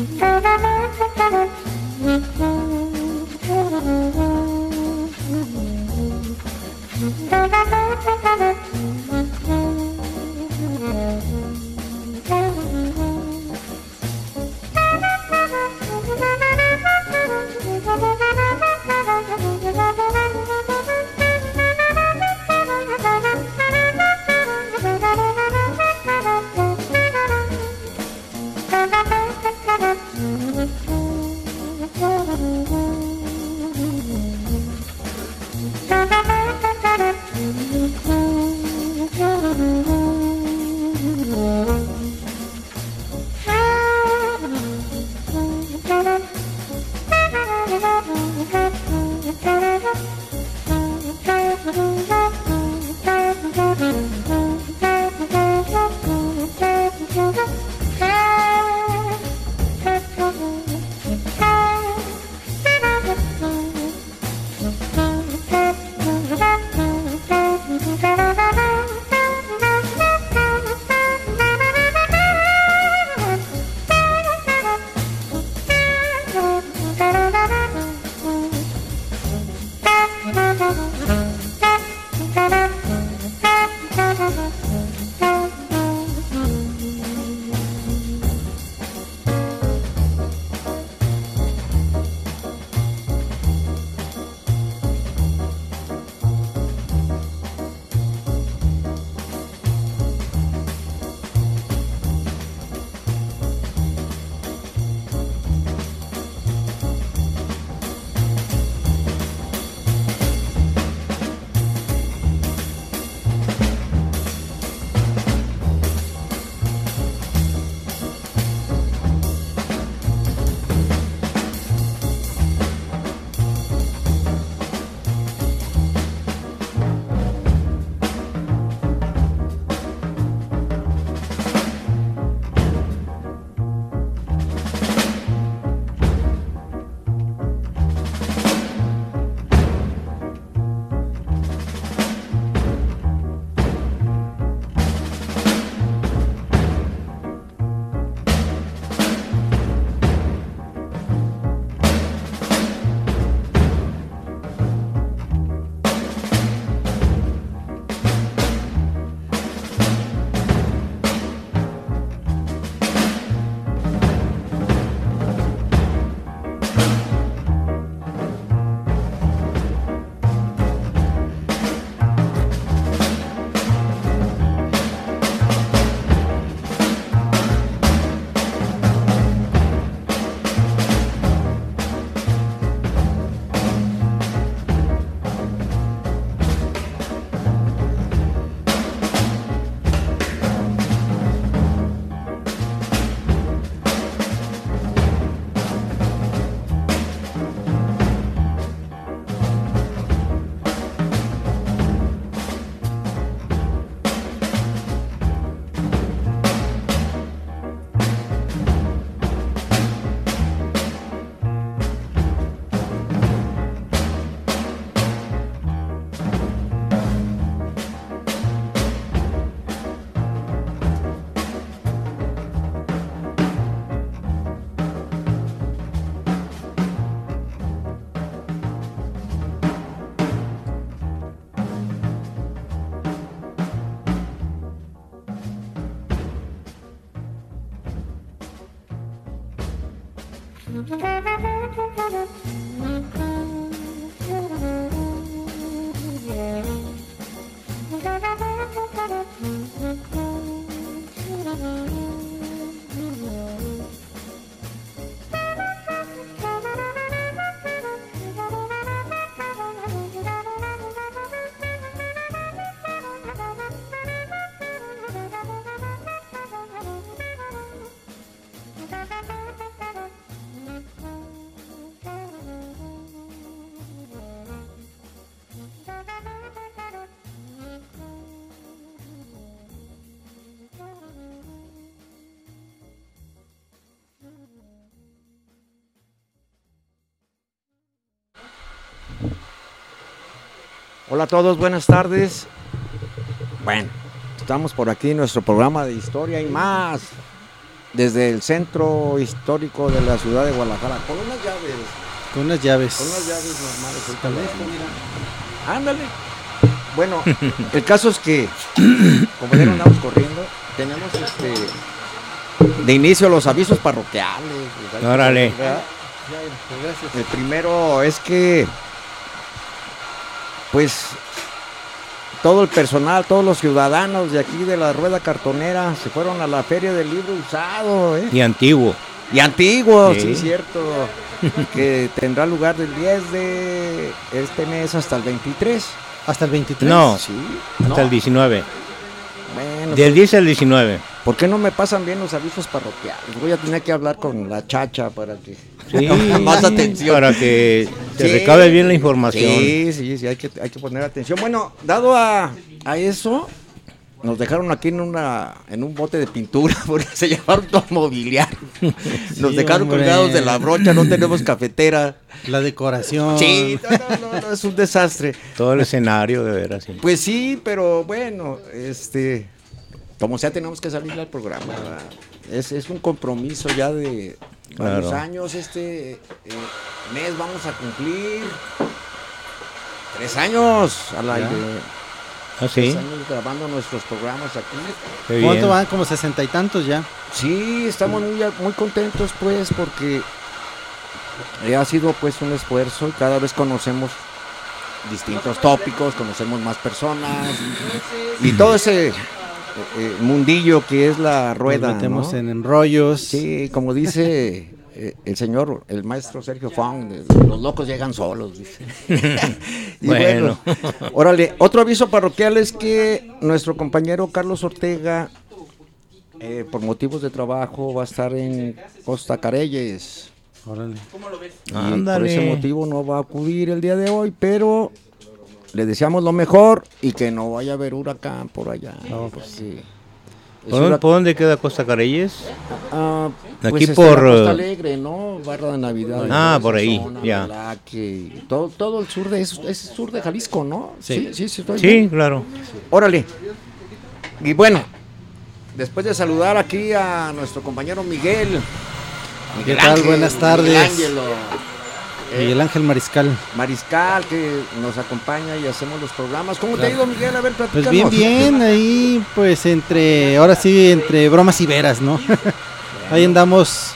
Thank you. Hola a todos, buenas tardes. Bueno, estamos por aquí en nuestro programa de historia y más. desde el centro histórico de la ciudad de Guadalajara, con unas llaves. Con unas llaves. Con unas llaves normales. ahorita lo- mira. Ándale. Bueno, el caso es que, como ya andamos corriendo, tenemos este de inicio los avisos parroquiales. Órale. El primero es que, pues, todo el personal, todos los ciudadanos de aquí de la rueda cartonera se fueron a la feria del libro usado, ¿eh? Y antiguo. Y antiguo, sí, Sí. cierto, que tendrá lugar del 10 de este mes hasta el 23. Hasta el 23. No, Sí, hasta no, el 19. bueno, Del 10 al 19. ¿por qué no me pasan bien los avisos parroquiales? Voy a tener que hablar con la chacha para que Sí, más atención. Para que Sí. recabe bien la información. Sí, sí, sí, hay que, hay que poner atención. Bueno, dado a, a eso, nos dejaron aquí en una en un bote de pintura porque se llevaron todo mobiliario. Nos Sí, dejaron hombre. colgados de la brocha, no tenemos cafetera. La decoración. Sí, no, no, no, no, es un desastre. Todo el escenario, de veras. sí. Pues sí, pero bueno, este, como sea, tenemos que salir al programa. Es, es un compromiso ya de varios Claro. años. Este eh, mes vamos a cumplir tres años al aire. Ah, sí. Tres años grabando nuestros programas aquí. Qué bien. ¿Cuánto van? Como sesenta y tantos ya. Sí, estamos muy, muy contentos pues porque eh, ha sido pues un esfuerzo y cada vez conocemos distintos tópicos, conocemos más personas y todo ese eh, eh, mundillo que es la rueda. Nos metemos ¿no? en enrollos. Sí, como dice eh, el señor, el maestro Sergio Fong, los locos llegan solos, dice. y bueno. Bueno. órale, otro aviso parroquial es que nuestro compañero Carlos Ortega, eh, por motivos de trabajo, va a estar en Costa Careyes. Órale. Y por ese motivo no va a acudir el día de hoy, pero le deseamos lo mejor y que no vaya a haber huracán por allá. No, pues sí. Es ¿Por, dónde- hurac- por dónde queda Costa Careyes? Ah, Aquí pues está por, Costa eh, Alegre, ¿no? Barra de Navidad. Ah, por ahí, zona, ya. Malaque, todo, todo el sur de es, es sur de Jalisco, ¿no? Sí. sí, sí. estoy Sí, claro. Órale. Y bueno, después de saludar aquí a nuestro compañero Miguel. ¿Qué tal? Buenas tardes. Miguel Ángelo, Miguel Ángel Mariscal. Mariscal que nos acompaña y hacemos los programas. ¿Cómo te ha ido, Miguel? A ver, Pues bien, bien, ahí pues entre, ahora sí, entre bromas y veras, ¿no? ahí andamos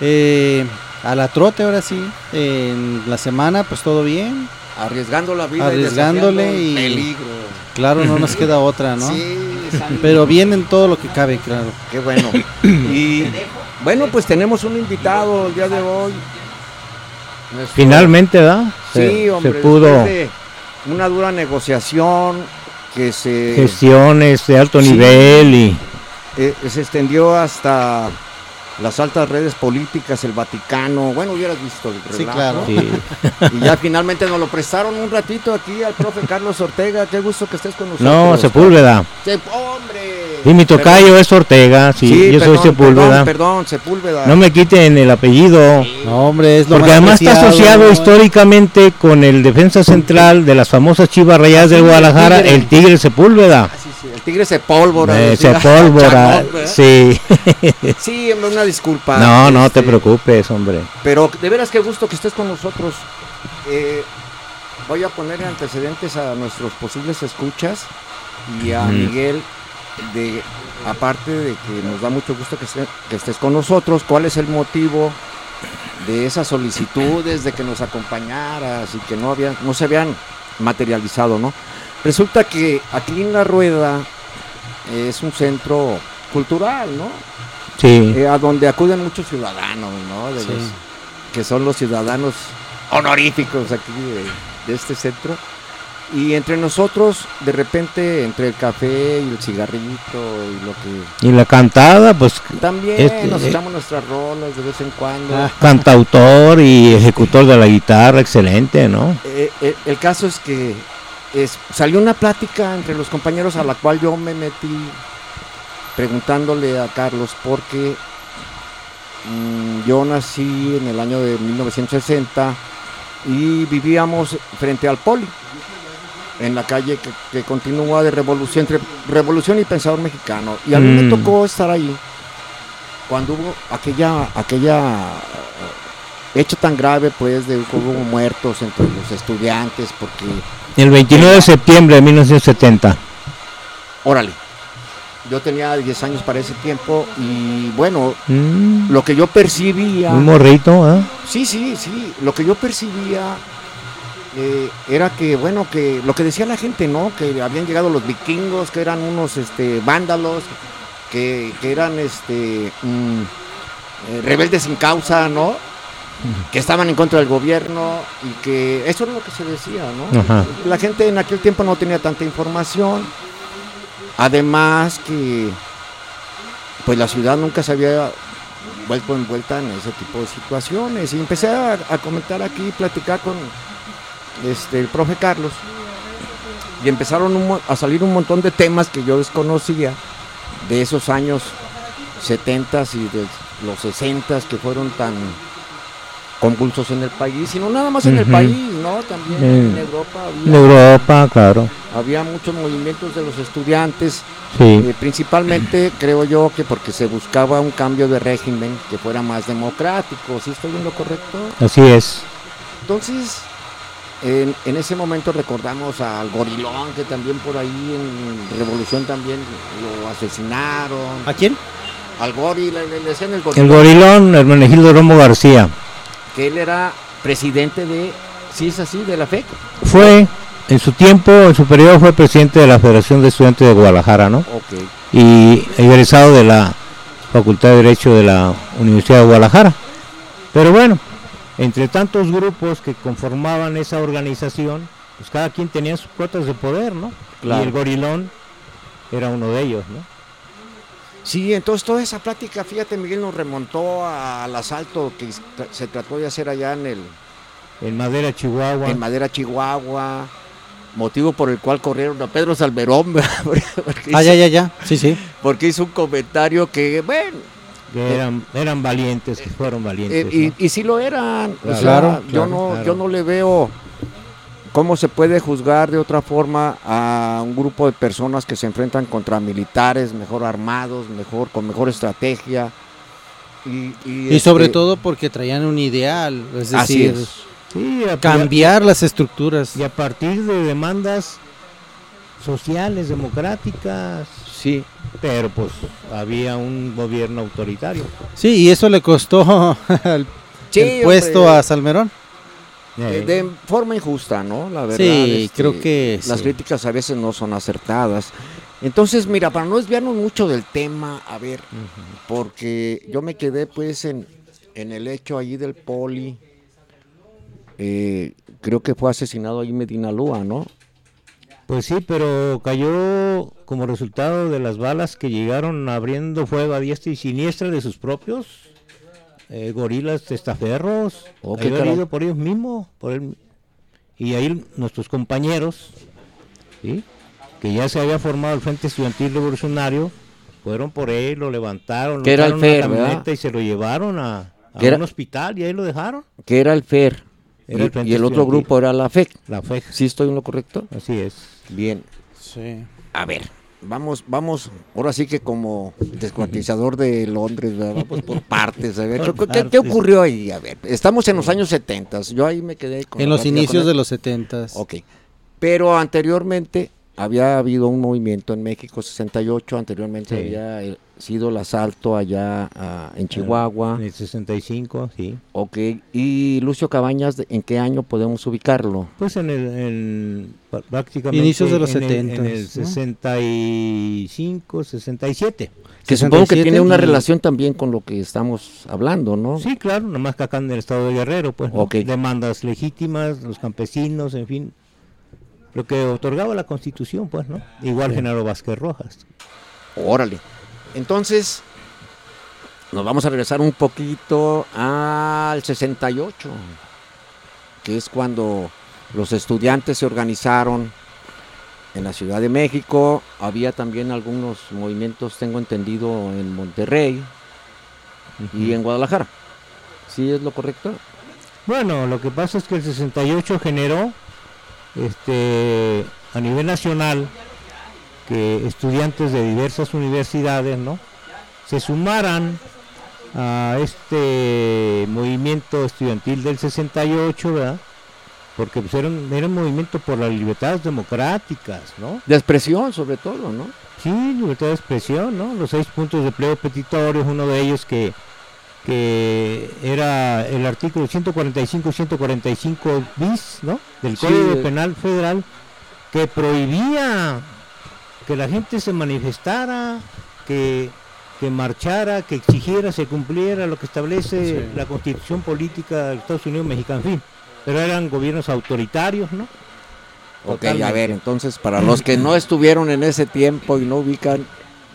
eh, a la trote, ahora sí, en la semana, pues todo bien. Arriesgando la vida. Arriesgándole y, peligro. Claro, no nos queda otra, ¿no? Sí. Pero bien en todo lo que cabe, claro. Qué bueno. Y bueno, pues tenemos un invitado el día de hoy. Nuestro- Finalmente, ¿verdad? Se, Sí, se hombre. pudo después de una dura negociación que se, gestiones de alto Sí. nivel y eh, se extendió hasta las altas redes políticas, el Vaticano. Bueno, hubieras visto el Sí, relajo. claro. sí. Y ya finalmente nos lo prestaron un ratito aquí al profe Carlos Ortega. Qué gusto que estés con nosotros. No, Sepúlveda. Se- ¡Hombre! Y mi tocayo es Ortega, sí, Sí, yo perdón, soy Sepúlveda. Perdón, perdón, Sepúlveda. No me quiten el apellido. No, hombre, es lo Porque más además está asociado ¿no? históricamente con el defensa central de las famosas Chivas Rayadas de Sí, el Guadalajara, Tigre. el Tigre Sepúlveda. Ah, sí, el tigre se pólvora. Eh, Chacón, ¿verdad? sí. Sí, hombre, una disculpa. No, no te Este, preocupes, hombre. Pero de veras qué gusto que estés con nosotros. Eh, voy a poner en antecedentes a nuestros posibles escuchas y a Mm. Miguel de aparte de que nos da mucho gusto que, esté- que estés con nosotros, ¿cuál es el motivo de esas solicitudes de que nos acompañaras y que no habían no se habían materializado, ¿no? Resulta que aquí en La Rueda es un centro cultural, ¿no? Sí. Eh, a donde acuden muchos ciudadanos, ¿no? De Sí. los- que son los ciudadanos honoríficos aquí de, de este centro. Y entre nosotros, de repente, entre el café y el cigarrito y lo que... Y la cantada, pues También Este, nos eh. echamos nuestras rolas de vez en cuando. Ah. cantautor y ejecutor de la guitarra, excelente, ¿no? Eh, el caso es que es, salió una plática entre los compañeros a la cual yo me metí preguntándole a Carlos porque mm, yo nací en el año de 1960 y vivíamos frente al Poli, en la calle que, que continúa de revolución entre revolución y pensador mexicano. Y a mí me Mm. tocó estar ahí cuando hubo aquella, aquella eh, hecho tan grave, pues, de que hubo muertos entre los estudiantes, porque, El 29 de septiembre de 1970. órale, yo tenía 10 años para ese tiempo y bueno, Mm, lo que yo percibía... un morrito, ¿ah? Sí, sí, sí. Lo que yo percibía eh, era que, bueno, que lo que decía la gente, ¿no? Que habían llegado los vikingos, que eran unos este, vándalos, que, que eran este, mm, eh, rebeldes sin causa, ¿no? Que estaban en contra del gobierno y que eso era lo que se decía, ¿no? Ajá. La gente en aquel tiempo no tenía tanta información. Además que, pues la ciudad nunca se había vuelto envuelta en ese tipo de situaciones. Y empecé a, a comentar aquí, platicar con este, el profe Carlos. Y empezaron un a salir un montón de temas que yo desconocía de esos años 70 y de los 60 que fueron tan convulsos en el país, sino nada más en el país, ¿no? También en Europa En había, Europa, claro. había muchos movimientos de los estudiantes, Sí. eh, principalmente creo yo que porque se buscaba un cambio de régimen que fuera más democrático, ¿sí estoy en lo correcto? Así es. Entonces, en, en ese momento recordamos al gorilón que también por ahí en Revolución también lo asesinaron. ¿A quién? Al goril, le, le decían el El gorilón, gorilón, Hermenegildo Romo García, que él era presidente de, sí es así, de la FEC. fue, en su tiempo, en su periodo, fue presidente de la Federación de Estudiantes de Guadalajara, ¿no? Ok. y egresado de la Facultad de Derecho de la Universidad de Guadalajara. Pero bueno, entre tantos grupos que conformaban esa organización, pues cada quien tenía sus cuotas de poder, ¿no? Claro. Y el gorilón era uno de ellos, ¿no? Sí, entonces toda esa plática, fíjate, Miguel nos remontó al asalto que se trató de hacer allá en el En Madera, Chihuahua. en Madera, Chihuahua, motivo por el cual corrieron a Pedro Salmerón, Ah, ya, ya, ya. Sí, sí. porque hizo un comentario que, bueno, que eran, eran valientes, que fueron eh, valientes. y, ¿no? y sí lo eran. o sea, Claro, yo no, claro. yo no le veo cómo se puede juzgar de otra forma a un grupo de personas que se enfrentan contra militares mejor armados, mejor, con mejor estrategia. Y, y, Y sobre este, todo porque traían un ideal, es decir, es. Sí, a- cambiar las estructuras. Y a partir de demandas sociales, democráticas, Sí, pero pues había un gobierno autoritario. Sí, y eso le costó el, Sí, el puesto hombre. a Salmerón. Eh, de forma injusta, ¿no? La verdad. Sí, este, creo que las sí. críticas a veces no son acertadas. Entonces, mira, para no desviarnos mucho del tema, a ver, porque yo me quedé pues en, en el hecho allí del poli. eh, creo que fue asesinado ahí Medina Lúa, ¿no? Pues sí, pero cayó como resultado de las balas que llegaron abriendo fuego a diestra y siniestra de sus propios eh, gorilas testaferros. Oh, Había caray. ido por ellos mismos. Por él. Y ahí nuestros compañeros, ¿sí? que ya se había formado el Frente Estudiantil Revolucionario, fueron por él, lo levantaron, lo Que era el FER, y se lo llevaron a, a Que era- un hospital y ahí lo dejaron. Que era el FER. Era y, el y el otro grupo era la FEC. La FEJ, ¿Sí estoy en lo correcto? así es. Bien. Sí. A ver, vamos, vamos, ahora sí que como descuartizador de Londres, ¿verdad? vamos por partes, a ver, ¿qué, qué- ocurrió ahí? A ver, estamos en los años 70, yo ahí me quedé con En los inicios de los setentas. Ok, pero anteriormente había habido un movimiento en México 68, anteriormente Sí. había eh, sido el asalto allá ah, en Chihuahua, En el 65, sí. ok, y Lucio Cabañas, ¿de- ¿en qué año podemos ubicarlo? Pues en el en prácticamente Inicios de los en el- en 70s, el ¿no? 65, 67. Que supongo que 67 tiene una y- relación también con lo que estamos hablando, ¿no? Sí, claro, nomás que acá en el estado de Guerrero, pues, ¿no? Ok. demandas legítimas, los campesinos, en fin, lo que otorgaba la Constitución, pues, ¿no? Igual Genaro Vázquez Rojas. Órale. Entonces, nos vamos a regresar un poquito al 68, que es cuando los estudiantes se organizaron en la Ciudad de México. Había también algunos movimientos, tengo entendido, en Monterrey y en Guadalajara. ¿Sí es lo correcto? Bueno, lo que pasa es que el 68 generó este a nivel nacional que estudiantes de diversas universidades, ¿no? se sumaran a este movimiento estudiantil del 68, ¿verdad? Porque pues, era, un, era un movimiento por las libertades democráticas, ¿no? De expresión, sobre todo, ¿no? Sí, libertad de expresión, ¿no? Los seis puntos de pliego petitorio, uno de ellos que, que era el artículo 145 y 145 bis, ¿no? Del Sí, Código de- Penal Federal, que prohibía que la gente se manifestara, que, que marchara, que exigiera, se cumpliera lo que establece Sí. la constitución política de Estados Unidos mexicana, en fin. Pero eran gobiernos autoritarios, ¿no? Ok, a ver, entonces, para los que no estuvieron en ese tiempo y no ubican,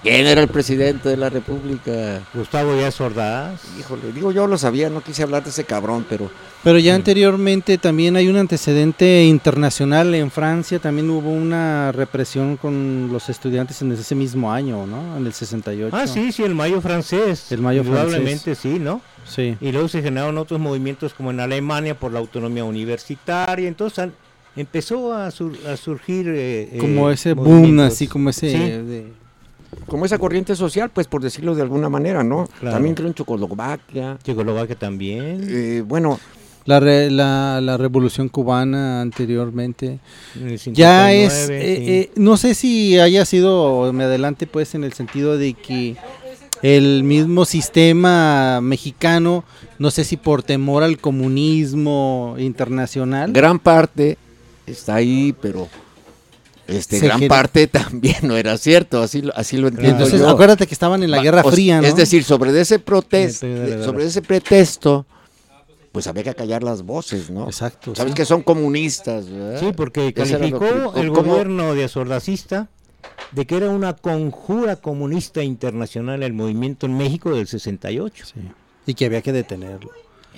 ¿quién era el presidente de la República? Gustavo Díaz Ordaz. Híjole, digo, yo lo sabía, no quise hablar de ese cabrón, pero Pero ya anteriormente también hay un antecedente internacional. En Francia también hubo una represión con los estudiantes en ese mismo año, ¿no? En el 68. Ah, sí, sí, el mayo francés. El mayo Indudablemente sí, ¿no? Sí. Y luego se generaron otros movimientos como en Alemania por la autonomía universitaria. Entonces empezó a, sur- a surgir... eh, eh, Como ese boom, así como ese... Sí. de- como esa corriente social, pues por decirlo de alguna manera, ¿no? Claro. También creo en Checoslovaquia. Checoslovaquia también. Eh, bueno, La, re- la, la revolución cubana anteriormente. Ya 59, es, sí. eh, eh, no sé si haya sido, me adelante pues en el sentido de que el mismo sistema mexicano, no sé si por temor al comunismo internacional, gran parte está ahí, pero este gran quiere- parte también no era cierto, así lo, así lo entiendo entonces yo. acuérdate que estaban en la Va- Guerra Fría, ¿no? Es decir, sobre ese la sobre ese pretexto, pues había que callar las voces, ¿no? Exacto. Sabes sí. que son comunistas, ¿verdad? Sí, porque calificó que- el ¿cómo? gobierno de Azordacista de que era una conjura comunista internacional el movimiento en México del 68. Sí. Y que había que detenerlo.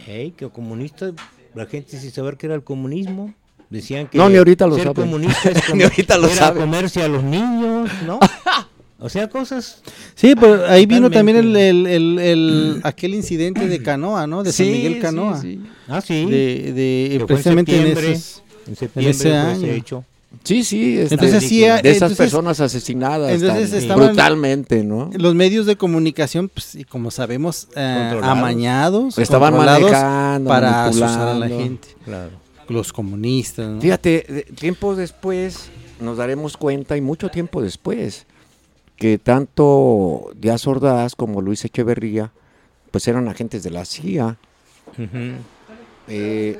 Ey, que comunista, la gente sin saber qué era el comunismo, decían que No, ni ahorita lo ser saben. comunista es Ni ahorita lo era saben. comerse a los niños, ¿no? o sea, cosas... Sí, pero ahí vino también el, el- el- el- aquel incidente de Canoa, ¿no? De San Sí, Miguel sí, Canoa. sí. Ah, sí, De, de- en precisamente en, septiembre. esos- en septiembre ese año. ese hecho. Sí, sí, Entonces sí, de esas entonces- personas asesinadas entonces tan estaban- brutalmente, ¿no? los medios de comunicación, pues, y como sabemos, eh, Controlados. amañados, Estaban controlados manejando, para asusar a la gente. Claro. Los comunistas, ¿no? Fíjate, de- tiempo después nos daremos cuenta, y mucho tiempo después, que tanto Díaz Ordaz como Luis Echeverría, pues eran agentes de la CIA. Eh,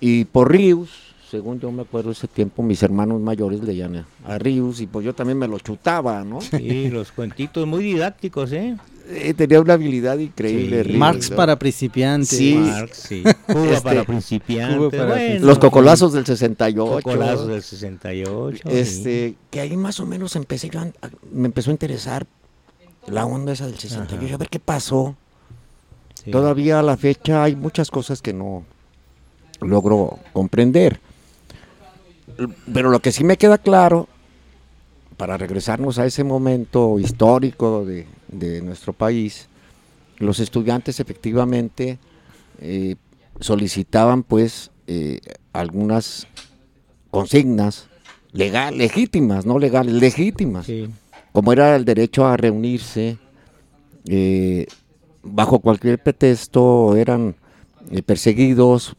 y por Ríos, según yo me acuerdo ese tiempo, mis hermanos mayores leían a, a Ríos, y pues yo también me lo chutaba, ¿no? Sí, los cuentitos muy didácticos, ¿eh? Eh, tenía una habilidad increíble. Sí. Marx ¿no? para principiantes. Sí. Marx, sí. Cuba Este, para principiantes. Cuba para bueno, Los cocolazos del 68. cocolazos del 68. Este, que ahí más o menos empecé yo a- a- me empezó a interesar la onda esa del 68, Ajá. a ver qué pasó. sí. Todavía a la fecha hay muchas cosas que no logro comprender. Pero lo que sí me queda claro, para regresarnos a ese momento histórico de, de nuestro país, los estudiantes efectivamente eh, solicitaban pues eh, algunas consignas legal, legítimas, no legales, legítimas Sí. como era el derecho a reunirse, eh, bajo cualquier pretexto eran eh, perseguidos,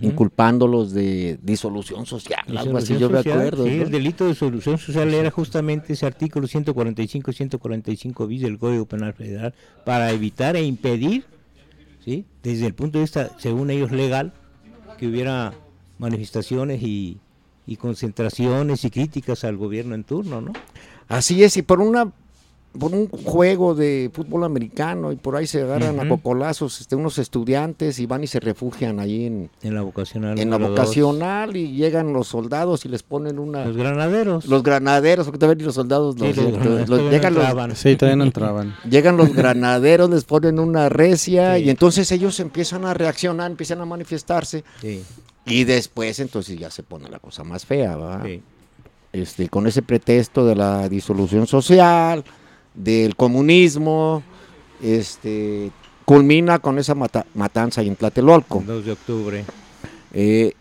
inculpándolos de disolución social, algo así Disolución yo social, acuerdo. sí, ¿no? el delito de solución social era justamente ese artículo 145 y 145 bis del Código Penal Federal para evitar e impedir, ¿sí? desde el punto de vista, según ellos, legal, que hubiera manifestaciones y, y concentraciones y críticas al gobierno en turno, ¿no? Así es, y por una por un juego de fútbol americano y por ahí se agarran a cocolazos este, unos estudiantes y van y se refugian ahí en, En la vocacional. en la dos. vocacional y llegan los soldados y les ponen una... Los granaderos. Los granaderos, porque también los soldados Sí, no, los granaderos Los- no llegan, los, entraban. Sí, todavía no entraban. llegan los granaderos, les ponen una recia Sí. y entonces ellos empiezan a reaccionar, empiezan a manifestarse Sí, y después entonces ya se pone la cosa más fea, ¿va? sí. Este, con ese pretexto de la disolución social, del comunismo, este, culmina con esa mata- matanza en Tlatelolco. El 2 de octubre. Eh,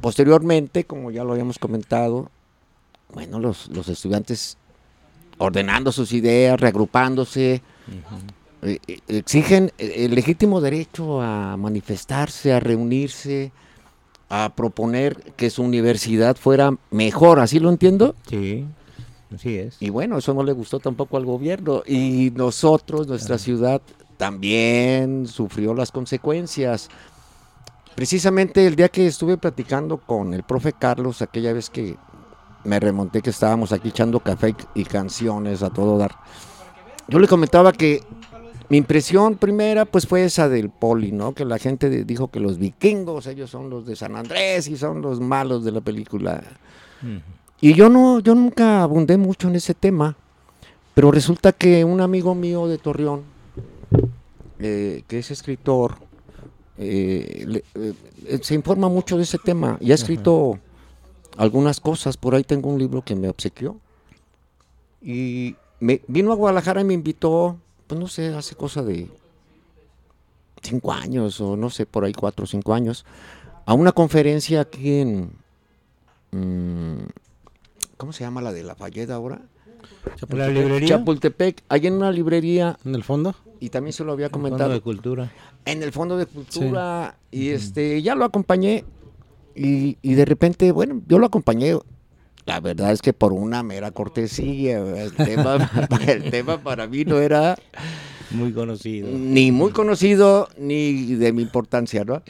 posteriormente, como ya lo habíamos comentado, bueno, los, los estudiantes ordenando sus ideas, reagrupándose, eh, eh, exigen el legítimo derecho a manifestarse, a reunirse, a proponer que su universidad fuera mejor, ¿así lo entiendo? Sí, así es. Y bueno, eso no le gustó tampoco al gobierno. Y nosotros, nuestra ciudad, también sufrió las consecuencias. Precisamente el día que estuve platicando con el profe Carlos, aquella vez que me remonté que estábamos aquí echando café y canciones a todo dar, yo le comentaba que mi impresión primera pues fue esa del poli, ¿no? Que la gente dijo que los vikingos, ellos son los de San Andrés y son los malos de la película. Y yo no, yo nunca abundé mucho en ese tema, pero resulta que un amigo mío de Torreón, eh, que es escritor, eh, eh, se informa mucho de ese tema y ha escrito algunas cosas. Por ahí tengo un libro que me obsequió. Y me vino a Guadalajara y me invitó pues no sé, hace cosa de cinco años o no sé, por ahí cuatro o cinco años, a una conferencia aquí en, mm, ¿cómo se llama la de la Falleda ahora? ¿La librería? Chapultepec, ahí en una librería. ¿En el fondo? Y también se lo había comentado. En el fondo de cultura. En el fondo de cultura. Y este, ya lo acompañé. Y, y de repente, bueno, yo lo acompañé la verdad es que por una mera cortesía, el tema, el tema para mí no era muy conocido. Ni muy conocido, ni de mi importancia, ¿no?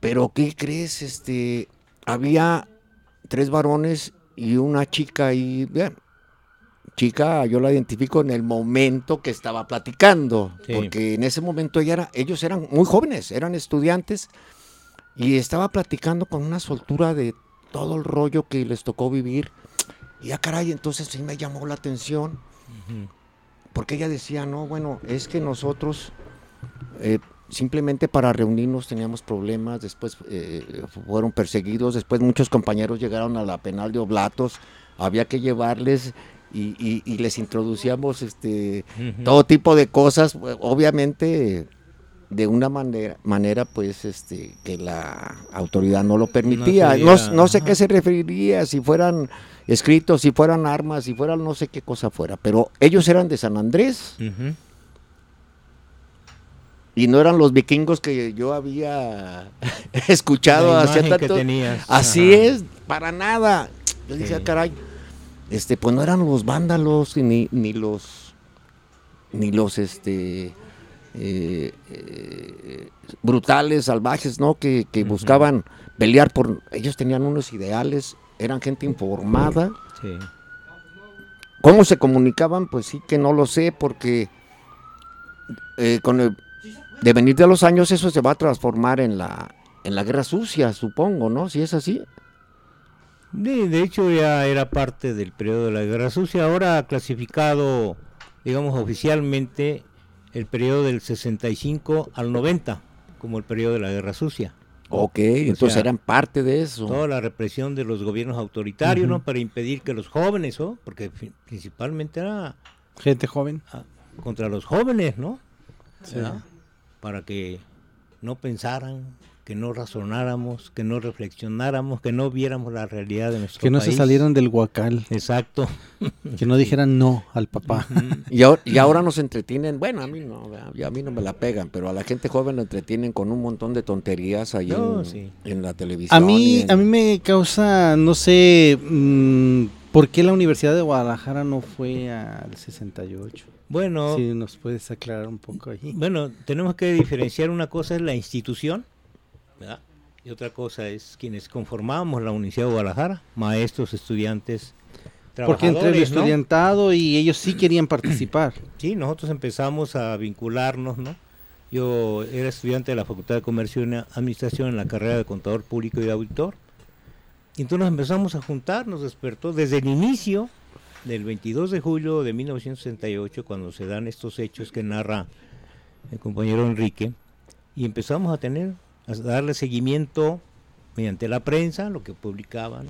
Pero ¿qué crees? Este, había tres varones y una chica y bien, chica, yo la identifico en el momento que estaba platicando, porque en ese momento ella era, ellos eran muy jóvenes, eran estudiantes y estaba platicando con una soltura de todo el rollo que les tocó vivir. Y ya ah, caray, entonces sí me llamó la atención. Porque ella decía, no, bueno, es que nosotros eh, simplemente para reunirnos teníamos problemas, después eh, fueron perseguidos, después muchos compañeros llegaron a la penal de Oblatos, había que llevarles y, les introducíamos este, todo tipo de cosas, obviamente de una manera, manera pues este que la autoridad no lo permitía. No, sé qué se referiría, si fueran escritos, si fueran armas, si fueran no sé qué cosa fuera, pero ellos eran de San Andrés. Y no eran los vikingos que yo había escuchado hace tanto. Así es, para nada. Yo decía, caray, este, pues no eran los vándalos ni, ni los ni los este eh, eh, brutales, salvajes, ¿no? Que, buscaban pelear por... Ellos tenían unos ideales, eran gente informada. ¿Cómo se comunicaban? Pues sí que no lo sé, porque eh, con el devenir de los años eso se va a transformar en la, en la guerra sucia, supongo, ¿no? Si es así. de hecho ya era parte del periodo de la guerra sucia, ahora clasificado, digamos, oficialmente el periodo del 65 al 90, como el periodo de la Guerra Sucia. Ok, entonces eran parte de eso. Toda la represión de los gobiernos autoritarios, ¿no? Para impedir que los jóvenes, ¿no? Porque principalmente era... Gente joven. contra los jóvenes, ¿no? Sí. Para que no pensaran, que no razonáramos, que no reflexionáramos, que no viéramos la realidad de nuestro país. Que no se salieran del huacal. Exacto. que no dijeran no al papá. y, ahora, y ahora nos entretienen, bueno, a mí no, a mí no me la pegan, pero a la gente joven lo entretienen con un montón de tonterías ahí en, la televisión. A mí, a mí me causa, no sé, mm, ¿por qué la Universidad de Guadalajara no fue al 68? Bueno, si nos puedes aclarar un poco ahí. Bueno, tenemos que diferenciar una cosa es la institución y otra cosa es quienes conformábamos la Universidad de Guadalajara, maestros, estudiantes, Porque entre el estudiantado y ellos sí querían participar. Sí, nosotros empezamos a vincularnos, ¿no? Yo era estudiante de la Facultad de Comercio y Administración en la carrera de contador público y de auditor. Y entonces empezamos a juntar, nos despertó desde el inicio del 22 de julio de 1968, cuando se dan estos hechos que narra el compañero Enrique, y empezamos a tener a darle seguimiento mediante la prensa, lo que publicaban.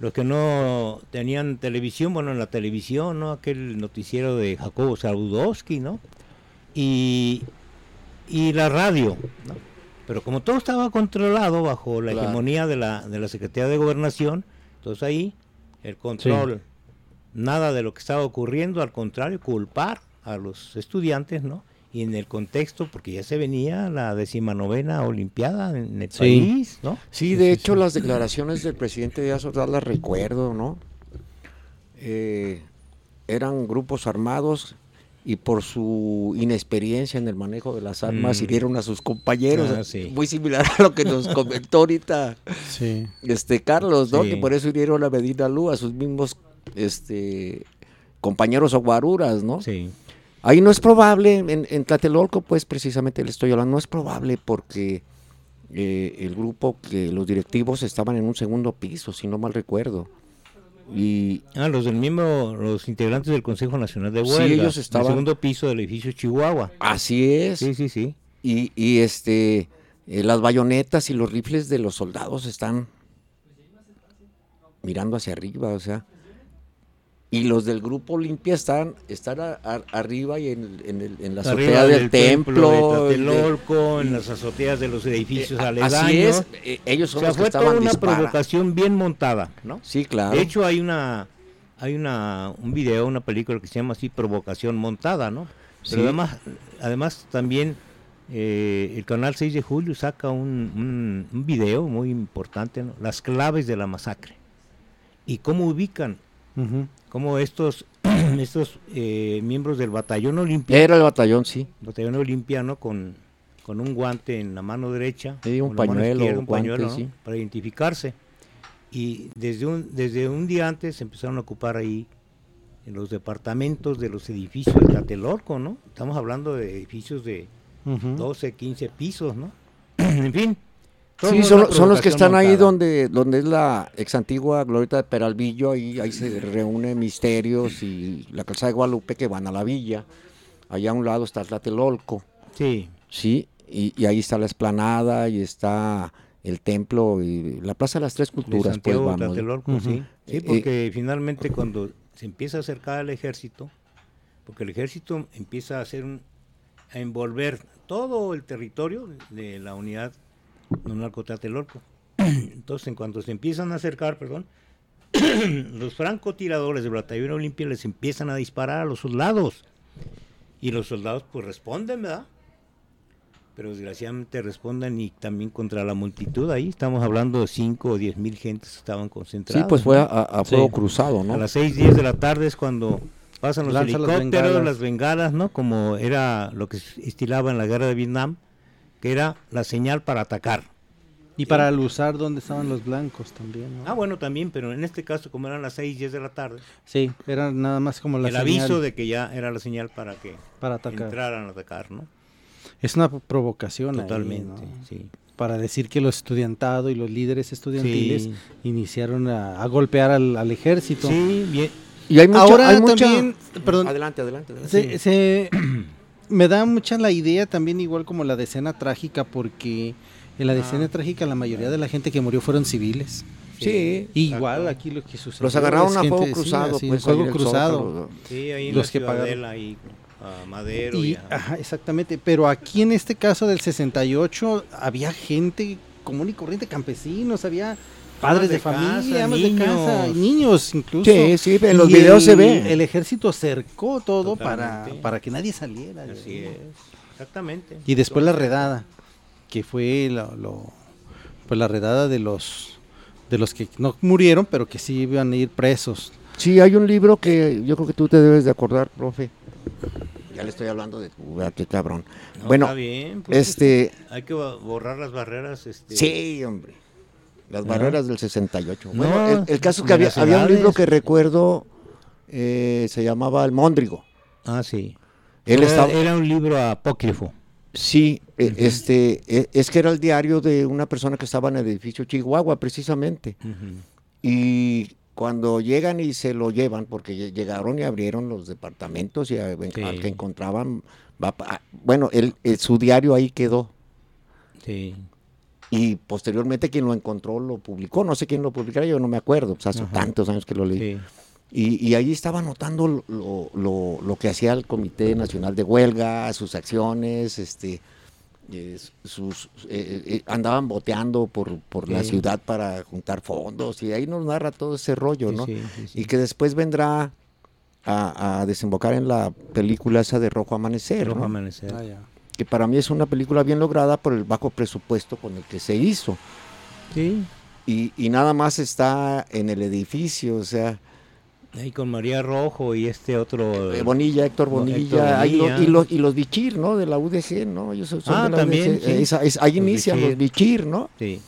Los que no tenían televisión, bueno, en la televisión, ¿no? Aquel noticiero de Jacobo Saludowski, ¿no? Y, y la radio, ¿no? Pero como todo estaba controlado bajo la hegemonía de la, de la Secretaría de Gobernación, entonces ahí el control, nada de lo que estaba ocurriendo, al contrario, culpar a los estudiantes, ¿no? y en el contexto, porque ya se venía la decimanovena Olimpiada en el Sí. país, ¿no? Sí, de hecho, las declaraciones del presidente Díaz Ordaz las recuerdo, ¿no? Eh, eran grupos armados y por su inexperiencia en el manejo de las armas Mm. hirieron a sus compañeros. Ah, sí. Muy similar a lo que nos comentó ahorita Sí. este Carlos, ¿no? Sí. Que por eso hirieron a Medina Lú, a sus mismos este, compañeros o guaruras, ¿no? Sí. Ahí no es probable, en, en Tlatelolco, pues precisamente le estoy hablando, no es probable porque eh, el grupo, que los directivos estaban en un segundo piso, si no mal recuerdo. Y Ah, los del mismo, los integrantes del Consejo Nacional de Sí, Huelga. ellos En estaban- el segundo piso del edificio Chihuahua. así es. Sí, sí, sí. Y, y, este, eh, las bayonetas y los rifles de los soldados están mirando hacia arriba, o sea. Y los del grupo Olimpia están, están a- a- arriba y en, en el- en la azotea del, templo. de de- Tlatelolco, en las azoteas de los edificios Eh, aledaños. Así es, eh, ellos O son sea, los que fue toda una provocación bien montada, ¿no? Sí, claro. De hecho, hay una hay una un video, una película que se llama así Provocación montada, ¿no? Pero Sí. además además también eh, el canal 6 de julio saca un, un, un video muy importante, ¿no? Las claves de la masacre. Y cómo ubican, Cómo estos estos eh, miembros del batallón olimpia, Era el batallón, sí. batallón olimpiano con con un guante en la mano derecha, Sí, un pañuelo, un guante, pañuelo, ¿no? sí. para identificarse. Y desde un, desde un día antes empezaron a ocupar ahí en los departamentos de los edificios de Tlatelolco, ¿no? Estamos hablando de edificios de Ujú. 12, 15 pisos, ¿no? en fin. Sí, son, son los que están ahí donde, donde es la ex antigua Glorieta de Peralvillo, ahí, ahí se reúne Misterios y la Calzada de Guadalupe que van a la villa. Allá a un lado está Tlatelolco, Sí, sí, y, y ahí está la esplanada y está el templo y la Plaza de las Tres Culturas, pues Santiago vamos. Tlatelolco, Ujú. sí. Sí, Eh, porque finalmente cuando se empieza a acercar al ejército, porque el ejército empieza a hacer un, a envolver todo el territorio de la unidad de narcotlatelolco. Entonces, en cuanto se empiezan a acercar, perdón, los francotiradores del batallón Olimpia les empiezan a disparar a los soldados. Y los soldados pues responden, ¿verdad? Pero desgraciadamente responden y también contra la multitud. Ahí estamos hablando de 5 o 10 mil gentes que estaban Sí, concentradas. pues fue a, a- a Sí. fuego cruzado, ¿no? A las 6, 10 de la tarde es cuando pasan los Lanza las helicópteros, bengalas. las bengalas, ¿no? Como era lo que se estilaba en la guerra de Vietnam, que era la señal para atacar. Y para alusar dónde estaban los blancos también, ¿no? Ah, bueno, también, pero en este caso, como eran las 6, 10 de la tarde, Sí, era nada más como la el señal aviso de que ya era la señal para que para atacar. entraran a atacar, ¿no? Es una provocación ahí, Totalmente, ¿no? sí. Para decir que los estudiantado y los líderes estudiantiles Sí. iniciaron a, a golpear al, al ejército. Sí, bien. Y hay mucha, Ahora hay mucha- también, perdón, Adelante, adelante. adelante. se, se- me da mucha la idea también igual como la decena trágica porque en la decena Ah. trágica la mayoría de la gente que murió fueron civiles. Sí, Igual aquí lo que sucedió. Los agarraron a fuego gente, sí, cruzado, así, pues. fuego cruzado. Sí, ahí en Los la que pagaron. Ahí a Madero Y, y a- ajá, exactamente, pero aquí en este caso del 68 había gente común y corriente, campesinos, había padres de, de casa, familia, amas de casa, niños. niños incluso. Sí, sí, en los Y videos se ve. El ejército cercó todo para, Totalmente. para que nadie saliera. Así es, exactamente. Y después la redada, que fue lo, lo- pues la redada de los de los que no murieron, pero que sí iban a ir presos. Sí, hay un libro que yo creo que tú te debes de acordar, profe. Ya le estoy hablando de tu, qué cabrón. no, bueno, está bien, pues, este, hay que bo- borrar las barreras. Este, sí, hombre. Las barreras del 68. No, bueno, el, el caso es que había, había un libro que recuerdo, eh, se llamaba El Móndrigo. Ah, sí. Él era, estaba, era un libro apócrifo. sí, Ujú. este, eh, es que era el diario de una persona que estaba en el edificio Chihuahua, precisamente. Y cuando llegan y se lo llevan, porque lle- llegaron y abrieron los departamentos y a- Sí. al que encontraban, pa- bueno, él, eh, su diario ahí quedó. Sí. Y posteriormente quien lo encontró lo publicó, no sé quién lo publicara, yo no me acuerdo, pues hace Ajá. tantos años que lo leí. sí. Y, y ahí estaba anotando lo, lo- lo- lo que hacía el Comité Nacional de Huelga, sus acciones, este, eh, sus, eh, eh, andaban boteando por, por la ciudad para juntar fondos y ahí nos narra todo ese rollo, sí, ¿no? sí, sí, sí. Y que después vendrá a, a desembocar en la película esa de Rojo Amanecer, Rojo ¿no? Amanecer. Ah, ya. Que para mí es una película bien lograda por el bajo presupuesto con el que se hizo. Sí, Y, y nada más está en el edificio, o sea, ahí con María Rojo y este otro. eh, Bonilla, Héctor Bo- Bonilla, Héctor ahí lo- y, los, y los Bichir, ¿no? De la UDG, ¿no? Ellos son Ah, de la también, UDG, sí. esa- es- ahí Los inician los Bichir. ¿no? Sí.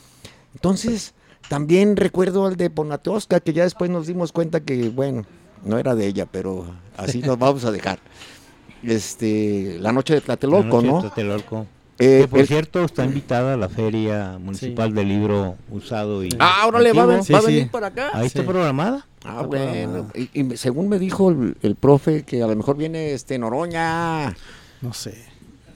Entonces, también recuerdo al de Ponatosca, que ya después nos dimos cuenta que, bueno, no era de ella, pero así nos vamos a dejar. Este, La Noche de Tlatelolco, La noche de ¿no? Tlatelolco. Eh, que por el- cierto está invitada a la Feria Municipal del Libro Usado y ah, ahora le va, a ven- Antiguo. va a Sí, venir sí. para acá. Ahí está Sí. programada. Ah, bueno. Y, y me- según me dijo el, el profe, que a lo mejor viene este Noroña. No sé.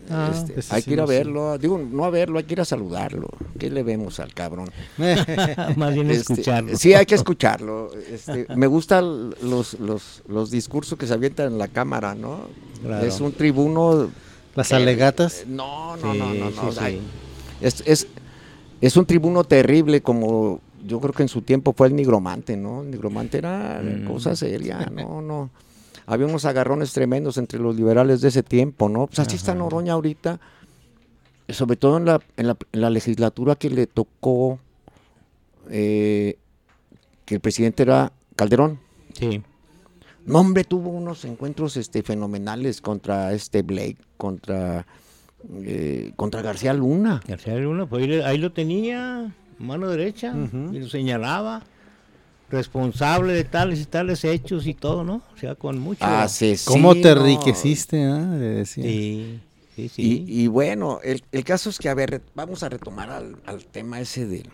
Ah, Este, hay sí que ir a verlo. Digo, no a verlo, hay que ir a saludarlo. ¿Qué le vemos al cabrón? Más bien Este, escucharlo. Sí, hay que escucharlo. Este, me gustan los, los, los discursos que se avientan en la cámara, ¿no? Claro. Es un tribuno. Las alegatas. No, no, Sí, no, no. no, sí, ay, sí. Es, es, es un tribuno terrible como yo creo que en su tiempo fue el nigromante, ¿no? El nigromante era Mm. cosa seria, no, no. Había unos agarrones tremendos entre los liberales de ese tiempo, ¿no? Pues así está Ajá. Noroña ahorita, sobre todo en la, en la, en la legislatura que le tocó, eh, que el presidente era Calderón. Sí. No, hombre, tuvo unos encuentros este, fenomenales contra este Blake, contra, eh, contra García Luna. García Luna, pues ahí, lo tenía, mano derecha, y lo señalaba, responsable de tales y tales hechos y todo, ¿no? O sea, con mucho... Asesino. ¿Cómo te enriqueciste? ah? Le decía. Sí, sí, sí. Y, y bueno, el, el caso es que, a ver, vamos a retomar al, al tema ese del,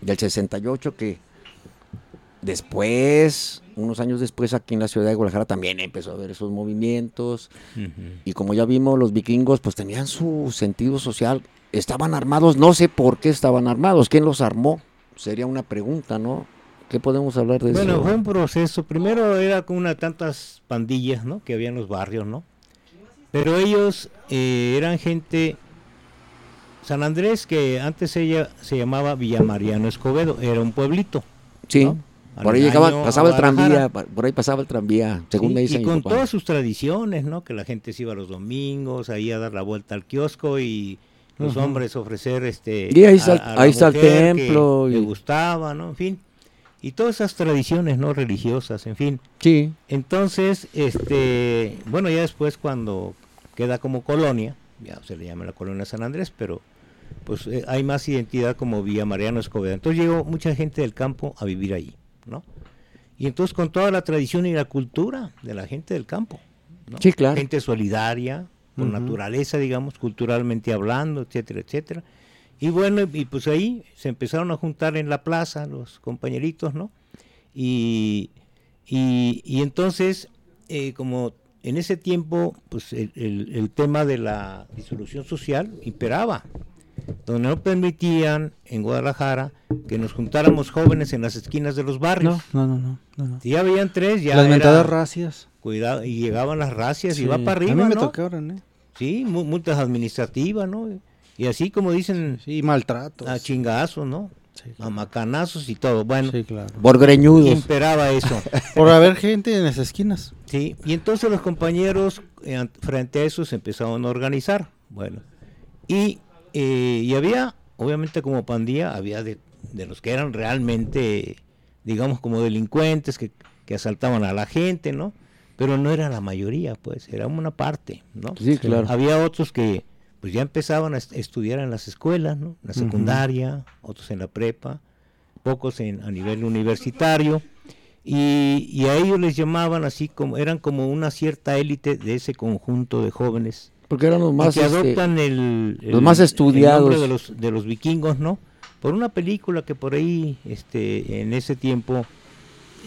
del 68, que después, unos años después, aquí en la ciudad de Guadalajara también empezó a haber esos movimientos. Y como ya vimos, los vikingos pues tenían su sentido social. Estaban armados, no sé por qué estaban armados. ¿Quién los armó? Sería una pregunta, ¿no? ¿Qué podemos hablar de Bueno, eso? fue un proceso. Primero era con una tantas pandillas, ¿no? Que había en los barrios, ¿no? Pero ellos eh, eran gente. San Andrés, que antes ella se llamaba Villa Mariano Escobedo, era un pueblito. sí. ¿no? Por ahí llegaba, pasaba el tranvía, por ahí pasaba el tranvía, según Sí, me dicen y con papá. todas sus tradiciones, ¿no? Que la gente se iba los domingos ahí a dar la vuelta al kiosco y los Ujú. hombres ofrecer este Y ahí está el- a- a la ahí está el mujer que templo le gustaba, ¿no? En fin. Y todas esas tradiciones no religiosas, en fin. Sí. Entonces, este, bueno, ya después cuando queda como colonia, ya se le llama la colonia San Andrés, pero pues eh, hay más identidad como Villa Mariano Escobedo. Entonces llegó mucha gente del campo a vivir ahí, ¿no? Y entonces con toda la tradición y la cultura de la gente del campo, ¿no? Sí, claro. Gente solidaria, por naturaleza, digamos, culturalmente hablando, etcétera, etcétera. Y bueno, y pues ahí se empezaron a juntar en la plaza los compañeritos, ¿no? Y, y, y entonces, eh, como en ese tiempo, pues el, el- el tema de la disolución social imperaba, donde no permitían en Guadalajara que nos juntáramos jóvenes en las esquinas de los barrios. No, no, no, no. no. Si ya habían tres, ya Las era- mentadas racias. cuidado, y llegaban las racias y va para arriba, A mí me ¿no? tocaron, ¿eh? Sí, mu- multas administrativas, ¿no? Y así como dicen, Sí, maltratos. a chingazos, ¿no? Sí, A macanazos y todo. Bueno, Sí, claro. Por greñudos. imperaba eso. Por haber gente en las esquinas. Sí, y entonces los compañeros eh, frente a eso se empezaron a organizar. Bueno, y, eh, y había, obviamente como pandilla, había de, de los que eran realmente, digamos, como delincuentes que, que asaltaban a la gente, ¿no? Pero no era la mayoría, pues, era una parte, ¿no? Sí, claro. Había otros que pues ya empezaban a est- estudiar en las escuelas, ¿no? En la secundaria, otros en la prepa, pocos en, a nivel universitario. Y, y a ellos les llamaban así como, eran como una cierta élite de ese conjunto de jóvenes Porque eran los más. que este, adoptan el, los el- más el estudiados. nombre de los, de los vikingos, ¿no? Por una película que por ahí, este, en ese tiempo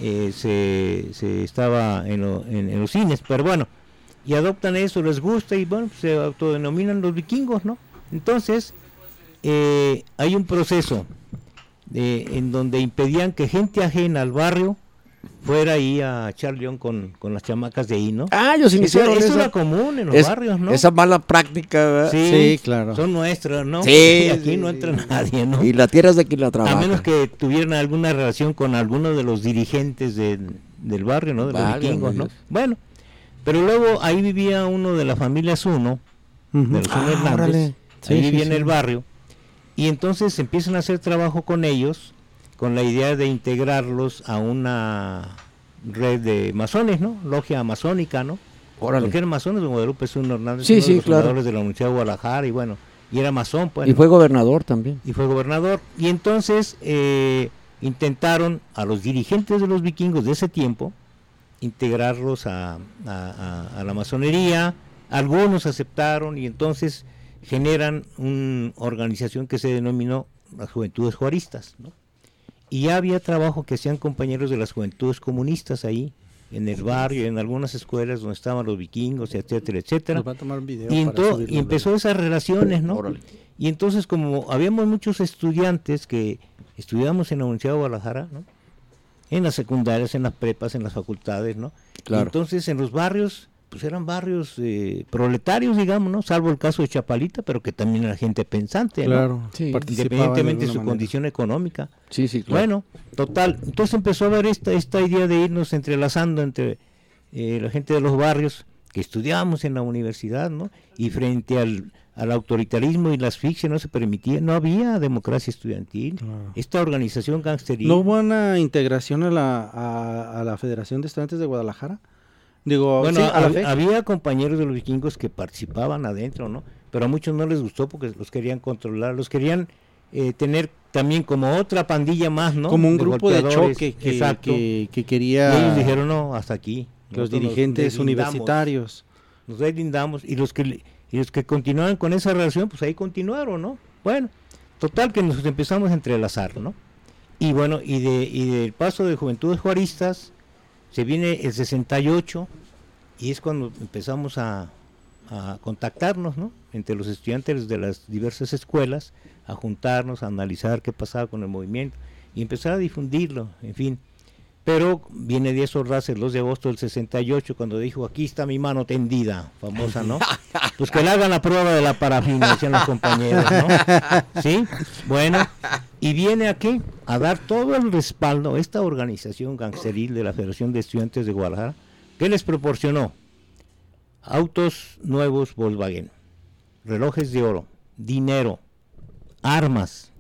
eh, se, se estaba en, lo- en- en los cines, pero bueno, y adoptan eso, les gusta y bueno, se autodenominan los vikingos, ¿no? Entonces, eh, hay un proceso de- en donde impedían que gente ajena al barrio fuera ahí a echar león con, con las chamacas de ahí, ¿no? Ah, ellos Eso, iniciaron eso esa, era común en los es- barrios, ¿no? esa mala práctica. ¿verdad? Sí, claro. Son nuestras, ¿no? Sí, aquí sí, no sí. entra nadie, ¿no? Y la tierra es de quien la trabaja. A menos que tuvieran alguna relación con alguno de los dirigentes de, del barrio, ¿no? De los vikingos, ¿no? Bueno, pero luego ahí vivía uno de la familia Zuno, Ujú. de los Zuno Ah, Hernández. Sí, ahí sí, vivía en el barrio, y entonces empiezan a hacer trabajo con ellos, con la idea de integrarlos a una red de masones, ¿no? Logia masónica, ¿no? Órale. Porque eran masones de Guadalupe Zuno Hernández, Sí, uno sí, de los claro. fundadores de la Universidad de Guadalajara, y bueno, y era masón, pues. Y fue gobernador también. y fue gobernador. Y entonces eh, intentaron a los dirigentes de los vikingos de ese tiempo integrarlos a, a- a- a la masonería. Algunos aceptaron y entonces generan una organización que se denominó las Juventudes Juaristas. ¿no? Y ya había trabajo que hacían compañeros de las Juventudes Comunistas ahí, en el barrio, en algunas escuelas donde estaban los vikingos, etcétera, etcétera. Nos va a tomar un video Y, para ento- subirlo y empezó esas relaciones, ¿no? Órale. Y entonces como habíamos muchos estudiantes que estudiamos en la Universidad de Guadalajara, ¿no? En las secundarias, en las prepas, en las facultades, ¿no? Claro. Entonces en los barrios, pues eran barrios eh, proletarios, digamos, ¿no? Salvo el caso de Chapalita, pero que también era gente pensante, ¿no? Claro, Sí. Independientemente de su manera. condición económica. Sí, sí, claro. Bueno, total. Entonces empezó a haber esta, esta idea de irnos entrelazando entre eh, la gente de los barrios que estudiábamos en la universidad, ¿no? Y frente al, al autoritarismo y la asfixia no se permitía, no había democracia estudiantil. Claro. Esta organización gangsteril. ¿No hubo una integración a la, a, a la Federación de Estudiantes de Guadalajara? Digo, bueno, sí, a había compañeros de los vikingos que participaban adentro, ¿no? Pero a muchos no les gustó porque los querían controlar, los querían eh, tener también como otra pandilla más, ¿no? como un grupo de choque que, Exacto. que, que Y quería ellos dijeron, no, hasta aquí. que los nos dirigentes deslindamos, universitarios. Nos deslindamos y los que y los que continuaban con esa relación, pues ahí continuaron, ¿no? Bueno, total que nos empezamos a entrelazar, ¿no? Y bueno, y de y del paso de Juventudes Juaristas se viene el 68 y es cuando empezamos a, a contactarnos, ¿no? Entre los estudiantes de las diversas escuelas, a juntarnos, a analizar qué pasaba con el movimiento y empezar a difundirlo, en fin. Pero viene Díaz Ordaz el 2 de agosto del 68 cuando dijo, aquí está mi mano tendida, famosa, ¿no? Pues que le hagan la prueba de la parafina, decían los compañeros, ¿no? ¿Sí? Bueno, y viene aquí a dar todo el respaldo a esta organización gangsteril de la Federación de Estudiantes de Guadalajara, que les proporcionó autos nuevos Volkswagen, relojes de oro, dinero, armas,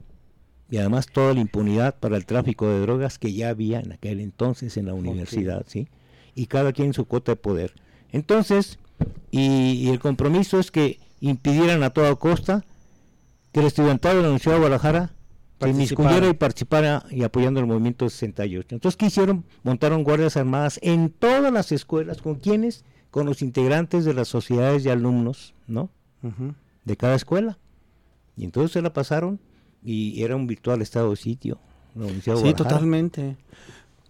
y además toda la impunidad para el tráfico de drogas que ya había en aquel entonces en la universidad, ¿sí? Y cada quien su cuota de poder. Entonces, y, y el compromiso es que impidieran a toda costa que el estudiantado de la Universidad de Guadalajara se inmiscuyera y participara y apoyando el movimiento 68. Entonces, ¿qué hicieron? Montaron guardias armadas en todas las escuelas, ¿con quiénes? Con los integrantes de las sociedades de alumnos, ¿no? De cada escuela. Y entonces se la pasaron y era un virtual estado de sitio. la Sí, Guadalajara. totalmente.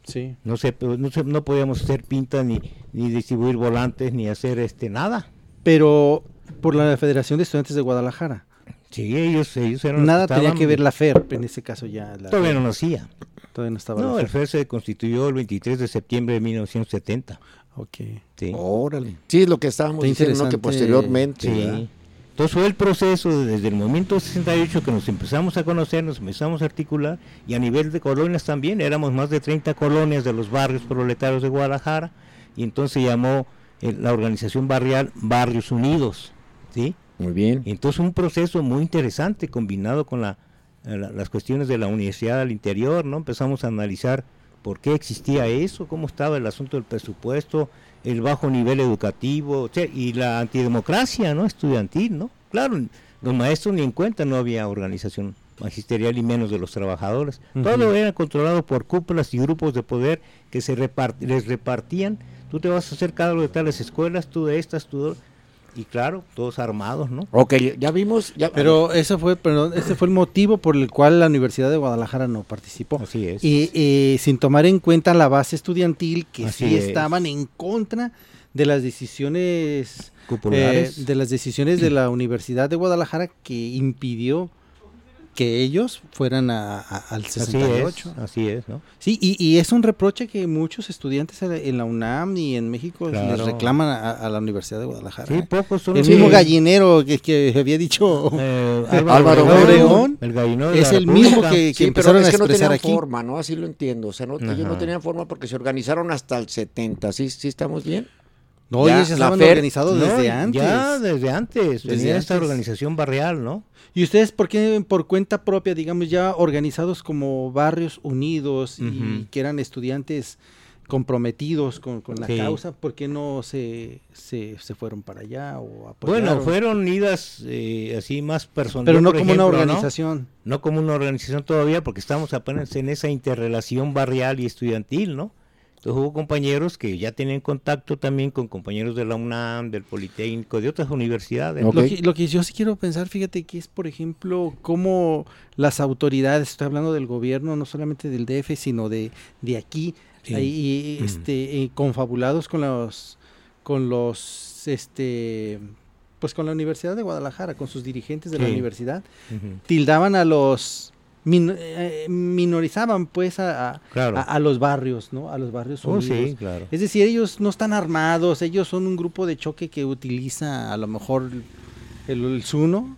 Sí. No sé, pero no, se- no podíamos hacer pintas ni, ni distribuir volantes ni hacer este nada. Pero por la Federación de Estudiantes de Guadalajara. Sí, ellos, ellos eran los Nada tenía que ver la FER, en ese caso ya. La Todavía FER. no nacía. Todavía no estaba No, la el FER. FER se constituyó el 23 de septiembre de 1970. Ok. Sí. Órale. Sí, es lo que estábamos Está diciendo, que posteriormente. Sí. Entonces fue el proceso desde el momento 68 que nos empezamos a conocer, nos empezamos a articular y a nivel de colonias también, éramos más de 30 colonias de los barrios proletarios de Guadalajara y entonces se llamó eh, la organización barrial Barrios Unidos, ¿sí? Muy bien. Y entonces un proceso muy interesante combinado con la, la- las cuestiones de la universidad al interior, ¿no? Empezamos a analizar por qué existía eso, cómo estaba el asunto del presupuesto, el bajo nivel educativo, o sea, y la antidemocracia, ¿no? Estudiantil, ¿no? Claro, los maestros ni en cuenta no había organización magisterial y menos de los trabajadores. Todo era controlado por cúpulas y grupos de poder que se repart- les repartían. Tú te vas a hacer cargo de tales escuelas, tú de estas, tú de... Y claro, todos armados, ¿no? Ok, ya vimos. Ya, Pero eso fue, perdón, ese fue el motivo por el cual la Universidad de Guadalajara no participó. Así es. Y eh, sin tomar en cuenta la base estudiantil que Así sí es. estaban en contra de las decisiones Cupulares. eh, de las decisiones de la Universidad de Guadalajara que impidió que ellos fueran a, a- al Así 68. es, así es, ¿no? Sí, y, y es un reproche que muchos estudiantes en la UNAM y en México les reclaman a, a la Universidad de Guadalajara. Sí, pocos son El mismo gallinero que, que había dicho Eh, Álvaro Obregón el gallinero de es el mismo que, que Sí, pero empezaron es que no expresar tenían aquí. forma, ¿no? Así lo entiendo. O sea, no- ellos no tenían forma porque se organizaron hasta el 70. ¿Sí, sí estamos bien? No, Ya, ellos estaban FER- organizados No, desde antes. Ya desde antes. Desde tenía esta organización barrial, ¿no? ¿Y ustedes por qué por cuenta propia, digamos, ya organizados como barrios unidos y que eran estudiantes comprometidos con, con la Sí. causa, por qué no se, se, se fueron para allá o Bueno, apoyaron? fueron idas eh, así más personales. pero no como una ejemplo, ¿no? organización. ¿no? como una organización todavía, porque estamos apenas en esa interrelación barrial y estudiantil, ¿no? Entonces hubo compañeros que ya tenían contacto también con compañeros de la UNAM, del Politécnico, de otras universidades. Lo, que, lo que yo sí quiero pensar, fíjate que es, por ejemplo, cómo las autoridades, estoy hablando del gobierno, no solamente del DF, sino de, de aquí, Sí. ahí, Ujú. este, eh, confabulados con los, con los, este, pues con la Universidad de Guadalajara, con sus dirigentes de la universidad, tildaban a los, min- eh, minorizaban pues a, a- Claro. a- a los barrios, ¿no? A los barrios Oh, unidos. sí, claro. Es decir, ellos no están armados, ellos son un grupo de choque que utiliza a lo mejor el, el Zuno,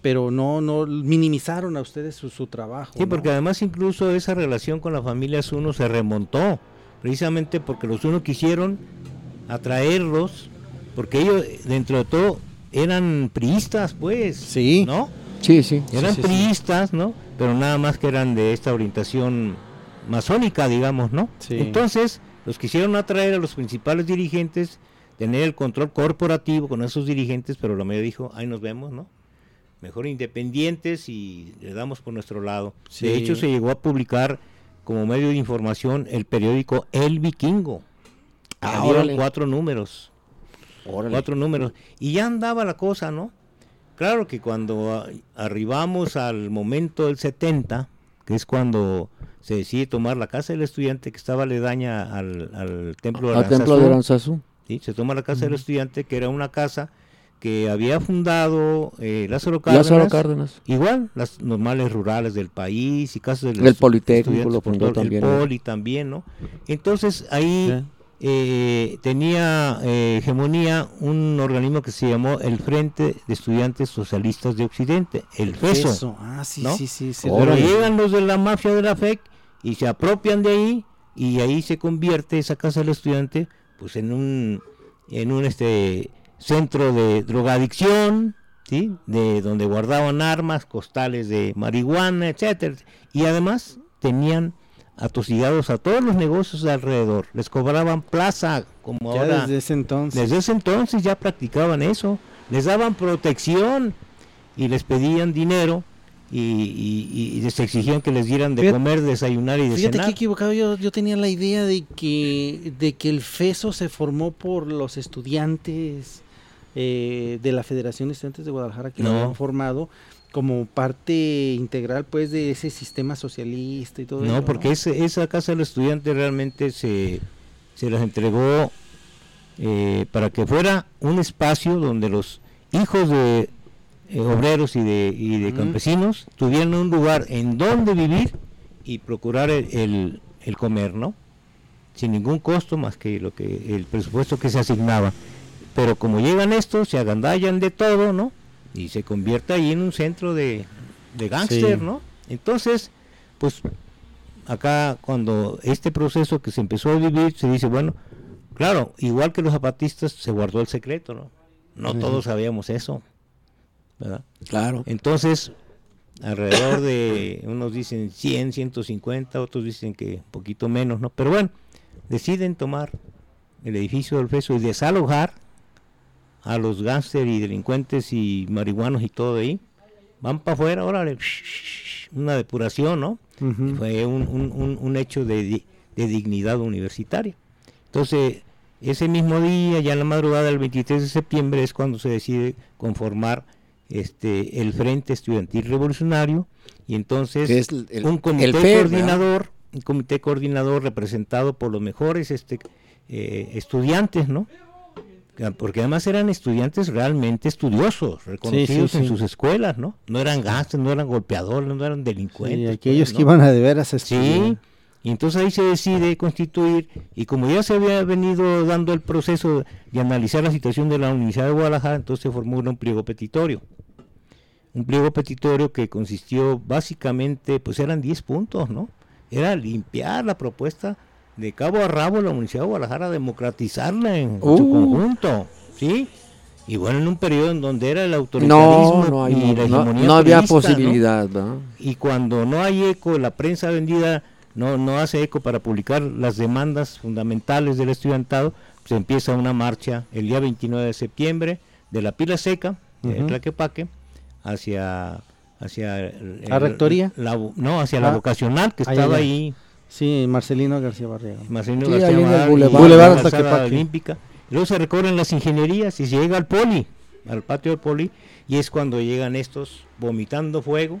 pero no, no minimizaron a ustedes su, su trabajo. Sí, ¿no? porque además incluso esa relación con la familia Zuno se remontó, precisamente porque los Zuno quisieron atraerlos, porque ellos dentro de todo eran priistas, pues, Sí. ¿no? Sí, sí. Eran sí, sí. priistas, ¿no? Pero nada más que eran de esta orientación masónica, digamos, ¿no? Sí. Entonces, los quisieron atraer a los principales dirigentes, tener el control corporativo con esos dirigentes, pero la mayoría dijo, ahí nos vemos, ¿no? Mejor independientes y le damos por nuestro lado. Sí. De hecho, se llegó a publicar como medio de información el periódico El Vikingo. Ah, cuatro números Órale. cuatro números. Y ya andaba la cosa, ¿no? Claro que cuando arribamos al momento del 70, que es cuando se decide tomar la casa del estudiante que estaba aledaña al, al templo de Al templo de Aranzazú. ¿sí? se toma la casa del estudiante, que era una casa que había fundado eh, Lázaro Cárdenas, Lázaro Cárdenas. igual las normales rurales del país y casas del El Politécnico lo fundó también, El ¿no? Poli también, ¿no? Entonces ahí Sí. Eh, tenía eh, hegemonía un organismo que se llamó el Frente de Estudiantes Socialistas de Occidente, el FESO. Eso. Ah, sí, ¿no? sí, sí. sí, Pero Órale. llegan los de la mafia de la FEC y se apropian de ahí y ahí se convierte esa casa del estudiante pues en un en un este centro de drogadicción, ¿sí? De donde guardaban armas, costales de marihuana, etcétera, y además tenían atosigados a todos los negocios de alrededor, les cobraban plaza como Ya ahora desde ese entonces. desde ese entonces ya practicaban eso, les daban protección y les pedían dinero y, y- y les exigían que les dieran de Fíjate- comer, desayunar y de Fíjate que cenar. equivocado, yo, yo tenía la idea de que, de que el FESO se formó por los estudiantes eh, de la Federación de Estudiantes de Guadalajara que lo habían formado como parte integral pues de ese sistema socialista y todo eso. No, porque ese- esa casa del estudiante realmente se, se las entregó eh, para que fuera un espacio donde los hijos de eh, obreros y de, y de campesinos tuvieran un lugar en donde vivir y procurar el, el- el comer, ¿no? Sin ningún costo más que lo que el presupuesto que se asignaba. Pero como llegan estos, se agandallan de todo, ¿no? Y se convierte ahí en un centro de, de gángster, Sí. ¿no? Entonces, pues acá cuando este proceso que se empezó a vivir, se dice, bueno, claro, igual que los zapatistas, se guardó el secreto, ¿no? No todos sabíamos eso, ¿verdad? Claro. Entonces, alrededor de, unos dicen 100, 150, otros dicen que un poquito menos, ¿no? Pero bueno, deciden tomar el edificio del FESO y desalojar a los gángster y delincuentes y marihuanos y todo ahí. Van para afuera, órale, una depuración, ¿no? Fue un, un- un- un hecho de, de dignidad universitaria. Entonces, ese mismo día, ya en la madrugada del 23 de septiembre, es cuando se decide conformar este el Frente Estudiantil Revolucionario y entonces es el- el- un comité ¿verdad? coordinador, un comité coordinador representado por los mejores este eh, estudiantes, ¿no? Porque además eran estudiantes realmente estudiosos, reconocidos sí, en sí. sus escuelas, ¿no? No eran gastos, no eran golpeadores, no eran delincuentes. Pues, aquellos ¿no? que iban a de veras a Sí, estudiar. y entonces ahí se decide constituir, y como ya se había venido dando el proceso de analizar la situación de la Universidad de Guadalajara, entonces se formó un pliego petitorio. Un pliego petitorio que consistió básicamente, pues eran 10 puntos, ¿no? Era limpiar la propuesta de cabo a rabo la Universidad de Guadalajara, democratizarla en su Uh. conjunto, ¿sí? Y bueno, en un periodo en donde era el autoritarismo No, no, hay- y la hegemonía no había posibilidad, y cuando no hay eco, la prensa vendida no, no hace eco para publicar las demandas fundamentales del estudiantado, se empieza una marcha el día 29 de septiembre de la pila seca, de Ujú. Tlaquepaque, hacia hacia el- ¿La rectoría? la no, hacia la Ah. vocacional que estaba ahí, Sí, Marcelino García Barriga. Marcelino Sí, García ahí Madrid, Boulevard. Tlaquepaque. Calzada Olímpica. Luego se recorren las ingenierías y se llega al poli, al patio del poli, y es cuando llegan estos vomitando fuego.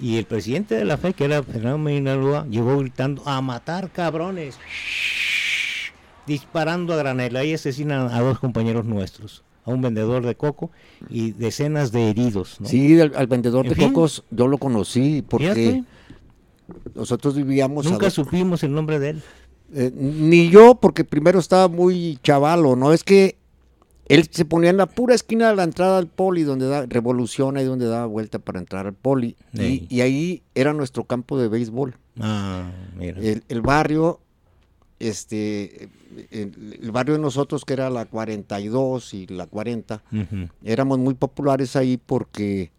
Y el presidente de la FE, que era Fernando Medina Lúa, llegó gritando a matar cabrones, disparando a granela y asesinan a dos compañeros nuestros, a un vendedor de coco y decenas de heridos. ¿no? Sí, al, al vendedor En de fin. cocos yo lo conocí porque Fíjate, nosotros vivíamos nunca supimos el nombre de él. Eh, ni yo, porque primero estaba muy chavalo, ¿no? Es que él se ponía en la pura esquina de la entrada al poli, donde da revolución, ahí donde daba vuelta para entrar al poli. Sí. Y, y ahí era nuestro campo de béisbol. Ah, mira. El, el barrio, este, el, el barrio de nosotros, que era la 42 y la 40, Ujú. éramos muy populares ahí porque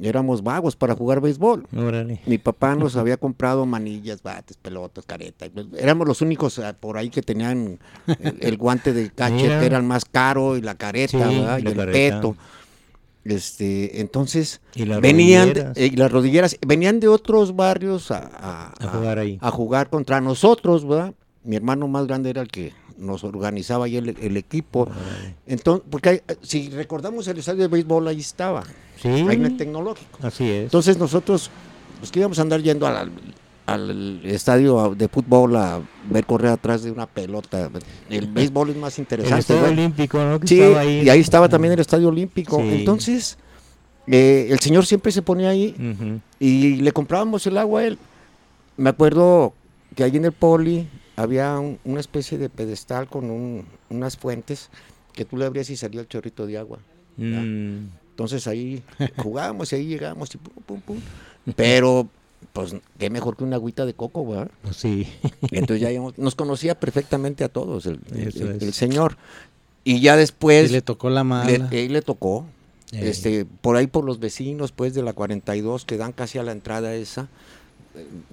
éramos vagos para jugar béisbol. Órale. Mi papá nos había comprado manillas, bates, pelotas, caretas. y pues, Éramos los únicos ah, por ahí que tenían el, el guante de cache, Mira. que era el más caro, y la careta, Sí, ¿verdad? y el careta. peto. Este, entonces, Y venían, rodilleras. eh, y las rodilleras, venían de otros barrios a, a- A jugar ahí. a jugar contra nosotros, ¿verdad? Mi hermano más grande era el que nos organizaba ahí el, el equipo. Entonces, porque hay- si recordamos el estadio de béisbol, ahí estaba, Sí, ahí en el tecnológico. así es. Entonces nosotros, pues que íbamos a andar yendo al, al estadio de fútbol a ver correr atrás de una pelota. El béisbol es más el interesante. Estadio ¿verdad? Olímpico, ¿no? Que Sí, estaba ahí. y ahí estaba también el estadio olímpico. Sí. Entonces, eh, el señor siempre se ponía ahí y le comprábamos el agua a él. Me acuerdo que ahí en el poli había un- una especie de pedestal con un- unas fuentes que tú le abrías y salía el chorrito de agua. Mm, Entonces ahí jugábamos y ahí llegábamos y pum, pum, pum. Pero, pues, qué mejor que una agüita de coco, ¿verdad? pues sí. Entonces ya íbamos- nos conocía perfectamente a todos el, el- Eso el- es. el señor. Y ya después Y le tocó la mala. le, le tocó, Eh. este, por ahí por los vecinos, pues, de la 42, que dan casi a la entrada esa,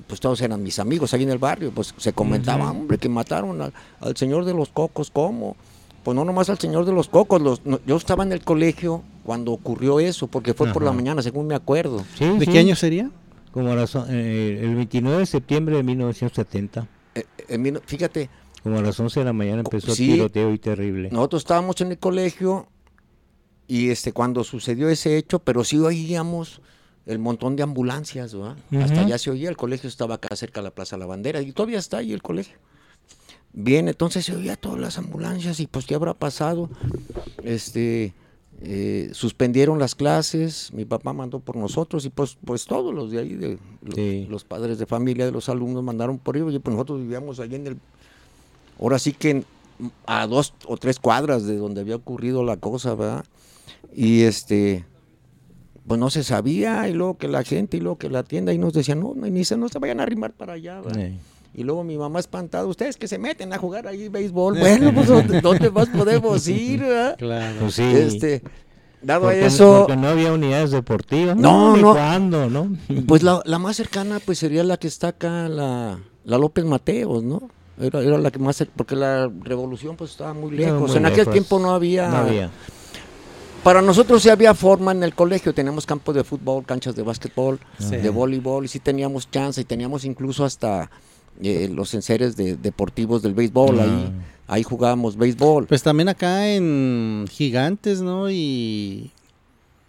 pues todos eran mis amigos ahí en el barrio, pues se comentaba, hombre, que mataron al, al señor de los cocos, ¿cómo? Pues no nomás al señor de los cocos, los, no- yo estaba en el colegio cuando ocurrió eso, porque fue por la mañana, según me acuerdo. Sí, ¿De sí. qué año sería? Como razón, eh, el 29 de septiembre de 1970. Eh, eh, fíjate, Como a las 11 de la mañana empezó Sí. el tiroteo y terrible. nosotros estábamos en el colegio y este cuando sucedió ese hecho, pero sí oíamos el montón de ambulancias, ¿verdad? Hasta allá se oía, el colegio estaba acá cerca de la Plaza La Bandera y todavía está ahí el colegio. Bien, entonces se oía todas las ambulancias y pues qué habrá pasado. Este eh, suspendieron las clases, mi papá mandó por nosotros y pues pues todos los de ahí de los, Sí. los padres de familia de los alumnos mandaron por ellos y pues nosotros vivíamos ahí en el ahora sí que en- a dos o tres cuadras de donde había ocurrido la cosa, ¿verdad? Y este, pues no se sabía, y luego que la gente, y luego que la tienda, y nos decían, no, no, ni se, no se vayan a arrimar para allá, ¿verdad? Y luego mi mamá espantada, ustedes que se meten a jugar ahí béisbol, bueno, pues ¿dónde, dónde más podemos ir, verdad? Claro. pues sí. Este, dado porque, eso, porque no había unidades deportivas. No, ni no. cuándo, ¿no? pues la, la más cercana pues sería la que está acá, la, la López Mateos, ¿no? Era, era la que más, porque la revolución pues estaba muy lejos. muy en aquel tiempo no había, No había. Para nosotros sí había forma en el colegio, teníamos campos de fútbol, canchas de básquetbol, Sí. de voleibol, y sí teníamos chance, y teníamos incluso hasta eh, los enseres de, deportivos del béisbol, Ah. ahí, ahí jugábamos béisbol. Pues también acá en Gigantes, ¿no? Y,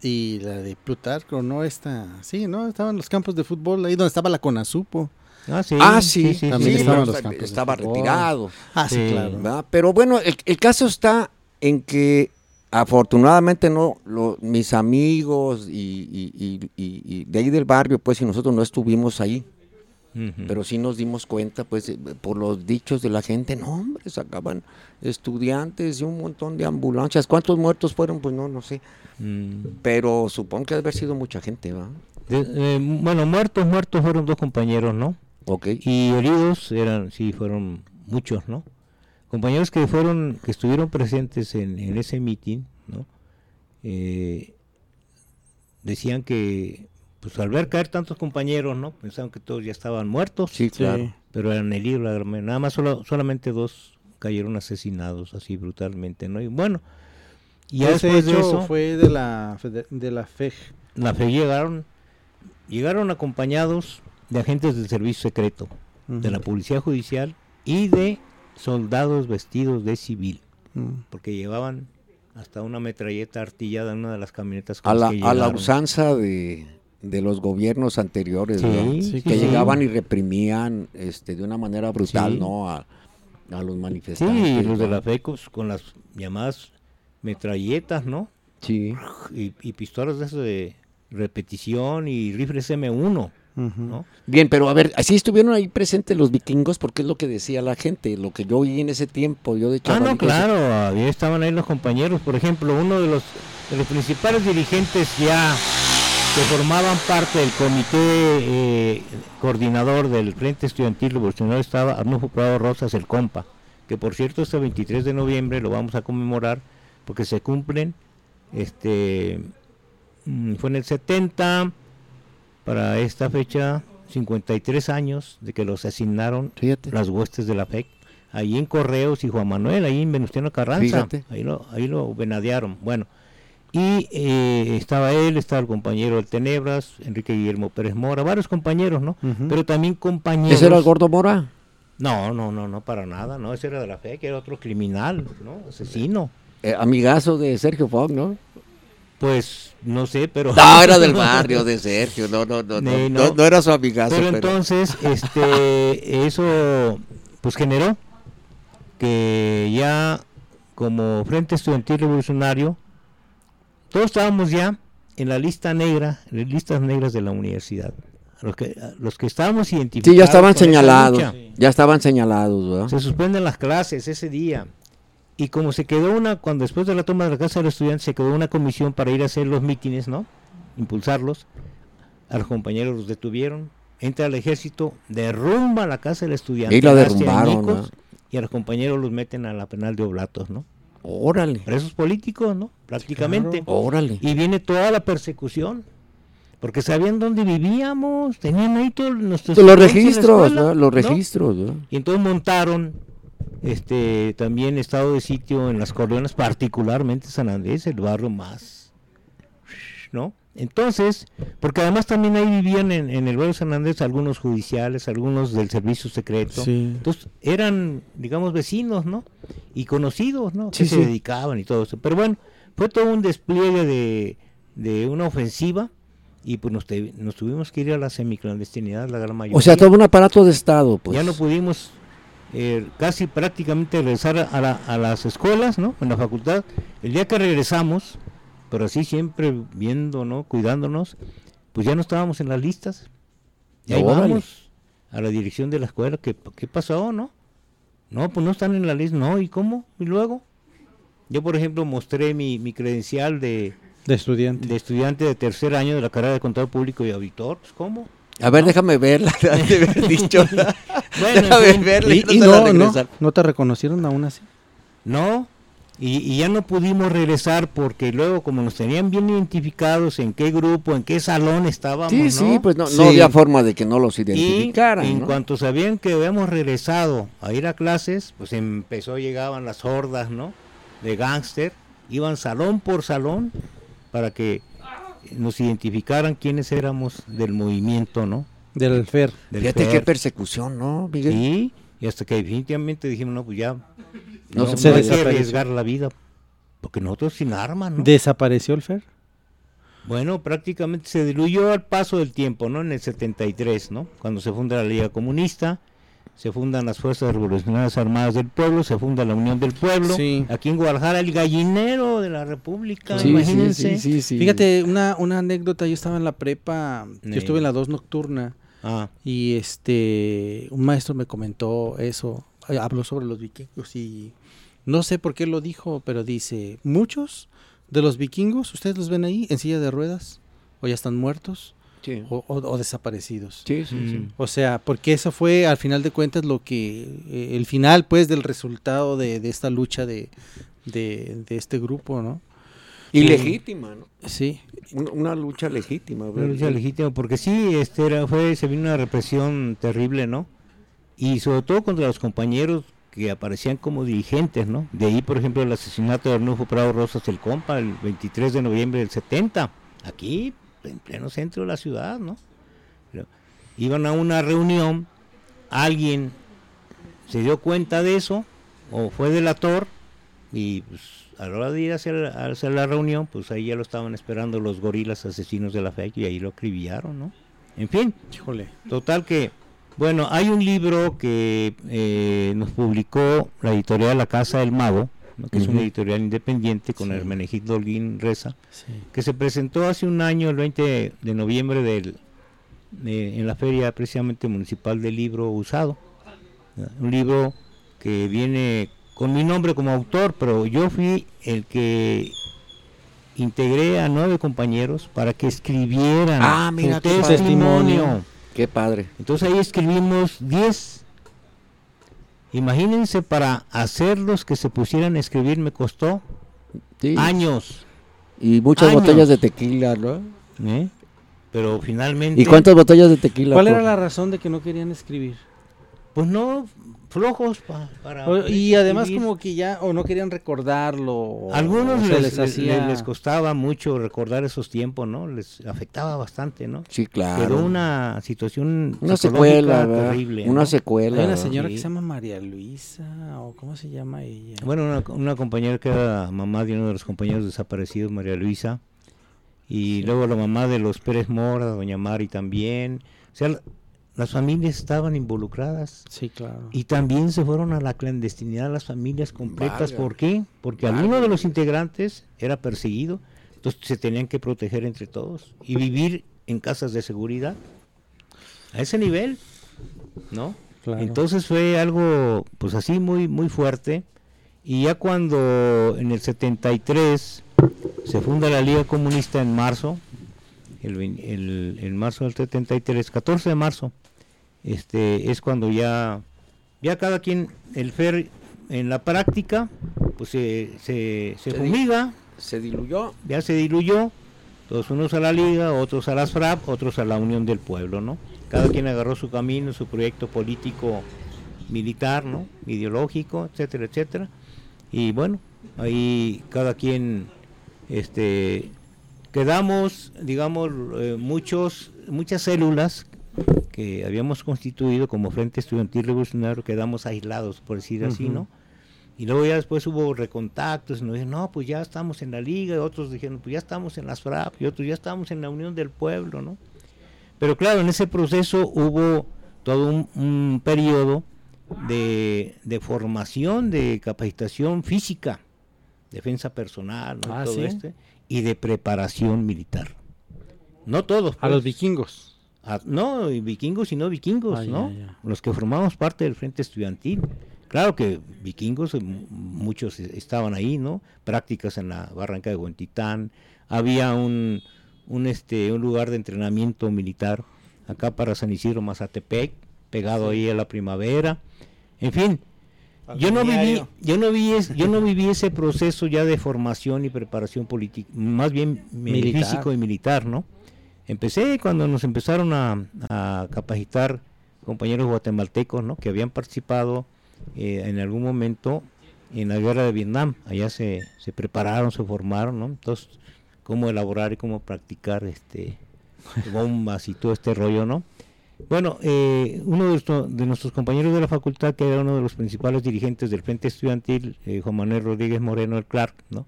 y la de Plutarco, ¿no? Esta, sí, ¿no? Estaban los campos de fútbol, ahí donde estaba la Conasupo. Ah, sí. ah, sí, sí, También sí, estaban los campos de estaba retirado. Ah, sí, Sí. claro. ¿verdad? Pero bueno, el, el caso está en que afortunadamente no, lo- mis amigos y, y- y- y- de ahí del barrio, pues, y nosotros no estuvimos ahí, pero sí nos dimos cuenta, pues, eh, por los dichos de la gente, no, hombre, sacaban estudiantes y un montón de ambulancias. ¿Cuántos muertos fueron? Pues no, no sé, Mm. pero supongo que debe haber sido mucha gente, ¿va? De- eh, bueno, muertos, muertos fueron dos compañeros, ¿no? Ok. Y heridos eran, sí, fueron muchos, ¿no? Compañeros que fueron, que estuvieron presentes en, en ese mitin, ¿no? Eh, decían que, pues al ver caer tantos compañeros, ¿no? Pensaban que todos ya estaban muertos, Sí, claro. pero eran heridos, la gran mayoría. nada más solo, solamente dos cayeron asesinados así brutalmente, ¿no? Y bueno, y ya Ese después de eso, fue de la, de la FEG. la fe llegaron, llegaron acompañados de agentes del servicio secreto, de la policía judicial y de soldados vestidos de civil, Mm. porque llevaban hasta una metralleta artillada en una de las camionetas con A la, que a la usanza de, de los gobiernos anteriores, Sí, ¿verdad? Sí, que sí. llegaban y reprimían este, de una manera brutal, Sí. ¿no? A, a los manifestantes. Sí, los de la FECOS con las llamadas metralletas, ¿no? Sí. Y, y pistolas de, esas de repetición y rifles M1, Bien, pero a ver, así estuvieron ahí presentes los vikingos, porque es lo que decía la gente, lo que yo oí en ese tiempo, yo de Ah, no, claro, ahí estaban ahí los compañeros. Por ejemplo, uno de los, de los principales dirigentes ya que formaban parte del comité eh, coordinador del Frente Estudiantil Revolucionario estaba Arnulfo Prado Rosas, el compa, que por cierto este 23 de noviembre lo vamos a conmemorar porque se cumplen, este, mm, fue en el 70, para esta fecha, 53 años de que los asignaron Fíjate. las huestes de la FEC, ahí en Correos y Juan Manuel, ahí en Venustiano Carranza, Fíjate. ahí lo, ahí lo venadearon. Bueno, y eh, estaba él, estaba el compañero del Tenebras, Enrique Guillermo Pérez Mora, varios compañeros, ¿no? Pero también compañeros. ¿Ese era el gordo Mora? No, no, no, no, para nada, no, ese era de la FEC, era otro criminal, ¿no? Asesino. Eh, amigazo de Sergio Fogg, ¿no? Pues, no sé, pero... No, era del barrio de Sergio, no, no, no, no, era su amigazo. Pero Pero, entonces, este, eso, pues generó que ya como Frente Estudiantil Revolucionario, todos estábamos ya en la lista negra, en las listas negras de la universidad. Los que, los que estábamos identificados. sí, ya estaban señalados, lucha. ya estaban señalados, ¿verdad? Se suspenden las clases ese día. Y como se quedó una, cuando después de la toma de la casa del estudiante se quedó una comisión para ir a hacer los mítines, ¿no? Impulsarlos. A los compañeros los detuvieron. Entra el ejército, derrumba la casa del estudiante. Y la derrumbaron, añicos, ¿no? Y a los compañeros los meten a la penal de Oblatos, ¿no? Órale, Presos políticos, ¿no? Prácticamente. órale. Y viene toda la persecución. Porque sabían dónde vivíamos, tenían ahí todos nuestros Los estudiantes registros, escuela, ¿verdad? Los ¿no? registros, ¿verdad? Y entonces montaron este también estado de sitio en las colonias, particularmente San Andrés, el barrio más, ¿no? Entonces, porque además también ahí vivían en, en el barrio San Andrés algunos judiciales, algunos del servicio secreto. Sí. Entonces eran, digamos, vecinos, ¿no? Y conocidos, ¿no? Sí, que se dedicaban y todo eso. Pero bueno, fue todo un despliegue de, de una ofensiva y pues nos, te- nos tuvimos que ir a la semiclandestinidad, la gran mayoría. O sea, todo un aparato de Estado, pues. Ya no pudimos eh, casi prácticamente regresar a, la- a las escuelas, ¿no? En la facultad. El día que regresamos, pero así siempre viendo, ¿no? Cuidándonos, pues ya no estábamos en las listas. Y ahí vamos a la dirección de la escuela. ¿Qué, ¿Qué pasó, no? No, pues no están en la lista. No, ¿y cómo? ¿Y luego? Yo, por ejemplo, mostré mi, mi credencial de, De estudiante. de estudiante de tercer año de la carrera de contador público y auditor. Pues, ¿Cómo? A ver, déjame verla, de haber dicho. Bueno, en déjame verla Y, y, y no, no, no, regresar. no te reconocieron aún así. No, y, y ya no pudimos regresar porque luego como nos tenían bien identificados en qué grupo, en qué salón estábamos, Sí, ¿no? sí, pues no, Sí. no había forma de que no los y identificaran. en ¿no? cuanto sabían que habíamos regresado a ir a clases, pues empezó, llegaban las hordas, ¿no? De gángster, iban salón por salón para que nos identificaran quiénes éramos del movimiento, ¿no? Del FER. Del Fíjate qué FER. persecución, ¿no, Miguel? Sí, y hasta que definitivamente dijimos, no, pues ya No no, se no hay puede. que arriesgar la vida, porque nosotros sin armas, ¿no? ¿Desapareció el FER? Bueno, prácticamente se diluyó al paso del tiempo, ¿no? En el 73, ¿no? Cuando se funda la Liga Comunista, se fundan las Fuerzas Revolucionarias Armadas del Pueblo, se funda la Unión del Pueblo. Sí. Aquí en Guadalajara, el gallinero de la República, Sí, imagínense. sí, sí, sí. Fíjate, una, una anécdota, yo estaba en la prepa, yo estuve en la 2 nocturna Ah, y este, un maestro me comentó eso, eh, habló sobre los vikingos y no sé por qué lo dijo, pero dice, muchos de los vikingos, ustedes los ven ahí en silla de ruedas, o ya están muertos, Sí, o, o- o desaparecidos. sí, sí, sí. Mm. O sea, porque eso fue al final de cuentas lo que, eh, el final pues del resultado de, de esta lucha de, de, de este grupo, ¿no? Y Sí. legítima, ¿no? Sí, Una, una lucha legítima. Una lucha legítima, porque sí, este era, fue, se vino una represión terrible, ¿no? Y sobre todo contra los compañeros que aparecían como dirigentes, ¿no? De ahí, por ejemplo, el asesinato de Arnulfo Prado Rosas el Compa, el 23 de noviembre del 70, aquí, en pleno centro de la ciudad, ¿no? Pero iban a una reunión, alguien se dio cuenta de eso, o fue delator, y pues, a la hora de ir la, hacia la reunión, pues ahí ya lo estaban esperando los gorilas asesinos de la fe y ahí lo acribillaron, ¿no? En fin, híjole. total que, bueno, hay un libro que eh, nos publicó la editorial La Casa del Mago, ¿no? que es una editorial independiente con Sí. Hermenegildo Holguín Reza, Sí. que se presentó hace un año, el 20 de noviembre, del, de- en la feria precisamente municipal del libro usado. ¿no? Un libro que viene con mi nombre como autor, pero yo fui el que integré a nueve compañeros para que escribieran Ah, mira, su testimonio. Qué padre. Entonces ahí escribimos 10. Imagínense para hacerlos que se pusieran a escribir me costó Sí. años. Y muchas Años. botellas de tequila, ¿no? ¿eh? Pero finalmente... ¿Y cuántas botellas de tequila? ¿Cuál por- era la razón de que no querían escribir? Pues no, flojos pa- para... O- y además como que ya, o no querían recordarlo. Algunos o les, les les- hacía... les costaba mucho recordar esos tiempos, ¿no? Les afectaba bastante, ¿no? Sí, claro. Quedó una situación Una secuela, ¿verdad? terrible. Una ¿no? secuela. Hay una ¿verdad? señora Sí. que se llama María Luisa, o ¿cómo se llama ella? Bueno, una, una compañera que era mamá de uno de los compañeros desaparecidos, María Luisa, y luego la mamá de los Pérez Mora, doña Mari también. O sea, las familias estaban involucradas Sí, claro. y también se fueron a la clandestinidad las familias completas. ¿Por qué? Porque alguno de los integrantes era perseguido, entonces se tenían que proteger entre todos y vivir en casas de seguridad. A ese nivel, ¿no? Claro. Entonces fue algo, pues así muy, muy fuerte. Y ya cuando en el 73 se funda la Liga Comunista en marzo, el, el- en marzo del 73, 14 de marzo, este es cuando ya, ya cada quien, el FER en la práctica, pues se, se, se Se fumiga, Se diluyó. ya se diluyó, todos unos a la Liga, otros a las FRAP, otros a la Unión del Pueblo, ¿no? Cada quien agarró su camino, su proyecto político militar, ¿no? Ideológico, etcétera, etcétera. Y bueno, ahí cada quien, este, quedamos, digamos, eh, muchos, muchas células que habíamos constituido como Frente Estudiantil Revolucionario, quedamos aislados, por decir así. ¿no? Y luego ya después hubo recontactos y nos dijeron, no, pues ya estamos en la liga, y otros dijeron, pues ya estamos en las FRAP, y otros ya estamos en la Unión del Pueblo, ¿no? Pero claro, en ese proceso hubo todo un, un periodo de, de formación, de capacitación física, defensa personal, ¿no? Ah, todo ¿sí? este, y de preparación militar. No todos. A los pues. vikingos. Ah, no, vikingos y no vikingos, Ah, ¿no? ya. Los que formamos parte del Frente Estudiantil. Claro que vikingos, eh, mu- muchos e- estaban ahí, ¿no? Prácticas en la barranca de Huentitán. Había un, un, este, un lugar de entrenamiento militar acá para San Isidro Mazatepec, pegado ahí a la primavera. En fin, yo no viví, yo no vi, es- yo no viví ese proceso ya de formación y preparación política, más bien Militar. físico y militar, ¿no? Empecé cuando nos empezaron a, a capacitar compañeros guatemaltecos, ¿no? Que habían participado eh, en algún momento en la guerra de Vietnam. Allá se, se prepararon, se formaron, ¿no? Entonces, cómo elaborar y cómo practicar este bombas y todo este rollo, ¿no? Bueno, eh, uno de, nuestro- de nuestros compañeros de la facultad, que era uno de los principales dirigentes del Frente Estudiantil, eh, Juan Manuel Rodríguez Moreno, el Clark, ¿no?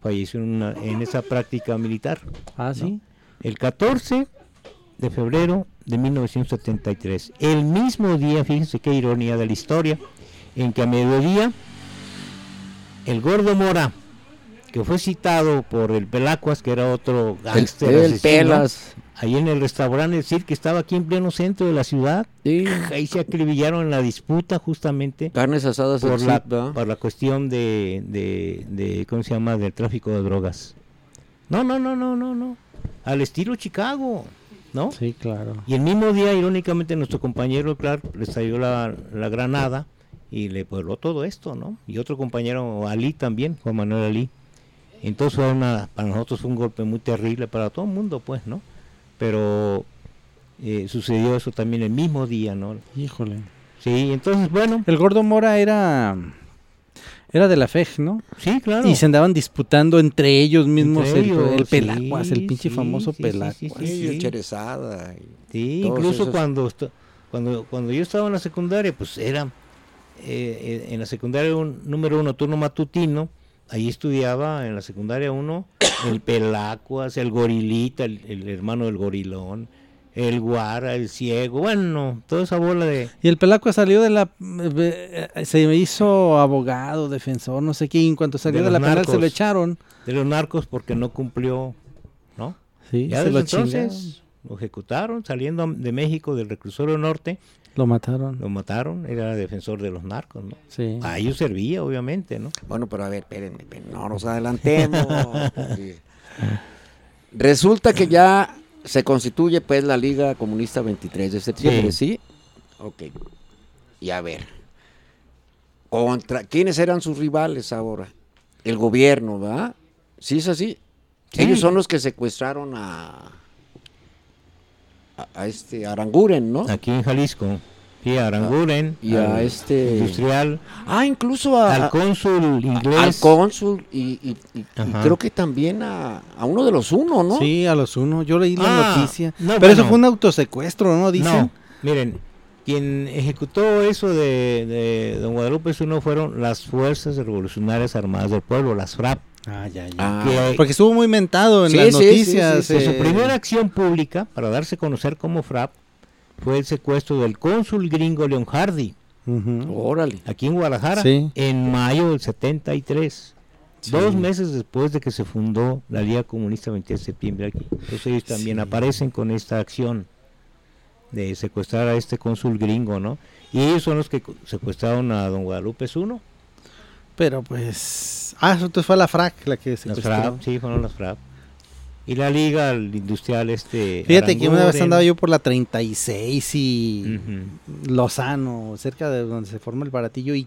Falleció en, una- en esa práctica militar. Ah, sí. El 14 de febrero de 1973. El mismo día, fíjense qué ironía de la historia, en que a mediodía el gordo Mora, que fue citado por el Pelacuas, que era otro gángster el asesino, Pelas. ahí en el restaurante decir que estaba aquí en pleno centro de la ciudad, Sí. ahí se acribillaron en la disputa justamente Carnes asadas por la, por la cuestión de, de, de, ¿cómo se llama?, del tráfico de drogas. No, no, no, no, no, no. Al estilo Chicago, ¿no? Sí, claro. Y el mismo día, irónicamente, nuestro compañero Clark le salió la, la granada y le puebló todo esto, ¿no? Y otro compañero, Ali también, Juan Manuel Ali. Entonces fue una, para nosotros fue un golpe muy terrible, para todo el mundo, pues, ¿no? Pero eh, sucedió eso también el mismo día, ¿no? Híjole. Sí, entonces, bueno, El gordo Mora era era de la FEJ, ¿no? sí, claro. Y se andaban disputando entre ellos mismos Entre el, ellos, el Pelacuas, el pinche sí, famoso sí, Pelacuas. sí, sí, Sí, el sí. Cherezada. y- Sí, incluso esos- cuando, cuando cuando yo estaba en la secundaria, pues era eh, eh, en la secundaria un, número uno, turno matutino, ahí estudiaba en la secundaria uno el Pelacuas, el Gorilita, el, el hermano del Gorilón, el Guara, el Ciego, bueno, toda esa bola de... Y el Pelacuas salió de la... eh, se hizo abogado, defensor, no sé qué, y en cuanto salió De la penal se lo narcos. echaron. de los narcos porque no cumplió, ¿no? Sí, Ya se lo chingaron. entonces lo ejecutaron saliendo de México del reclusorio norte, Lo mataron. lo mataron, era defensor de los narcos, ¿no? Sí. A ellos servía, obviamente, ¿no? Bueno, pero a ver, espérenme, espérenme, no nos adelantemos. Resulta que ya se constituye pues la Liga Comunista 23 de septiembre, ¿sí? Ok. Y a ver, contra ¿quiénes eran sus rivales ahora? El gobierno, ¿verdad? ¿Sí es así? Sí. Ellos son los que secuestraron a a, a este Aranguren, ¿no? Aquí en Jalisco. Sí, a Aranguren. Y a este Industrial. Ah, incluso a, al cónsul inglés. al cónsul y, y- y- y Ajá. creo que también a, a uno de los uno, ¿no? Sí, a los uno. Yo leí la Ah, noticia. no, Pero eso fue un autosecuestro, ¿no? Dicen. No, miren, quien ejecutó eso de, de Don Guadalupe uno fueron las Fuerzas Revolucionarias Armadas del Pueblo, las FRAP. Ah, ya, ya. Ah, que- Porque estuvo muy mentado en Sí, las sí, noticias. sí, sí. que su eh, primera acción pública para darse a conocer como FRAP fue el secuestro del cónsul gringo Leon Hardy órale. aquí en Guadalajara Sí. en mayo del 73. Sí. Dos meses después de que se fundó la Liga Comunista 23 de septiembre aquí. Entonces ellos también Sí. aparecen con esta acción de secuestrar a este cónsul gringo, ¿no? Y ellos son los que secuestraron a don Guadalupe I. Pero pues. Ah, entonces fue la FRAC la que se Las FRAP, sí, fueron las FRAP. Y la Liga el Industrial este... Fíjate que una vez andaba yo por la 36 y Ujú. Lozano, cerca de donde se forma el baratillo, y,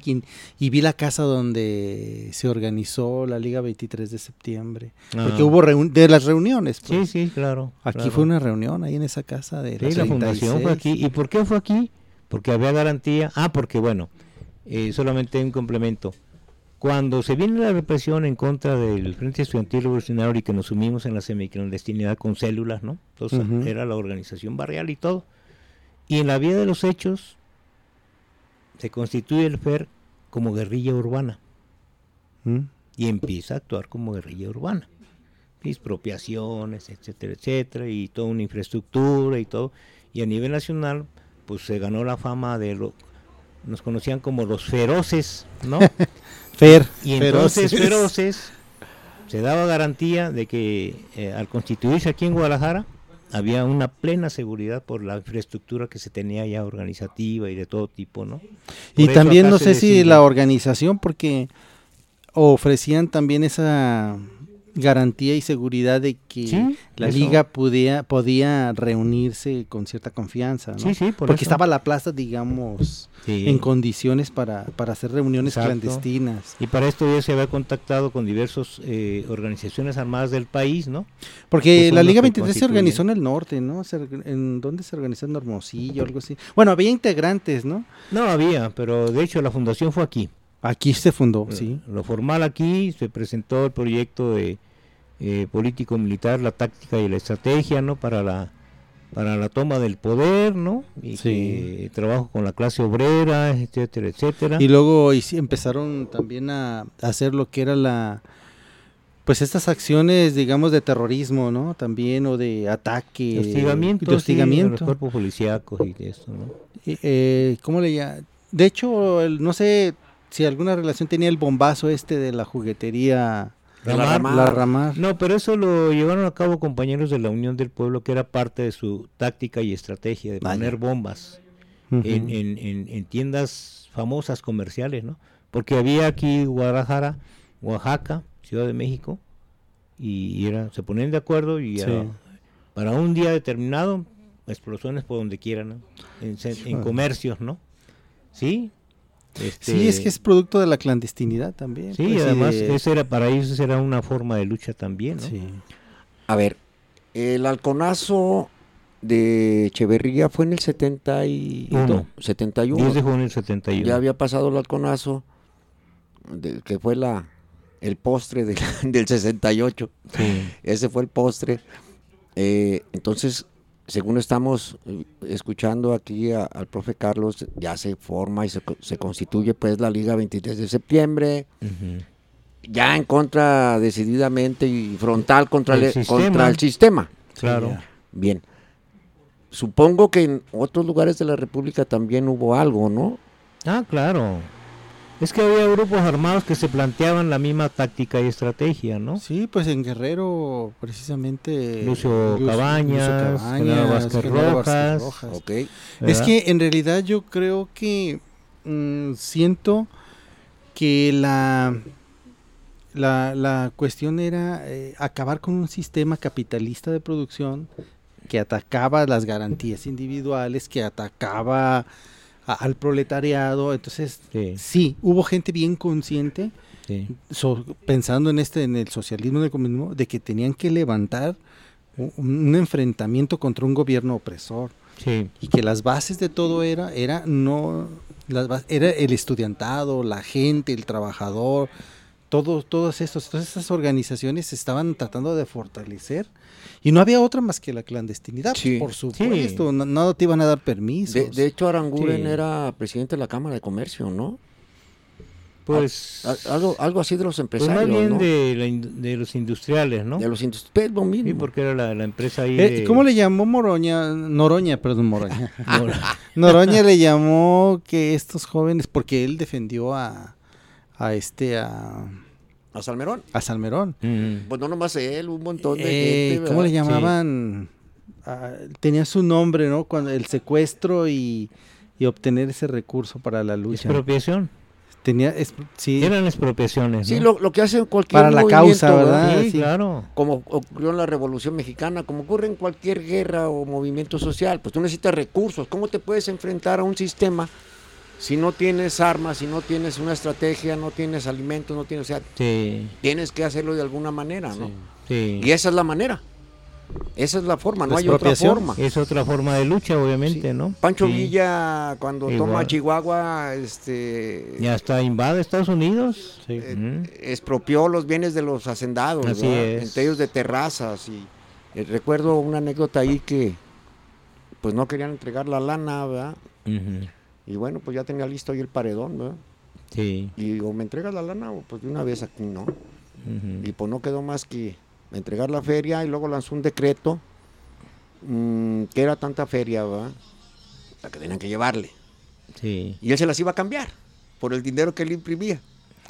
y vi la casa donde se organizó la Liga 23 de septiembre. Porque hubo de las reuniones. Sí, pues. sí, claro. Aquí claro. fue una reunión ahí en esa casa de Sí, la fundación fue 36. aquí. ¿Y por qué fue aquí? Porque había garantía. Ah, porque bueno, eh, solamente un complemento. Cuando se viene la represión en contra del Frente Estudiantil Revolucionario y que nos sumimos en la semiclandestinidad con células, ¿no? Entonces era la organización barrial y todo. Y en la vía de los hechos se constituye el FER como guerrilla urbana ¿Mm? y empieza a actuar como guerrilla urbana. Expropiaciones, etcétera, etcétera, y toda una infraestructura y todo. Y a nivel nacional, pues se ganó la fama de lo nos conocían como los feroces, ¿no? Fer, Y entonces feroces. feroces se daba garantía de que eh, al constituirse aquí en Guadalajara había una plena seguridad por la infraestructura que se tenía ya organizativa y de todo tipo, ¿no? Y Por también no sé si la organización, porque ofrecían también esa garantía y seguridad de que Sí, la eso. liga podía, podía reunirse con cierta confianza, ¿no? Sí, sí, por porque eso. estaba la plaza, digamos, Sí. en condiciones para, para hacer reuniones Exacto. clandestinas. Y para esto ya se había contactado con diversas organizaciones armadas del país, ¿no? Porque la Liga que 23 se organizó en el norte, ¿no? Se ¿En dónde se organizó? En Hermosillo, algo así. Bueno, había integrantes, ¿no? No había, pero de hecho la fundación fue aquí. Aquí se fundó, sí. Lo formal aquí, se presentó el proyecto de eh, político-militar, la táctica y la estrategia, ¿no? Para la para la toma del poder, ¿no? Y Sí. que trabajo con la clase obrera, etcétera, etcétera. Y luego empezaron también a hacer lo que era la pues estas acciones, digamos, de terrorismo, ¿no? También, o de ataque. De hostigamiento, de sí, hostigamiento. los cuerpos policíacos y de eso, ¿no? Eh, eh, ¿Cómo le? De hecho, el- no sé si alguna relación tenía el bombazo este de la juguetería. De la Ramar. Ramar. La Ramar. No, pero eso lo llevaron a cabo compañeros de la Unión del Pueblo, que era parte de su táctica y estrategia de Vaya. poner bombas en, en- en- en tiendas famosas comerciales, ¿no? Porque había aquí Guadalajara, Oaxaca, Ciudad de México, y, era, se ponían de acuerdo y Sí. ah, para un día determinado, explosiones por donde quieran, ¿no? en, comercios, ¿no? Sí. Este, Sí, es que es producto de la clandestinidad también. Sí, pues, además de- ese era para ellos era una forma de lucha también, ¿no? sí. A ver, el halconazo de Echeverría fue en el 71. Uno. 71. 10 de junio del 71. Ya había pasado el halconazo, de- que fue la el postre del, del 68. Sí. Ese fue el postre. Eh, entonces, según estamos eh, escuchando aquí a- al profe Carlos, ya se forma y se, se constituye pues la Liga 23 de septiembre, ya en contra decididamente y frontal contra El el, sistema. contra el sistema. Claro. Bien. Supongo que en otros lugares de la República también hubo algo, ¿no? Ah, claro. Es que había grupos armados que se planteaban la misma táctica y estrategia, ¿no? Sí, pues en Guerrero, precisamente. Lucio Cabañas, Genaro Vázquez Genaro Rojas. Ok. Es que en realidad yo creo que mm, siento que la, la, la cuestión era eh, acabar con un sistema capitalista de producción que atacaba las garantías individuales, que atacaba a- al proletariado. Entonces, Sí, sí, hubo gente bien consciente sí. so- pensando en este en el socialismo y el comunismo de que tenían que levantar un, un enfrentamiento contra un gobierno opresor Sí, y que las bases de todo era era no las bas- era el estudiantado la gente el trabajador todos todos estos todas esas organizaciones estaban tratando de fortalecer y no había otra más que la clandestinidad Sí. por supuesto no, no te iban a dar permisos De, de hecho, Aranguren Sí. era presidente de la Cámara de Comercio, ¿no? pues, A- Algo, algo así de los pues empresarios, más bien ¿no? de, la in- de los industriales, ¿no? De los industriales, lo mismo. Sí, porque era la, la empresa ahí Eh, de... ¿Cómo le llamó Moroña? Noroña, perdón, Moroña. Noroña le llamó que estos jóvenes, porque él defendió a, a este, a, A Salmerón. a Salmerón. Mm, Pues no nomás él, un montón de Eh, gente. ¿Cómo le llamaban? Ah, tenía su nombre, ¿no? Cuando el secuestro y, y obtener ese recurso para la lucha. expropiación. Tenía, es- sí, Eran expropiaciones, Sí, ¿no? lo, lo que hace cualquier Para la causa, ¿verdad? Sí, sí. claro. Como ocurrió en la Revolución Mexicana, como ocurre en cualquier guerra o movimiento social, pues tú necesitas recursos. ¿Cómo te puedes enfrentar a un sistema si no tienes armas, si no tienes una estrategia, no tienes alimentos, no tienes, o sea, Sí, tienes que hacerlo de alguna manera, ¿no? sí. Y esa es la manera. Esa es la forma, no hay otra forma. Es otra forma de lucha, obviamente, ¿no? Pancho. Villa cuando Igual. toma Chihuahua, este Ya está invade Estados Unidos. Sí. eh, Mm. expropió los bienes de los hacendados, Así entre ellos de terrazas y eh, recuerdo una anécdota ahí que pues no querían entregar la lana. Y bueno, pues ya tenía listo ahí el paredón, ¿verdad? Sí. Y digo, ¿me entregas la lana? Pues de una vez aquí, ¿no? Y pues no quedó más que entregar la feria y luego lanzó un decreto mm, que era tanta feria, ¿verdad? La que tenían que llevarle. Sí. Y él se las iba a cambiar por el dinero que él imprimía.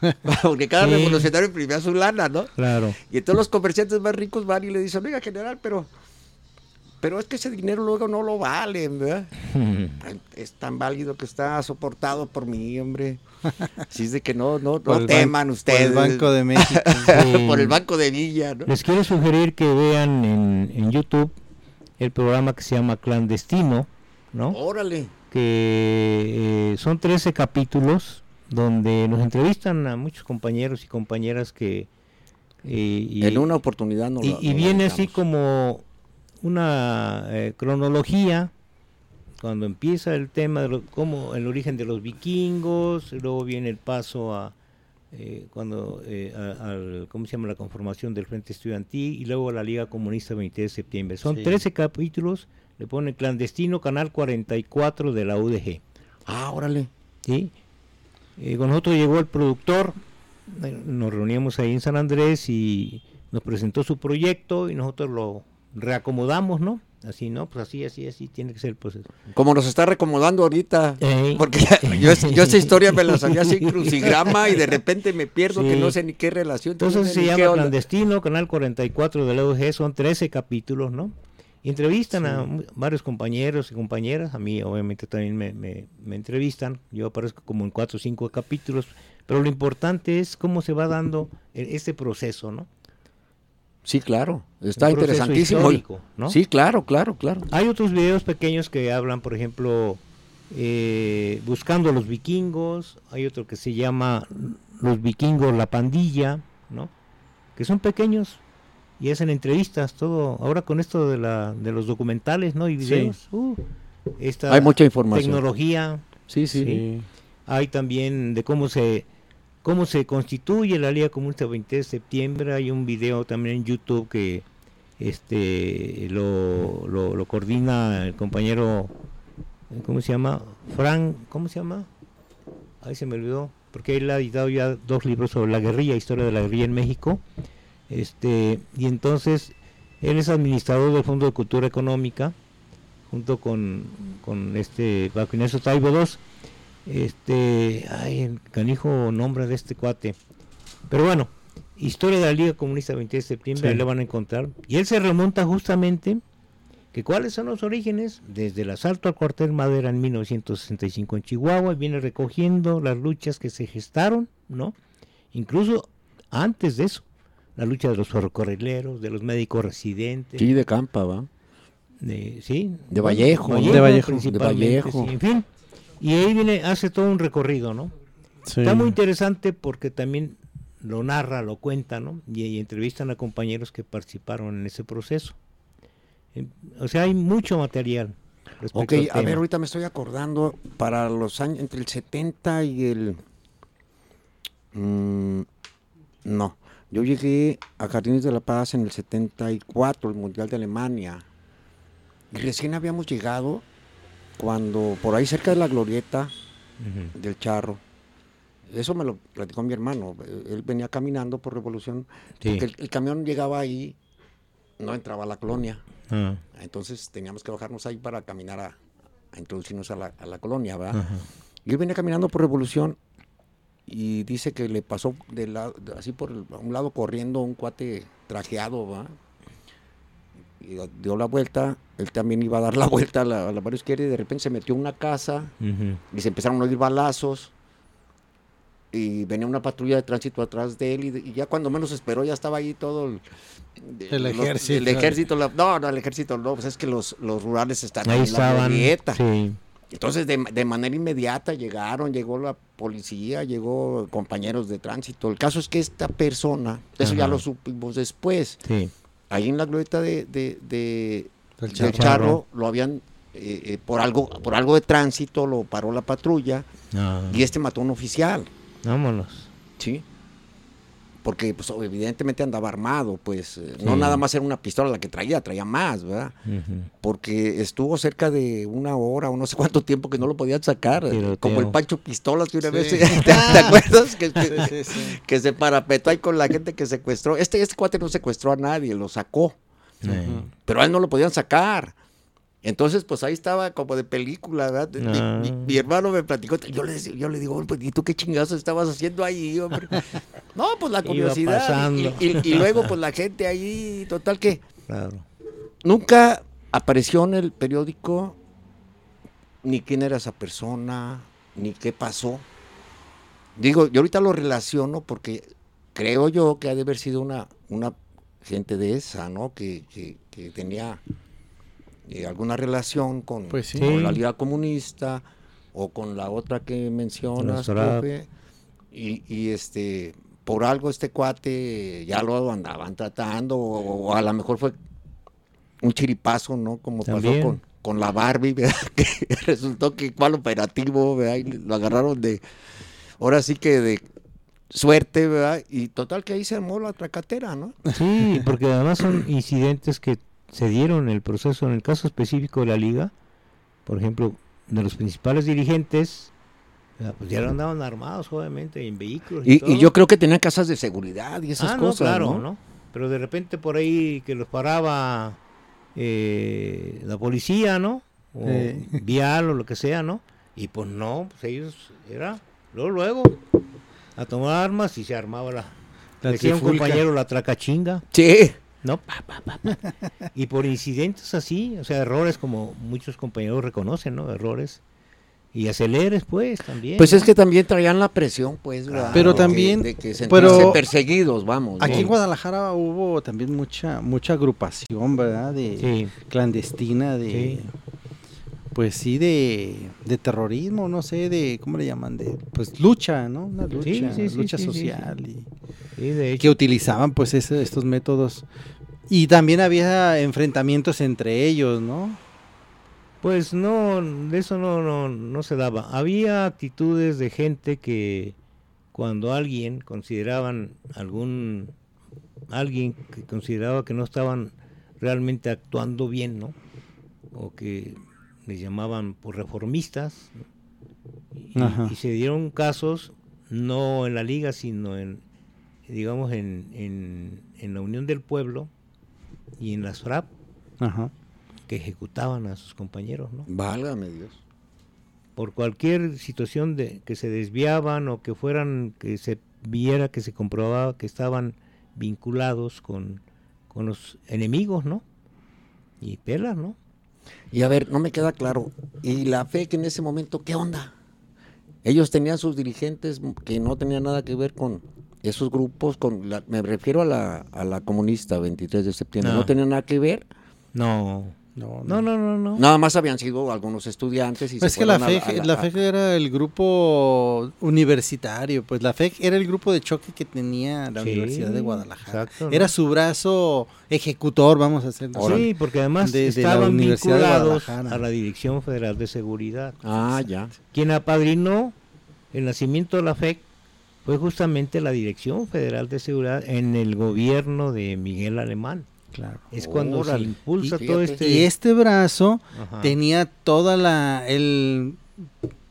Porque cada Sí. revolucionario imprimía su lana, ¿no? Claro. Y entonces los comerciantes más ricos van y le dicen, oiga, general, pero, pero es que ese dinero luego no lo valen, ¿verdad? Es tan válido que está soportado por mí, hombre. Así es de que no, no, no teman ustedes. Por el Banco de México. Por el Banco de Villa, ¿no? Les quiero sugerir que vean en, en YouTube el programa que se llama Clandestino, ¿no? Órale. que eh, son 13 capítulos donde nos entrevistan a muchos compañeros y compañeras que eh, y, en una oportunidad no y, lo- y no viene así como una eh, cronología cuando empieza el tema de lo- cómo el origen de los vikingos luego viene el paso a eh, cuando eh, a- cómo se llama la conformación del frente estudiantil y luego la liga comunista 23 de septiembre son Sí. 13 capítulos le pone clandestino canal 44 de la UDG Ah, órale. ¿sí? Eh, con nosotros llegó el productor eh, nos reuníamos ahí en San Andrés y nos presentó su proyecto y nosotros lo reacomodamos, ¿no? Así, ¿no? Pues así, así, así tiene que ser el proceso. Como nos está recomodando ahorita. Porque yo, yo esa historia me la sabía así crucigrama y de repente me pierdo que no sé ni qué relación. Entonces se llama. Clandestino, Canal 44 de la UG, son 13 capítulos, ¿no? Entrevistan a varios compañeros y compañeras, a mí obviamente también me, me- me entrevistan, yo aparezco como en 4 o 5 capítulos, pero lo importante es cómo se va dando e- este proceso, ¿no? Sí, claro. Está interesantísimo. Sí, claro, claro, claro. Hay otros videos pequeños que hablan, por ejemplo, eh, Buscando a los vikingos, hay otro que se llama Los vikingos, la pandilla, ¿no? Que son pequeños y hacen entrevistas, todo. Ahora con esto de, la, de los documentales, ¿no? Y videos, uh, esta Hay mucha información. tecnología, Sí, sí. Sí. hay también de cómo se cómo se constituye la Liga Comunista 20 de septiembre. Hay un video también en YouTube que este lo, lo, coordina el compañero, ¿cómo se llama? Frank, ¿cómo se llama? Ahí se me olvidó, porque él ha editado ya dos libros sobre la guerrilla, historia de la guerrilla en México. Este, y entonces él es administrador del Fondo de Cultura Económica, junto con, con este Paco Ignacio Taibo II. Este, ay, el canijo nombre de este cuate. Pero bueno, historia de la Liga Comunista 20 de septiembre, Sí. ahí le van a encontrar. Y él se remonta justamente que cuáles son los orígenes desde el asalto al cuartel Madera en 1965 en Chihuahua, y viene recogiendo las luchas que se gestaron, ¿no? Incluso antes de eso, la lucha de los ferrocarrileros, de los médicos residentes, Sí, de campa, ¿va? de, sí, De Vallejo. De Vallejo. De Vallejo. sí, en fin. Y ahí viene, hace todo un recorrido, ¿no? Sí. Está muy interesante porque también lo narra, lo cuenta, ¿no? Y, y entrevistan a compañeros que participaron en ese proceso. Eh, O sea, hay mucho material. Ok, a tema. ver, ahorita me estoy acordando, para los años, entre el 70 y el... mm, no, yo llegué a Jardines de la Paz en el 74, el Mundial de Alemania. Y recién habíamos llegado cuando, por ahí cerca de la glorieta del Charro, eso me lo platicó mi hermano, él venía caminando por Revolución, Sí. porque el, el camión llegaba ahí, no entraba a la colonia. Ah, Entonces teníamos que bajarnos ahí para caminar a, a introducirnos a la, a la colonia, ¿verdad? ajá. Y él venía caminando por Revolución y dice que le pasó de la- de- así por el- a un lado corriendo un cuate trajeado, ¿va? Y dio- la vuelta, él también iba a dar la vuelta a la, a la mano izquierda y de repente se metió en una casa Ujú. y se empezaron a oír balazos y venía una patrulla de tránsito atrás de él y, de- y ya cuando menos esperó ya estaba ahí todo el, El los- ejército. el ejército, la- no, no, el ejército no, pues es que los, los rurales están Ahí en la estaban. glorieta. Sí. Entonces, de, de manera inmediata llegaron, llegó la policía, llegó compañeros de tránsito. El caso es que esta persona, eso ya Ajá. lo supimos después, Sí. Ahí en la glorieta de, de, de- Del charro, lo habían, eh, eh, por, algo, por algo de tránsito, lo paró la patrulla Ah, y este mató a un oficial, Vámonos. ¿sí? Porque pues, evidentemente andaba armado, pues eh, no nada más era una pistola la que traía, traía más, ¿verdad? Porque estuvo cerca de una hora o no sé cuánto tiempo que no lo podían sacar, eh, como el Pancho Pistolas que una Sí. vez, ¿te, te acuerdas? Que, que- Sí, sí, sí. que se parapetó ahí con la gente que secuestró. Este, este cuate no secuestró a nadie, lo sacó, pero a él no lo podían sacar. Entonces, pues ahí estaba como de película, ¿verdad? Mi- Ah. Mi, mi hermano me platicó, yo le, yo le digo, "Oye, pues, ¿y tú qué chingados estabas haciendo ahí, hombre? No, pues la curiosidad. Y, pasando. y- y luego, pues la gente ahí, total que Claro. nunca apareció en el periódico ni quién era esa persona, ni qué pasó. Digo, yo ahorita lo relaciono porque creo yo que ha de haber sido una, una gente de esa, ¿no? Que, que- que tenía eh, alguna relación con, Pues sí. con la. Liga Comunista o con la otra que mencionas, profe. Y, y, este, por algo este cuate ya lo andaban tratando, o, o a lo mejor fue un chiripazo, ¿no? Como También. pasó con, con la Barbie, ¿verdad? Que resultó que cuál operativo, ¿verdad? Y lo agarraron de, ahora sí que de suerte, ¿verdad? Y total que ahí se armó la tracatera, ¿no? Sí, porque además son incidentes que se dieron en el proceso, en el caso específico de la liga, por ejemplo, de los principales dirigentes, pues ya no andaban armados, obviamente, en vehículos. Y, Y, todo. y yo creo que tenían casas de seguridad y esas Ah, no, cosas, claro, ¿no? ¿no? Pero de repente por ahí que los paraba eh, la policía, ¿no? O Eh. vial o lo que sea, ¿no? Y pues no, pues ellos era luego, luego a tomar armas y se armaba la... La decía un compañero la tracachinga, Sí. ¿No? Pa, pa, pa, pa. y por incidentes así, o sea, errores como muchos compañeros reconocen, ¿no? Errores. Y aceleres, pues, también. Pues es que también traían la presión, pues, ¿verdad? Pero De que- también- de que sentirse pero- perseguidos, vamos. Aquí ¿no? en Guadalajara hubo también mucha mucha agrupación, ¿verdad? De Sí. clandestina, de Sí. Pues sí, de, de terrorismo, no sé, de ¿cómo le llaman? De pues lucha, ¿no? Una lucha, Sí, sí, sí, lucha social y de hecho. que utilizaban pues ese- estos métodos y también había enfrentamientos entre ellos, ¿no? Pues no, de eso no, no, no se daba. Había actitudes de gente que cuando alguien consideraban algún alguien que consideraba que no estaban realmente actuando bien, ¿no? O que les llamaban por reformistas ¿no? Ajá. y, y se dieron casos no en la liga sino en digamos en, en, en la unión del pueblo y en las FRAP Ajá. que ejecutaban a sus compañeros, ¿no? Válgame Dios. Por cualquier situación de que se desviaban o que fueran, que se viera, que se comprobaba que estaban vinculados con, con los enemigos, ¿no? Y pelas, ¿no? Y a ver, no me queda claro. ¿Y la fe que en ese momento, qué onda? Ellos tenían sus dirigentes que no tenían nada que ver con esos grupos, con la- me refiero a la, a la comunista 23 de septiembre, no. No. tenían nada que ver. No, No, no, no, no, no. Nada más habían sido algunos estudiantes y Pues es se que la fueron a la, era el grupo universitario, pues la FEC era el grupo de choque que tenía la Sí, Universidad de Guadalajara. exacto, ¿no? Era su brazo ejecutor, vamos a hacer. Sí, porque además De- de la estaban de vinculados Guadalajara. a la Dirección Federal de Seguridad. Ah, ya. Quien apadrinó el nacimiento de la FEC fue justamente la Dirección Federal de Seguridad en el gobierno de Miguel Alemán. Claro. Es cuando se Órale. impulsa Y todo fíjate. este... Y este brazo Ajá. tenía toda la el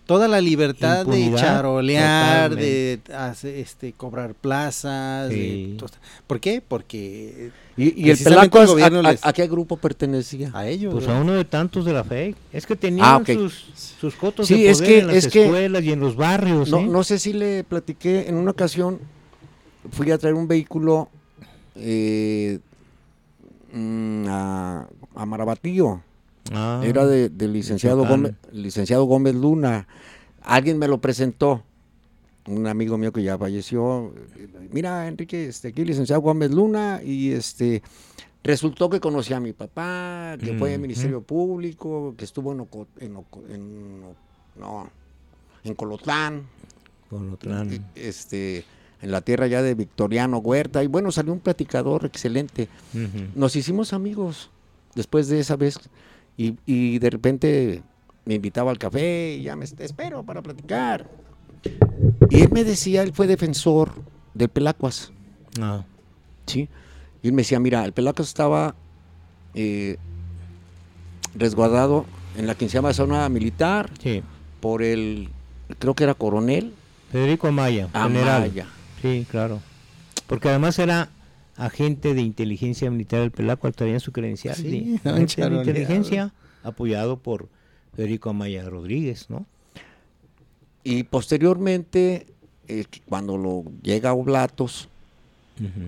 toda la libertad de charolear, totalmente. de hacer, este cobrar plazas, de Sí. to- ¿Por qué? Porque ¿Y, y el gobierno a, a- les- a qué grupo pertenecía? a ellos Pues a uno de tantos de la FEC. Es que tenían Ah, sus, sus cotos Sí, de es poder que- en las es que- escuelas y en los barrios. No, ¿eh? no sé si le platiqué, en una ocasión fui a traer un vehículo eh, mm, a, a Marabatío. Ah, Era de- del licenciado. Gómez, licenciado Gómez Luna. Alguien me lo presentó, un amigo mío que ya falleció. Mira, Enrique, este, aquí licenciado Gómez Luna y este resultó que conocía a mi papá, que fue Ujú. Ministerio Público, que estuvo en, Oco- en, Oco- en O- no, en Colotlán, con Otlán. y- este, en la tierra ya de Victoriano Huerta. Y bueno, salió un platicador excelente nos hicimos amigos después de esa vez y, y de repente me invitaba al café y ya me te espero para platicar. Y él me decía, él fue defensor del Pelacuas, Ah, ¿sí? Y él me decía, mira, el Pelacuas estaba eh, resguardado en la quinceava zona militar sí. por el, creo que era coronel, Federico Amaya, general. Sí, claro. Porque además era agente de inteligencia militar del Pelaco, traía su credencial Sí, de agente de inteligencia, apoyado por Federico Amaya Rodríguez, ¿no? Y posteriormente, eh, cuando lo llega a Oblatos,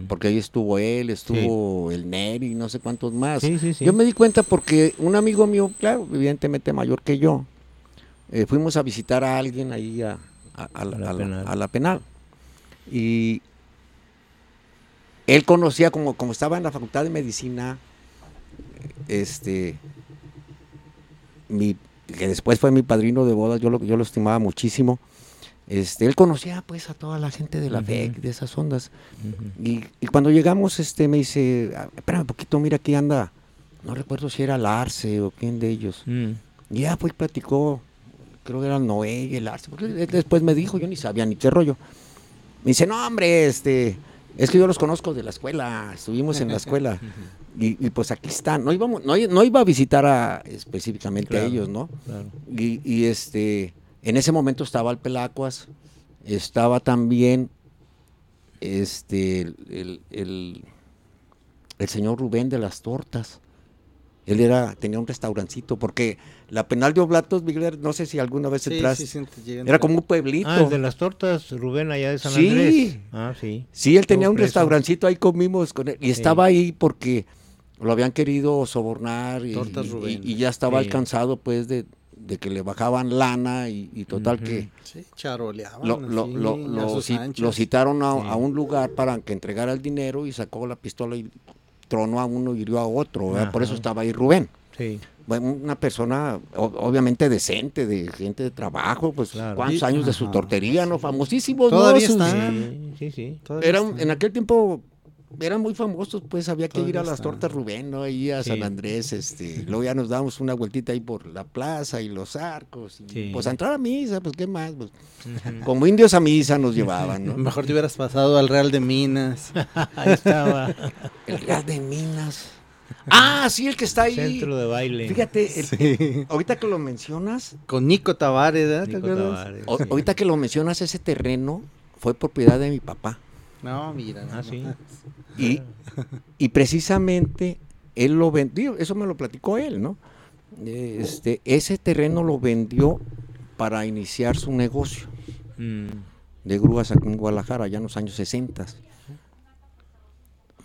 porque ahí estuvo él, estuvo el Neri, no sé cuántos más. Sí, sí, sí. Yo me di cuenta porque un amigo mío, claro, evidentemente mayor que yo, eh, fuimos a visitar a alguien ahí a, a- a la, A la a la- penal. a la penal. Y él conocía, como, como estaba en la facultad de medicina, este, mi, que después fue mi padrino de bodas, yo lo, yo lo estimaba muchísimo. Este, él conocía pues a toda la gente de la. FEC, de esas ondas. Y, y cuando llegamos, este, me dice, "Ah, espérame un poquito, mira aquí anda. No recuerdo si era Larce o quién de ellos. Mm. Y ya pues platicó, creo que era Noé y el Arce, porque él después me dijo, yo ni sabía ni qué rollo. Me dice, no hombre, este, es que yo los conozco de la escuela, estuvimos en la escuela. Y, y, pues aquí están, no, íbamos, no, iba a visitar a, específicamente a ellos, ¿no? Claro. Y, y, este, En ese momento estaba el Pelacuas, estaba también este el, el- el señor Rubén de las Tortas. Él era, tenía un restaurancito, porque la penal de Oblatos, Miguel, no sé si alguna vez Sí, entras, sí, era como un pueblito. Ah, el de las tortas, Rubén, allá de San Sí. Andrés. Ah, sí. Sí, él tenía un preso. restaurancito, ahí comimos con él. Y Sí. estaba ahí porque lo habían querido sobornar y, Tortas Rubén. y ya estaba Sí. alcanzado pues de, de que le bajaban lana y, y total que Sí, charoleaban. lo, lo- así, lo- a lo sus ci- anchas. lo citaron a, Sí. a un lugar para que entregara el dinero y sacó la pistola y tronó a uno y hirió a otro. Por eso estaba ahí Rubén. Sí. Bueno, una persona obviamente decente, de gente de trabajo, pues Claro. cuántos años de su tortería, ¿no? Famosísimos, ¿no? Todavía Sus- están. Sí, sí, sí. Todavía eran, está. en aquel tiempo eran muy famosos, pues había que ir a las está. tortas Rubén, ¿no? Ahí a Sí. San Andrés, este, luego ya nos damos una vueltita ahí por la plaza y los arcos, y, Sí. pues a entrar a misa, pues qué más, pues, como indios a misa nos llevaban, ¿no? Mejor te hubieras pasado al Real de Minas. Ahí estaba. El Real de Minas. Ah, sí, el que está ahí. Centro de baile. Fíjate, el- Sí. ahorita que lo mencionas, Con Nico Tavares, ¿verdad? ¿Te Nico acuerdas? Tavares, o- sí. ahorita que lo mencionas, ese terreno fue propiedad de mi papá. No, mira. Ah, sí. Y, y precisamente él lo vendió, eso me lo platicó él, ¿no? Este, ese terreno lo vendió para iniciar su negocio Mm. de grúas aquí en Guadalajara, ya en los años 60.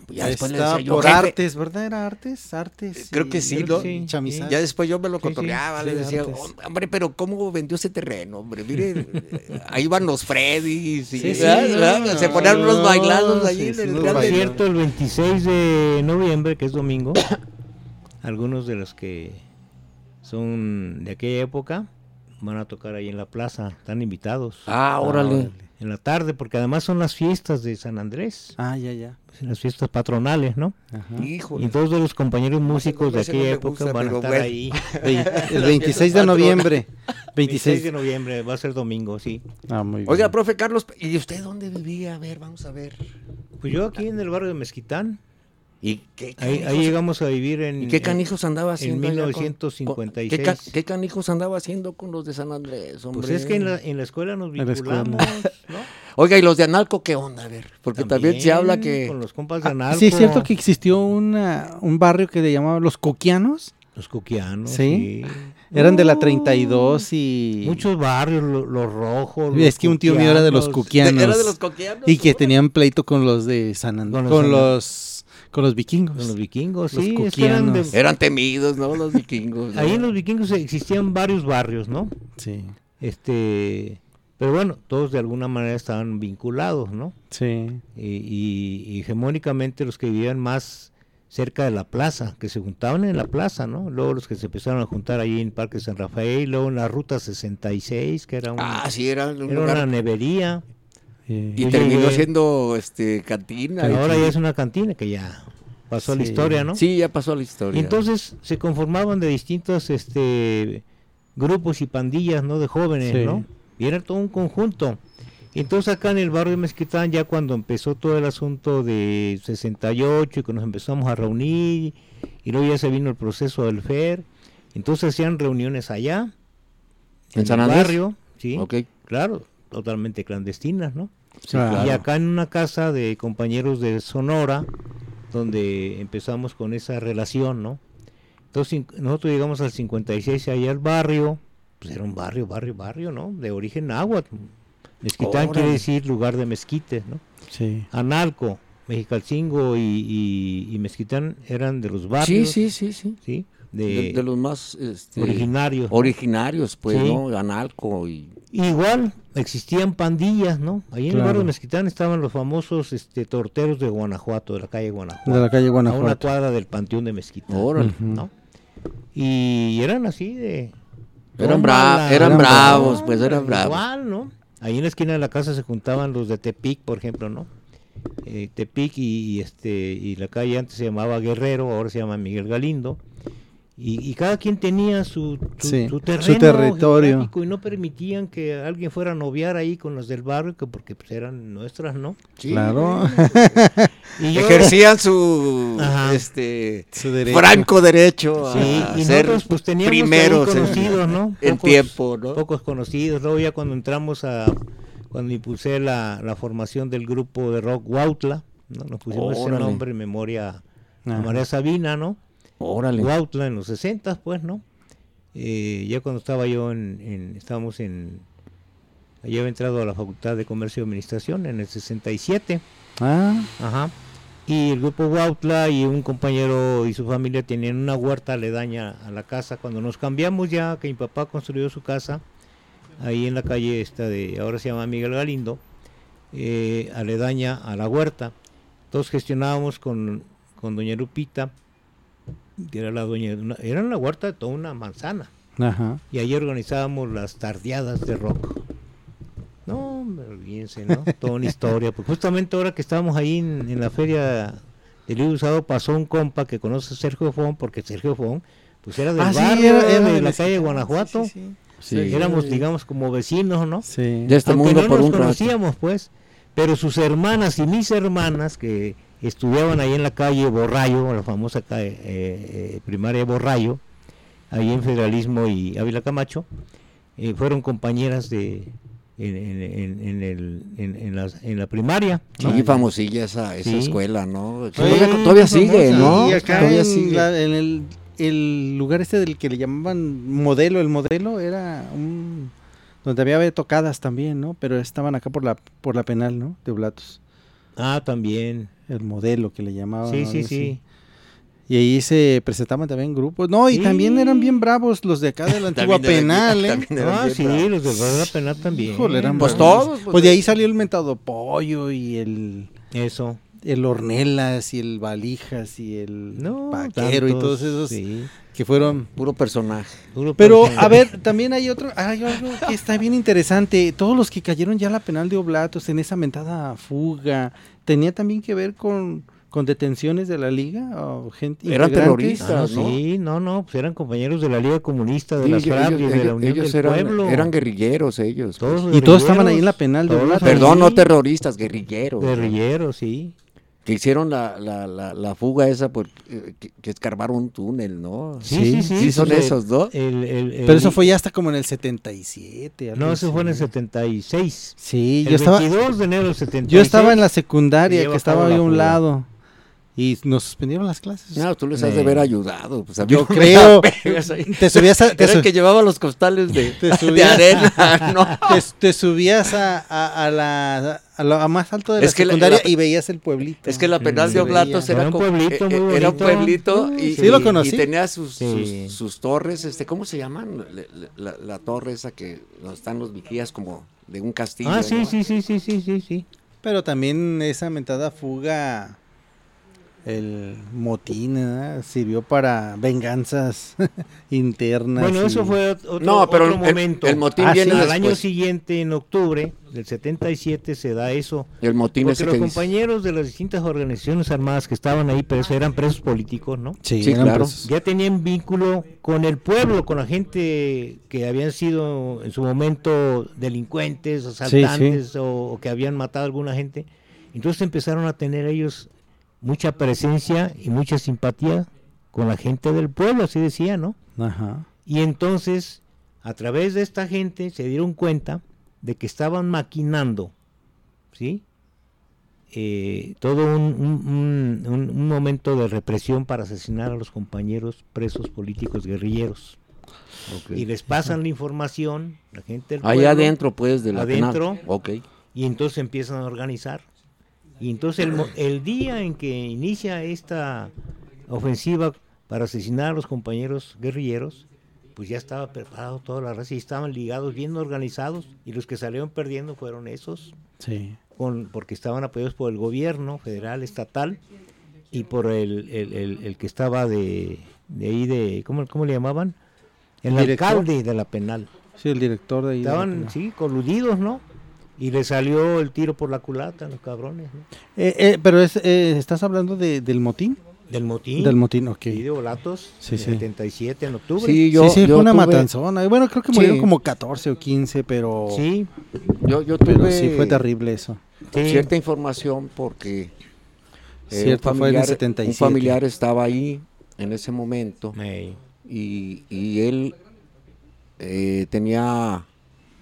Ya después le Está decía yo, por "Jefe", Artes, ¿verdad? ¿Era Artes? Artes. Creo y- que sí, creo ¿no? que Sí, Chamizal. Ya después yo me lo cotorreaba, sí, le decía, hombre, pero ¿cómo vendió ese terreno? Hombre, mire, eh, ahí van los Freddys, y, Sí, sí, ¿verdad? no, se no, ponían unos no, bailados sí, ahí en el Por cierto, el 26 de noviembre, que es domingo, algunos de los que son de aquella época van a tocar ahí en la plaza, están invitados Ah, órale. En la tarde, porque además son las fiestas de San Andrés, Ah, ya, ya. las fiestas patronales, ¿no? Ajá. Híjole. Y todos de los compañeros músicos de no aquella época gusta, van a estar bueno. ahí. El 26 de noviembre. 26 26. de noviembre, va a ser domingo, sí. Ah, muy bien. Oiga, profe Carlos, ¿y usted dónde vivía? A ver, vamos a ver. Pues yo aquí en el barrio de Mezquitán, ¿Y qué ahí, canijos, ahí llegamos a vivir en... ¿y qué en- canijos andaba haciendo? con- 1956. ¿Qué, ca- qué canijos andaba haciendo con los de San Andrés, hombre? Pues es que en la, en la escuela nos En vinculamos, ¿no? Oiga, ¿y los de Analco qué onda? A ver, porque también, se habla que... Con los compas de Ah, Analco, sí, es cierto que existió una, un barrio que le llamaban los coquianos. Los coquianos, Sí. sí. Eran de la Uh, 32 y... Muchos barrios, lo- los rojos. Es que un tío mío era de los coquianos. ¿Era de los coquianos? Y que tenían pleito con los de San Andrés. Con Con los los, con los vikingos. Con los vikingos, Los sí. eran de-. Eran temidos, ¿no? Los vikingos. ¿no? ahí en los vikingos existían varios barrios, ¿no? Sí, Este, pero bueno, todos de alguna manera estaban vinculados, ¿no? sí. Y, y- y hegemónicamente los que vivían más cerca de la plaza, que se juntaban en la plaza, ¿no? Luego los que se empezaron a juntar ahí en Parque San Rafael, luego en la Ruta 66, que era, un- Ah, sí, era un era lugar... una nevería, Eh, Y terminó siendo este cantina. pero y- ahora ya es una cantina que ya pasó a la Sí. historia, ¿no? Sí, ya pasó a la Y historia. entonces se conformaban de distintos este grupos y pandillas, ¿no? De jóvenes, Sí. ¿no? Y era todo un conjunto. Y entonces acá en el barrio de Mezquitán, ya cuando empezó todo el asunto de 68 y que nos empezamos a reunir, y luego ya se vino el proceso del FER, entonces hacían reuniones allá, ¿En San el Andrés? barrio, sí, Ok. claro, totalmente clandestinas, ¿no? claro. Y acá en una casa de compañeros de Sonora, donde empezamos con esa relación, ¿no? Entonces nosotros llegamos al 56 allá al barrio, pues era un barrio, barrio, barrio, ¿no? De origen náhuatl. Mezquitán quiere decir lugar de mezquites, ¿no? Sí. Analco, Mexicalcingo y, y, y Mezquitán eran de los Sí, barrios, sí, sí, sí. ¿sí? De, De, de los más este, originarios. originarios, pues, Sí. ¿no? Analco y... Igual existían pandillas, ¿no? Ahí en el barrio de Mezquitán estaban los famosos este, torteros de Guanajuato, de la calle Guanajuato. De la calle a una Guanajuato. cuadra del Panteón de Mezquitán. Órale. ¿no? Y eran así de... Eran, bra- eran eran bravos, pues eran bravos. Igual, ¿no? Ahí en la esquina de la casa se juntaban los de Tepic, por ejemplo, ¿no? Eh, Tepic y, y, este y la calle antes se llamaba Guerrero, ahora se llama Miguel Galindo. Y, y cada quien tenía su, su, Sí, su su terreno territorio. y no permitían que alguien fuera a noviar ahí con los del barrio, que porque pues, eran nuestras, ¿no? Sí. Claro. Y yo- Ejercían su Ajá. este Su derecho. franco derecho Sí, a y ser nosotros pues teníamos primeros en- conocidos, ¿no? en Pocos- tiempo, ¿no? Pocos conocidos. Luego ya cuando entramos a, cuando impulsé la, la formación del grupo de rock Huautla, ¿no? Nos pusimos ese nombre en memoria a. María Sabina, ¿no? Órale. Huautla en los 60, pues, ¿no? Eh, ya cuando estaba yo en, en- estábamos en, ya había entrado a la Facultad de Comercio y Administración en el 67. Ah, Ajá. Y el grupo Huautla y un compañero y su familia tenían una huerta aledaña a la casa. Cuando nos cambiamos ya, que mi papá construyó su casa, ahí en la calle esta de, ahora se llama Miguel Galindo, eh, aledaña a la huerta. Entonces gestionábamos con, con doña Lupita, que era la dueña de una, era la huerta de toda una manzana. ajá. Y ahí organizábamos las tardeadas de rock. No, olvídense, ¿no? Toda una historia. Porque justamente ahora que estábamos ahí en, en la feria del libro usado, pasó un compa que conoce a Sergio Fon, porque Sergio Fon, pues era del Ah, sí, barrio era- era de la calle esquina. Guanajuato. Sí. Éramos, digamos, como vecinos, ¿no? sí. De este Aunque mundo no por nos un rato. conocíamos, pues. Pero sus hermanas y mis hermanas que estudiaban ahí en la calle Borrayo, la famosa calle, eh, eh, primaria Borrayo, ahí en Federalismo y Ávila Camacho, eh, fueron compañeras de en, en- en- en el- en- en las- en la primaria. Sí, ¿no? famosilla esa, esa Sí. escuela, ¿no? Sí, todavía sigue. ¿no? Y acá Todavía en, sigue. la- en el, el lugar este del que le llamaban modelo, el modelo era un donde había tocadas también, ¿no? Pero estaban acá por la por la penal, ¿no? De Blatos. Ah, también. El modelo que le llamaban. Sí, ¿no? sí, sí. Y ahí se presentaban también grupos. No, y Sí. también eran bien bravos los de acá de la antigua penal, ¿eh? Ah, sí, bravos. los de Barra Penal también. Híjole, eran Pues bravos. todos, pues, Pues de ahí salió el mentado pollo y el Eso. el Ornelas y el Valijas y el No, Vaquero y tantos, todos esos sí, que fueron Puro personaje. puro Pero, personaje. a ver, también hay otro, hay algo que está bien interesante. Todos los que cayeron ya a la penal de Oblatos en esa mentada fuga, ¿tenía también que ver con, con detenciones de la liga? O gente, Eran? Ah, terroristas. ¿no? Sí, no, no, pues eran compañeros de la Liga Comunista, de Sí, las ellos- FRAP y ellos- de la Unión ellos del eran, Pueblo. eran guerrilleros ellos. pues. Y todos estaban ahí en la penal de Oblatos. Perdón, no terroristas, guerrilleros. ¿no? Guerrilleros, sí. Que hicieron la, la, la, la fuga esa, por, eh, que, que escarbaron un túnel, ¿no? Sí, Sí, sí, sí. Sí, son pues, esos, ¿no? el- el- el- Pero eso fue ya hasta como en el 77. algo No, eso fue en el así. 76. Sí, el yo estaba, 22 de enero del 76. yo estaba en la secundaria, que estaba ahí a un fuga. lado. Y nos suspendieron las clases. No, tú les has de Eh, haber ayudado. Pues, a mí Yo creo. la. Te subías a, te Era su- el que llevaba los costales de, Te de arena, ¿no? te, te subías a, a, a la, a lo a más alto de la Es que la- secundaria la- y veías el pueblito. Es que la penal Se de Oblatos era, Era un como- pueblito eh, muy eh, era un pueblito y, Sí, lo conocí. y tenía sus, Sí. sus, sus torres, este, ¿cómo se llaman? Le- La, la torre esa que están los vigías como de un castillo. Ah, sí, ¿no? sí, sí, sí, sí, sí, sí. Pero también esa mentada fuga, el motín, ¿verdad? sirvió para venganzas internas. Bueno, y- eso fue otro, No, pero otro el- momento. el motín Ah, viene sí. Al año siguiente, en octubre del 77, se da eso. El motín Porque los dice. compañeros de las distintas organizaciones armadas que estaban ahí presos eran presos políticos, ¿no? Sí, Sí, eran claro. presos. Ya tenían vínculo con el pueblo, con la gente que habían sido en su momento delincuentes, asaltantes O, o que habían matado a alguna gente. Entonces empezaron a tener ellos mucha presencia y mucha simpatía con la gente del pueblo, así decía, ¿no? Ajá. Y entonces, a través de esta gente, se dieron cuenta de que estaban maquinando, ¿sí? Eh, todo un, un- un- momento de represión para asesinar a los compañeros presos políticos guerrilleros. Y les pasan la información, la gente del pueblo, adentro, pues, de la Adentro. penal. Y entonces empiezan a organizar. Y entonces el, mo- el día en que inicia esta ofensiva para asesinar a los compañeros guerrilleros, pues ya estaba preparado toda la raza y estaban ligados, bien organizados, y los que salieron perdiendo fueron esos, Sí. con, porque estaban apoyados por el gobierno federal, estatal, y por el, el- el- el que estaba de, de ahí, de ¿cómo, cómo le llamaban? El Director. alcalde de la penal. Sí, el director de ahí. de la Estaban, penal. sí, coludidos, ¿no? Y le salió el tiro por la culata a los cabrones, ¿no? Eh, eh, pero es, eh, estás hablando de, del motín. Del motín. Del motín, ok. Sí, de Volatos. Sí, en sí. 77 en octubre. Sí, yo, sí, sí, yo fue una tuve- matanzona. Y Bueno, creo que Sí. murieron como 14 o 15, pero, Sí, Yo, yo tuve pero sí fue terrible eso. sí. cierta información porque eh, Cierto, un, fue en el familiar, 77. un familiar estaba ahí en ese momento Ey. y, y él eh, tenía,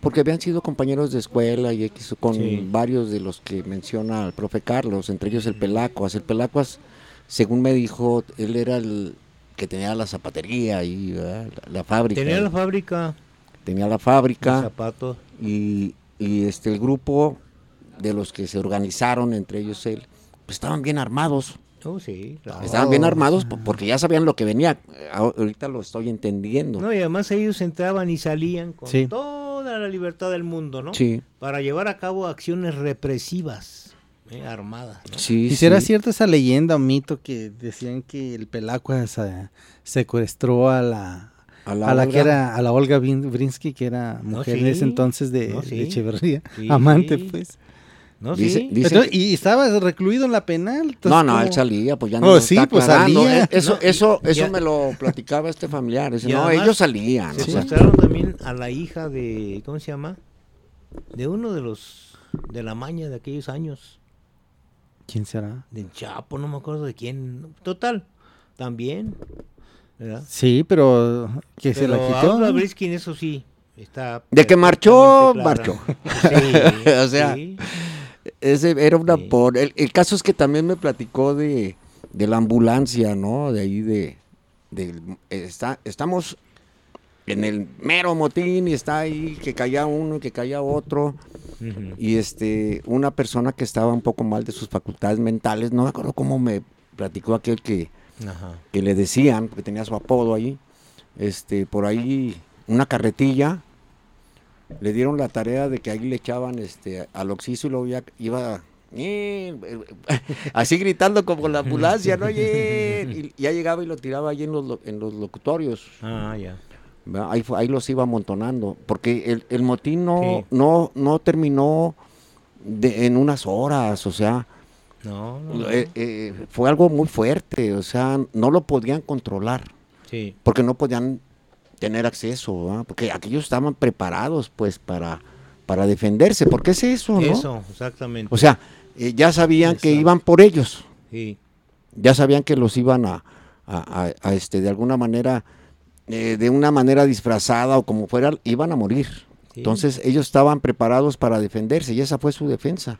porque habían sido compañeros de escuela y X con Sí. varios de los que menciona el profe Carlos, entre ellos el Pelacuas. El Pelacuas, según me dijo, él era el que tenía la zapatería y la, la fábrica. Tenía la fábrica tenía la fábrica zapatos. y, y, este el grupo de los que se organizaron, entre ellos él, pues estaban bien armados. Oh, sí, claro. Estaban bien armados po- porque ya sabían lo que venía. Ahor- Ahorita lo estoy entendiendo. No, y además ellos entraban y salían con Sí. Toda la libertad del mundo, ¿no? Sí, Para llevar a cabo acciones represivas, ¿eh? armadas. ¿no? sí, ¿Y si era sí. cierta esa leyenda o mito que decían que el Pelacuas eh, secuestró a la, A a la, que Olga, era a la Olga Vin- Brinsky, que era mujer en sí. ese entonces de, No, de. Echeverría, Sí. amante pues. ¿No? Dice- sí. dice Entonces, que- y estaba recluido en la penal. entonces, No, no, ¿cómo? él salía, pues ya Oh, no lo sí, está pues salía. Eh, Eso, No, y- eso, eso me lo platicaba este familiar. No, además- ellos salían. o sea, Secuestraron también a la hija de, ¿cómo se llama? De uno de los, de la maña de aquellos años, ¿Quién será? del Chapo, no me acuerdo de quién. Total, también, ¿verdad? Sí, pero que se la quitó. Briskin, eso sí, está... De que marchó, clara. Sí, O sea, sí. Ese era una Sí. por. El, el caso es que también me platicó de, de la ambulancia, ¿no? De ahí de. está, estamos en el mero motín y está ahí que caía uno y que caía otro. Y este, una persona que estaba un poco mal de sus facultades mentales, no me acuerdo cómo me platicó aquel que, Ajá. que le decían, porque tenía su apodo ahí, este, por ahí una carretilla, le dieron la tarea de que ahí le echaban este al oxiso y luego ya iba eh, así gritando como la ambulancia, ¿no? Y ya llegaba y lo tiraba ahí en los, lo- en los locutorios. Ah, ya. ¿verdad? Ahí, fue- ahí los iba amontonando, porque el, el motín no, Sí. no, no terminó de- en unas horas, o sea, No, no, no. eh, eh, fue algo muy fuerte, o sea, no lo podían controlar Sí. porque no podían tener acceso, ¿verdad? porque aquellos estaban preparados pues para, para defenderse, porque es eso, ¿no? Eso, exactamente. O sea, eh, ya sabían que iban por ellos, sí. ya sabían que los iban a, a- a- a, este, de alguna manera, eh, de una manera disfrazada o como fuera, iban a morir. Sí. Entonces ellos estaban preparados para defenderse y esa fue su defensa.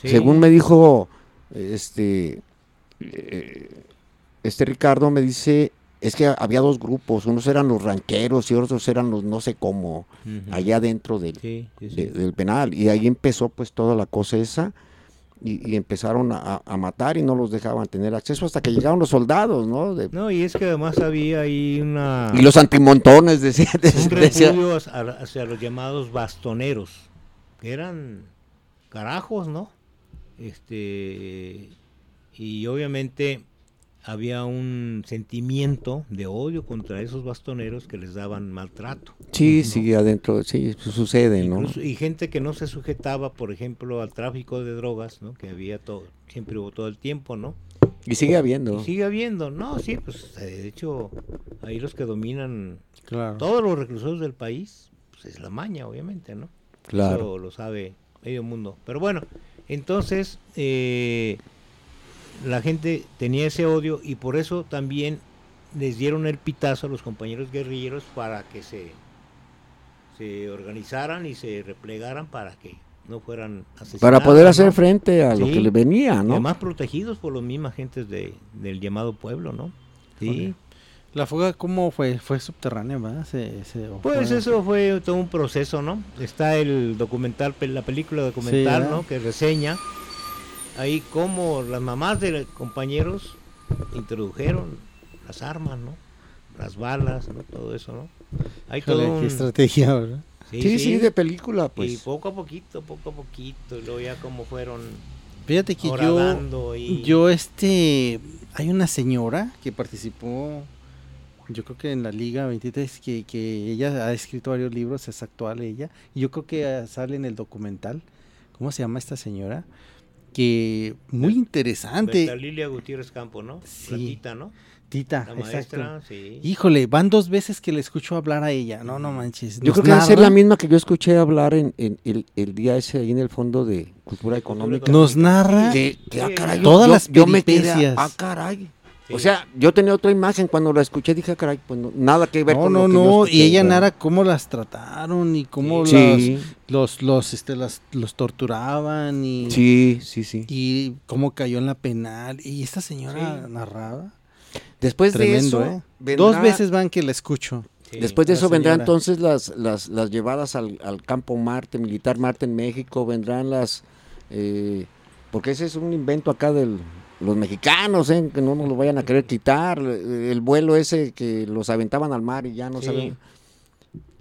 Sí. Según me dijo este, eh, este Ricardo, me dice, es que había dos grupos, unos eran los ranqueros y otros eran los no sé cómo, allá dentro del, Sí, sí, sí. de- del penal. Y ahí empezó pues toda la cosa esa y, y empezaron a, a matar y no los dejaban tener acceso hasta que llegaron los soldados, ¿no? De- No, y es que además había ahí una... y los antimontones, decía. un repudio hacia, hacia los llamados bastoneros, que eran carajos, ¿no? Este y obviamente había un sentimiento de odio contra esos bastoneros que les daban maltrato. sí, sí, adentro, sí, su- sucede, ¿no? Y gente que no se sujetaba, por ejemplo, al tráfico de drogas, ¿no? Que había todo, siempre hubo todo el tiempo, ¿no? Y sigue habiendo. Y sigue habiendo, no, sí, pues de hecho ahí los que dominan Claro. todos los reclusorios del país, pues es la maña, obviamente, ¿no? Claro. Eso lo sabe medio mundo. Pero bueno, entonces eh, la gente tenía ese odio y por eso también les dieron el pitazo a los compañeros guerrilleros para que se, se organizaran y se replegaran para que no fueran asesinados. Para poder hacer ¿no? frente a lo que le venía, Y ¿no? Además protegidos por los mismas gentes de, del llamado pueblo, ¿no? Sí. La fuga, ¿cómo fue? Fue subterránea, ¿verdad? Se, se- o Pues fue- eso fue todo un proceso, ¿no? Está el documental, la película documental. ¿no? Que reseña ahí cómo las mamás de los compañeros introdujeron las armas, ¿no? Las balas, ¿no? Todo eso, ¿no? Hay Híjole, todo un... estrategia, ¿verdad? Sí, sí, de película, Y pues. poco a poquito, poco a poquito, y luego ya como fueron Fíjate que yo, y... yo este, hay una señora que participó, yo creo que en la Liga 23, que, que ella ha escrito varios libros, es actual ella, y yo creo que sale en el documental, ¿cómo se llama esta señora? Que muy interesante. Lilia Gutiérrez Campo, ¿no? Sí. Tita, ¿no? Tita, La exacto. maestra, sí. Híjole, van dos veces que le escucho hablar a ella. No, no manches. Yo creo que debe ser narra- la misma que yo escuché hablar en, en el, el día ese ahí en el fondo de Cultura Económica. Nos narra Que, que, ah, Sí, caray, todas yo- las yo me quedé, peripecias. ah, caray. O sea, yo tenía otra imagen cuando la escuché, dije, ah, caray, pues no, nada que ver No, con no, lo que no, escuché, y ella narra cómo las trataron y cómo Sí, las- los, los, este, las, los torturaban y, sí, sí, sí. y cómo cayó en la penal. Y esta señora Sí. narraba. Después Tremendo, de eso, ¿eh? vendrá- Dos veces van que la escucho. Sí. Después de eso vendrán señora. entonces las, las, las llevadas al, al campo Marte, militar Marte en México, vendrán las... eh, porque ese es un invento acá de los mexicanos, ¿eh? que no nos lo vayan a querer quitar. eh, El vuelo ese que los aventaban al mar y ya no Sí. saben.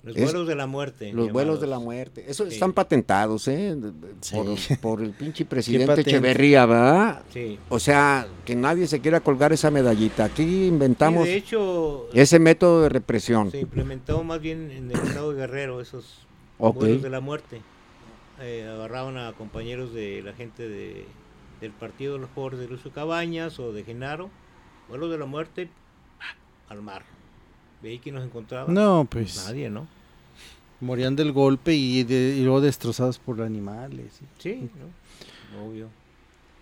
Los es- vuelos de la muerte. Los vuelos de la muerte. Eso Sí. están patentados, ¿eh? Sí. Por, por el pinche presidente. Echeverría, ¿verdad? Sí. O sea, que nadie se quiera colgar esa medallita. Aquí inventamos de hecho, ese método de represión. se implementó más bien en el estado de Guerrero esos vuelos de la muerte. Eh, agarraban a compañeros de la gente de, del Partido de los Pobres de Lucio Cabañas o de Genaro, vuelos de la muerte al mar. ¿Veí que nos encontraba? No, pues Nadie, ¿no? morían del golpe y, de- y luego destrozados por animales. Sí, ¿no? obvio.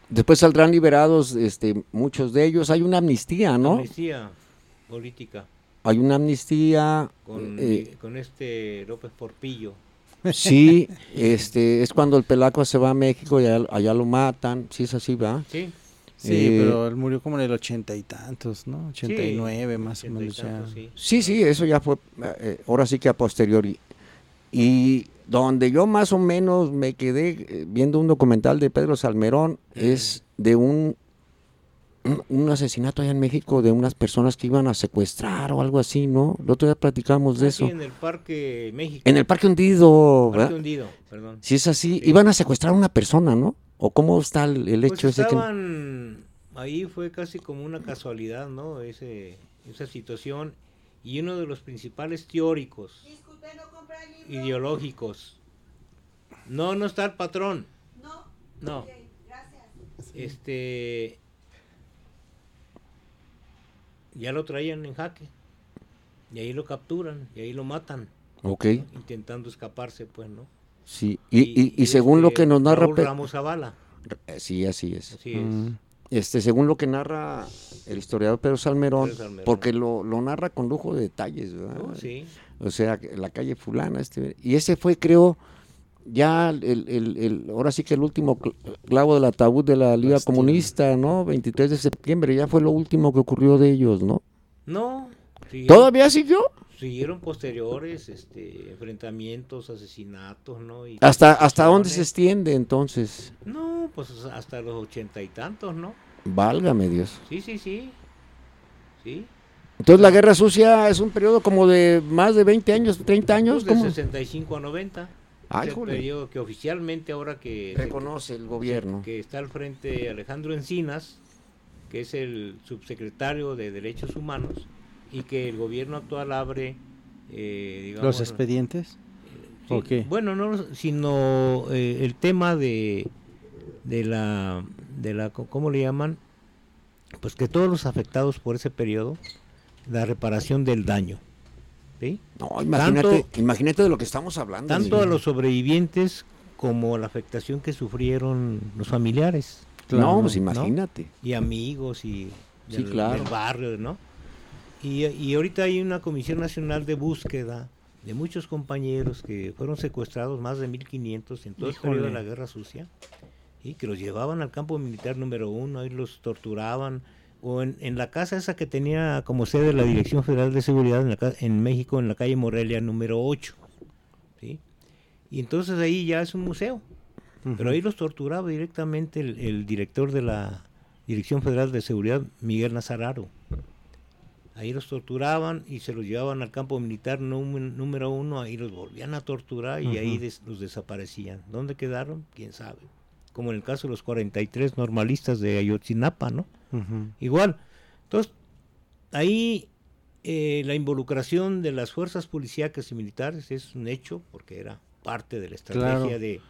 Después saldrán liberados este, muchos de ellos. Hay una amnistía, ¿no? Amnistía política Hay una amnistía. con, eh, con este López Porpillo. Sí, este, es cuando el Pelaco se va a México y allá, allá lo matan. Sí, es así, ¿va? Sí, Sí, Eh, pero él murió como en el ochenta y tantos, ¿no? Ochenta y nueve más o menos ya. tantos, sí. Sí, sí, eso ya fue, eh, ahora sí que a posteriori. Y donde yo más o menos me quedé eh, viendo un documental de Pedro Salmerón es de un, un, un asesinato allá en México de unas personas que iban a secuestrar o algo así, ¿no? El otro día platicamos de Aquí eso. en el Parque México. En el Parque Hundido, Parque ¿verdad? Hundido, perdón. Si es así, Sí. iban a secuestrar a una persona, ¿no? ¿O cómo está el, el Pues hecho ese que... estaban, ahí fue casi como una casualidad, ¿no? Ese, esa situación. Y uno de los principales teóricos ideológicos. No, no está el patrón. No. Este. Ya lo traían en jaque. Y ahí lo capturan, y ahí lo matan, Ok, intentando escaparse, pues, ¿no? sí. Y, y, y según lo este, que nos narra... Raúl Ramos Zavala, Eh, Sí, así es. así es. Mm. Este, según lo que narra el historiador Pedro Salmerón, Pedro Salmerón. porque lo, lo narra con lujo de detalles, ¿verdad? Oh, sí. O sea, que la calle fulana, este, y ese fue, creo, ya el, el- el- ahora sí que el último cl- clavo del ataúd de la Liga. Comunista, ¿no? 23 de septiembre, ya fue lo último que ocurrió de ellos, ¿no? No. siguieron- ¿Todavía siguió? Siguieron posteriores este, enfrentamientos, asesinatos, ¿no? Y ¿Hasta, hasta dónde se extiende entonces? No, pues hasta los ochenta y tantos, ¿no? Válgame Dios. Sí, sí, sí. Sí. Entonces la Guerra Sucia es un periodo como de más de 20 años, 30 años, Pues de ¿cómo? 65 a 90. Ay, es el periodo que oficialmente ahora que, Reconoce el gobierno. que está al frente Alejandro Encinas, que es el subsecretario de Derechos Humanos, y que el gobierno actual abre, eh, digamos... ¿Los expedientes? Sí, ¿O qué? Bueno, no, sino eh, el tema de, de la, de la, ¿cómo le llaman? Pues que todos los afectados por ese periodo, la reparación del daño, ¿sí? No, imagínate, Tanto- imagínate de lo que estamos hablando. Tanto sí. a los sobrevivientes como la afectación que sufrieron los familiares no, pues ¿no? imagínate. y amigos y Sí, del, claro. del barrio, ¿no? Y, y ahorita hay una Comisión Nacional de Búsqueda de muchos compañeros que fueron secuestrados, más de 1.500 en todo el periodo de la Guerra Sucia, y que los llevaban al campo militar número uno, ahí los torturaban, o en, en la casa esa que tenía como sede la Dirección Federal de Seguridad en, la en México, en la calle Morelia número 8. ¿sí? Y entonces ahí ya es un museo. Pero ahí los torturaba directamente el, el director de la Dirección Federal de Seguridad, Miguel Nazararo. Ahí los torturaban y se los llevaban al campo militar número uno, ahí los volvían a torturar y ahí des- los desaparecían. ¿Dónde quedaron? ¿Quién sabe? Como en el caso de los 43 normalistas de Ayotzinapa, ¿no? Igual. Entonces, ahí eh, la involucración de las fuerzas policíacas y militares es un hecho, porque era parte de la estrategia Claro. de,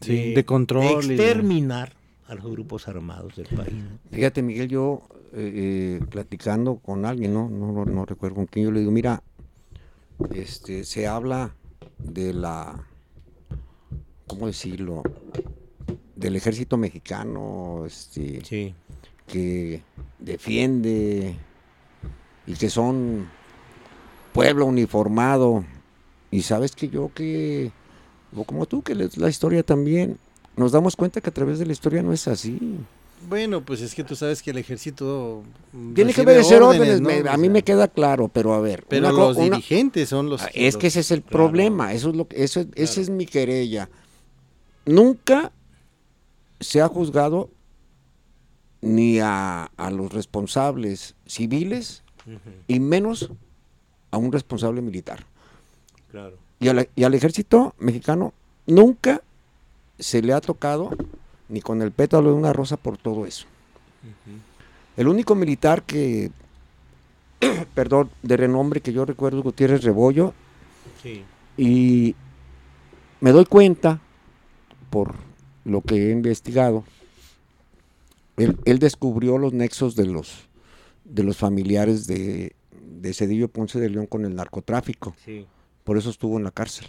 Sí, de control y de- exterminar, a los grupos armados del país. Fíjate, Miguel, yo eh, eh, platicando con alguien, ¿no? No, no, no recuerdo con quién, yo le digo, mira, este, se habla de la, ¿cómo decirlo? Del ejército mexicano, este, Sí. que defiende y que son pueblo uniformado. Y sabes que yo que, como tú, que lees la historia también, nos damos cuenta que a través de la historia no es así. Bueno, pues es que tú sabes que el ejército Tiene que obedecer órdenes, ¿no? me- O a mí sea, me queda claro, pero a ver. Pero una los una- dirigentes son los Ah, es que ese es el claro. problema, eso es lo que, eso, es- esa es mi querella. Nunca se ha juzgado ni a, a los responsables civiles y menos a un responsable militar. Claro. Y, a la- y al ejército mexicano nunca se le ha tocado ni con el pétalo de una rosa por todo eso. El único militar que, perdón, de renombre que yo recuerdo es Gutiérrez Rebollo, Sí. y me doy cuenta, por lo que he investigado, él, él descubrió los nexos de los, de los familiares de, de Cedillo Ponce de León con el narcotráfico. Sí. Por eso estuvo en la cárcel.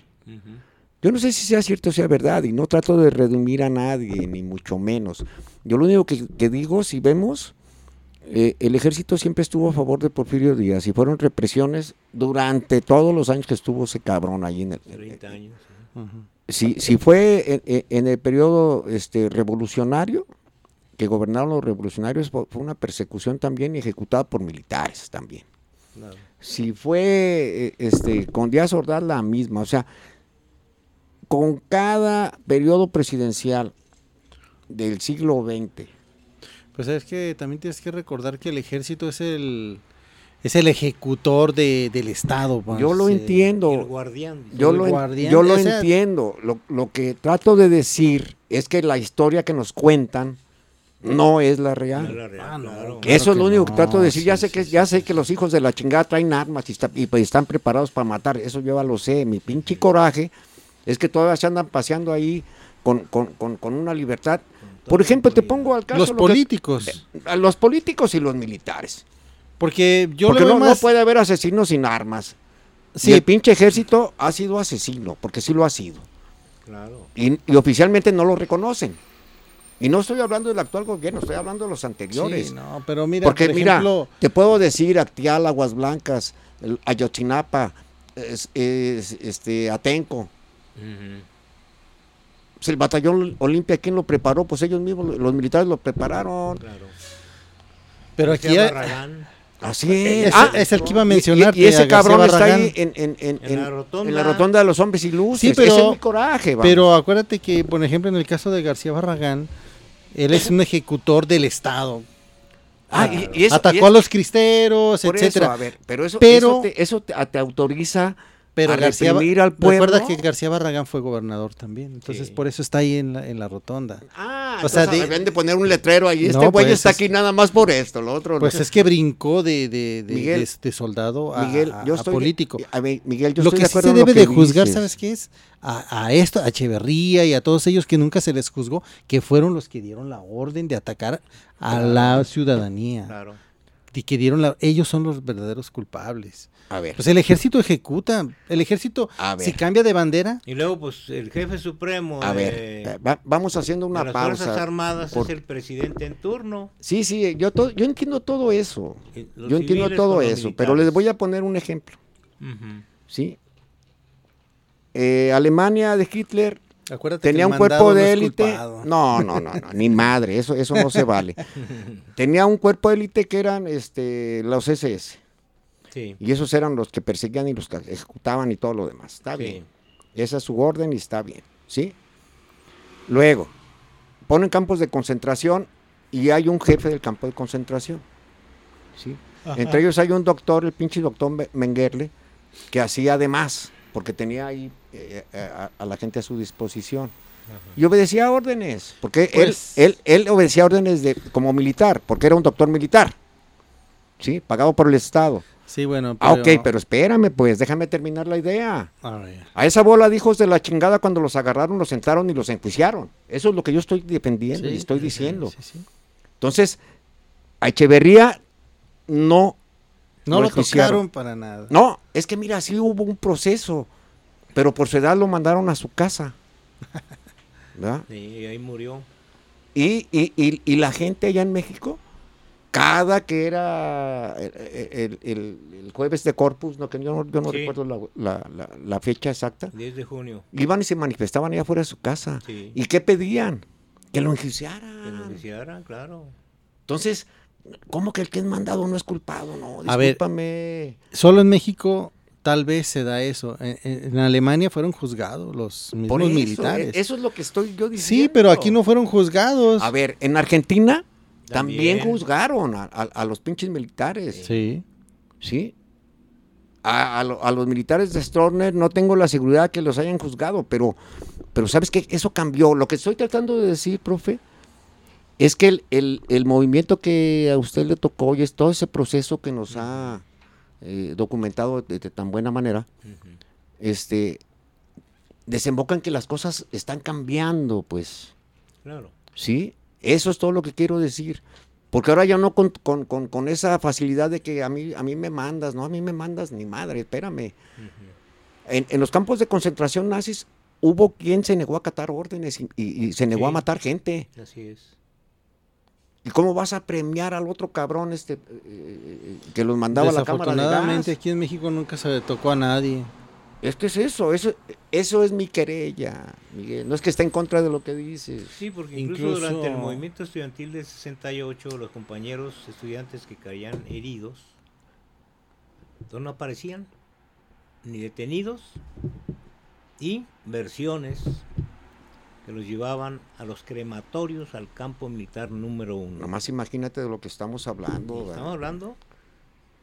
Yo no sé si sea cierto o sea verdad, y no trato de redimir a nadie, ni mucho menos. Yo lo único que, que digo, si vemos, eh, el ejército siempre estuvo a favor de Porfirio Díaz, y fueron represiones durante todos los años que estuvo ese cabrón ahí en el, 30 años. Ujú. Si, si fue en, el periodo este, revolucionario, que gobernaron los revolucionarios, fue una persecución también y ejecutada por militares también. Claro. Si fue eh, este, con Díaz Ordaz la misma, o sea, con cada periodo presidencial del siglo XX, Pues es que también tienes que recordar que el ejército es el es el ejecutor de, del Estado. pues, yo lo eh, entiendo. El guardián. Yo el lo, guardián, yo lo sea- entiendo. Lo, lo que trato de decir es que la historia que nos cuentan no es la No real. es la real, Ah, no, claro. claro. Eso es que lo único que trato de decir. ya sí, sé que sí, ya sí, sé que los hijos de la chingada traen armas y, está- y, pues, están preparados para matar. Eso yo ya lo sé. Mi pinche coraje es que todavía se andan paseando ahí con, con- con- con una libertad. Por ejemplo, te pongo al caso Los lo que- políticos. a los políticos y los militares. Porque yo porque lo veo no, no más. puede haber asesinos sin armas. Sí, Y el pinche ejército ha sido asesino, porque sí lo ha sido. Claro. Y, y oficialmente no lo reconocen. Y no estoy hablando del actual gobierno, estoy hablando de los anteriores. sí, no, pero mira, Porque por mira, te puedo decir Actial, Aguas Blancas, el Ayotzinapa, es- es- este, Atenco. Pues el batallón Olimpia, ¿quién lo preparó? Pues ellos mismos, los militares lo prepararon. Claro. pero aquí Barragán, Así es. Es- Ah, es el que iba a y- mencionarte, Y, ese cabrón está ahí en, en- en- En la rotonda. en la rotonda de los hombres ilustres. Sí, Ese pero- es mi coraje, vamos. pero acuérdate que, por ejemplo, en el caso de García Barragán, él es un ejecutor del Estado. Ah, y- y eso- Atacó y eso- a los cristeros, etcétera. eso, a ver, pero eso, Pero- eso, te, eso te- a- te autoriza Pero a García, al pueblo. recuerda que García Barragán fue gobernador también, entonces Sí. por eso está ahí en la, en la rotonda. Ah, O sea, de- deben de poner un letrero ahí. Este No, güey pues, está es- aquí nada más por esto, lo otro. Pues no. es que brincó de, de, de- Miguel, de- de soldado a, Miguel, a- yo a estoy político. A ver, Miguel, yo lo estoy que de sí se debe de juzgar, dices. ¿sabes qué es? A, a esto, a Echeverría y a todos ellos que nunca se les juzgó, que fueron los que dieron la orden de atacar a la ciudadanía. Claro. Y que dieron la, ellos son los verdaderos culpables. A ver, Pues el ejército ejecuta. El ejército, A ver. si cambia de bandera, Y luego, pues, el jefe supremo a ver, de, eh, va- vamos haciendo de una las Fuerzas. Armadas por- es el presidente en turno. Sí, sí, yo, to- yo entiendo todo eso. los Yo entiendo todo eso, pero les voy a poner un ejemplo. ¿sí? Eh, Alemania de Hitler acuérdate que tenía el un cuerpo de élite. No, no, no, no, ni madre, eso, eso no se vale. Tenía un cuerpo de élite que eran este, los SS. Sí. Y esos eran los que perseguían y los que ejecutaban y todo lo demás. Está sí. bien. Esa es su orden y está bien. ¿Sí? Luego, ponen campos de concentración y hay un jefe del campo de concentración. ¿Sí? Entre ellos hay un doctor, el pinche doctor Me- Mengerle, que hacía además, porque tenía ahí eh, eh, a, a la gente a su disposición. Y obedecía órdenes, porque Pues- él, él, él obedecía órdenes de, como militar, porque era un doctor militar, ¿sí? Pagado por el Estado. Sí, bueno. Ah, ok, pero espérame, pues, déjame terminar la idea. A esa bola de hijos de la chingada cuando los agarraron, los sentaron y los enjuiciaron. Eso es lo que yo estoy defendiendo y estoy sí, diciendo. sí, sí. Entonces, a Echeverría no, No Lo tocaron para nada. no, es que mira, sí hubo un proceso, pero por su edad lo mandaron a su casa. ¿verdad? Sí, y ahí murió. Y, y, y, y la gente allá en México, cada que era el, el- el- el jueves de Corpus, no, que yo no, yo no Sí. recuerdo la, la- la- la fecha exacta, 10 de junio. iban y se manifestaban allá afuera de su casa. Sí. ¿Y qué pedían? Que lo Que lo enjuiciaran. claro. Entonces, ¿cómo que el que es mandado no es culpado? No, A ver. discúlpame. Solo en México tal vez se da eso. En, Alemania fueron juzgados los mismos Por eso, militares. eh, Eso es lo que estoy yo diciendo. sí, pero aquí no fueron juzgados. A ver, en Argentina también, También. juzgaron a, a- a los pinches militares. Sí. ¿Sí? A, a lo- a los militares de Stroessner no tengo la seguridad que los hayan juzgado, pero, pero ¿sabes qué? Eso cambió. Lo que estoy tratando de decir, profe, es que el, el- el movimiento que a usted le tocó y es todo ese proceso que nos ha eh, documentado de, de tan buena manera, este, desemboca en que las cosas están cambiando, pues. Claro. ¿Sí? Eso es todo lo que quiero decir. Porque ahora ya no con, con- con- con esa facilidad de que a mí, a mí me mandas, no, a mí me mandas ni madre, espérame. en, en los campos de concentración nazis hubo quien se negó a acatar órdenes y, y- y se negó a matar gente. Así es. ¿Y cómo vas a premiar al otro cabrón este eh, eh, que los mandaba a la cámara de gas? aquí en México nunca se le tocó a nadie. Es que es eso, eso, eso es mi querella, Miguel. No es que esté en contra de lo que dices. Sí, porque incluso, Incluso- durante el movimiento estudiantil de 68, los compañeros estudiantes que caían heridos no aparecían, ni detenidos, y versiones que los llevaban a los crematorios al campo militar número uno. Nomás imagínate de lo que estamos hablando. ¿verdad? Estamos hablando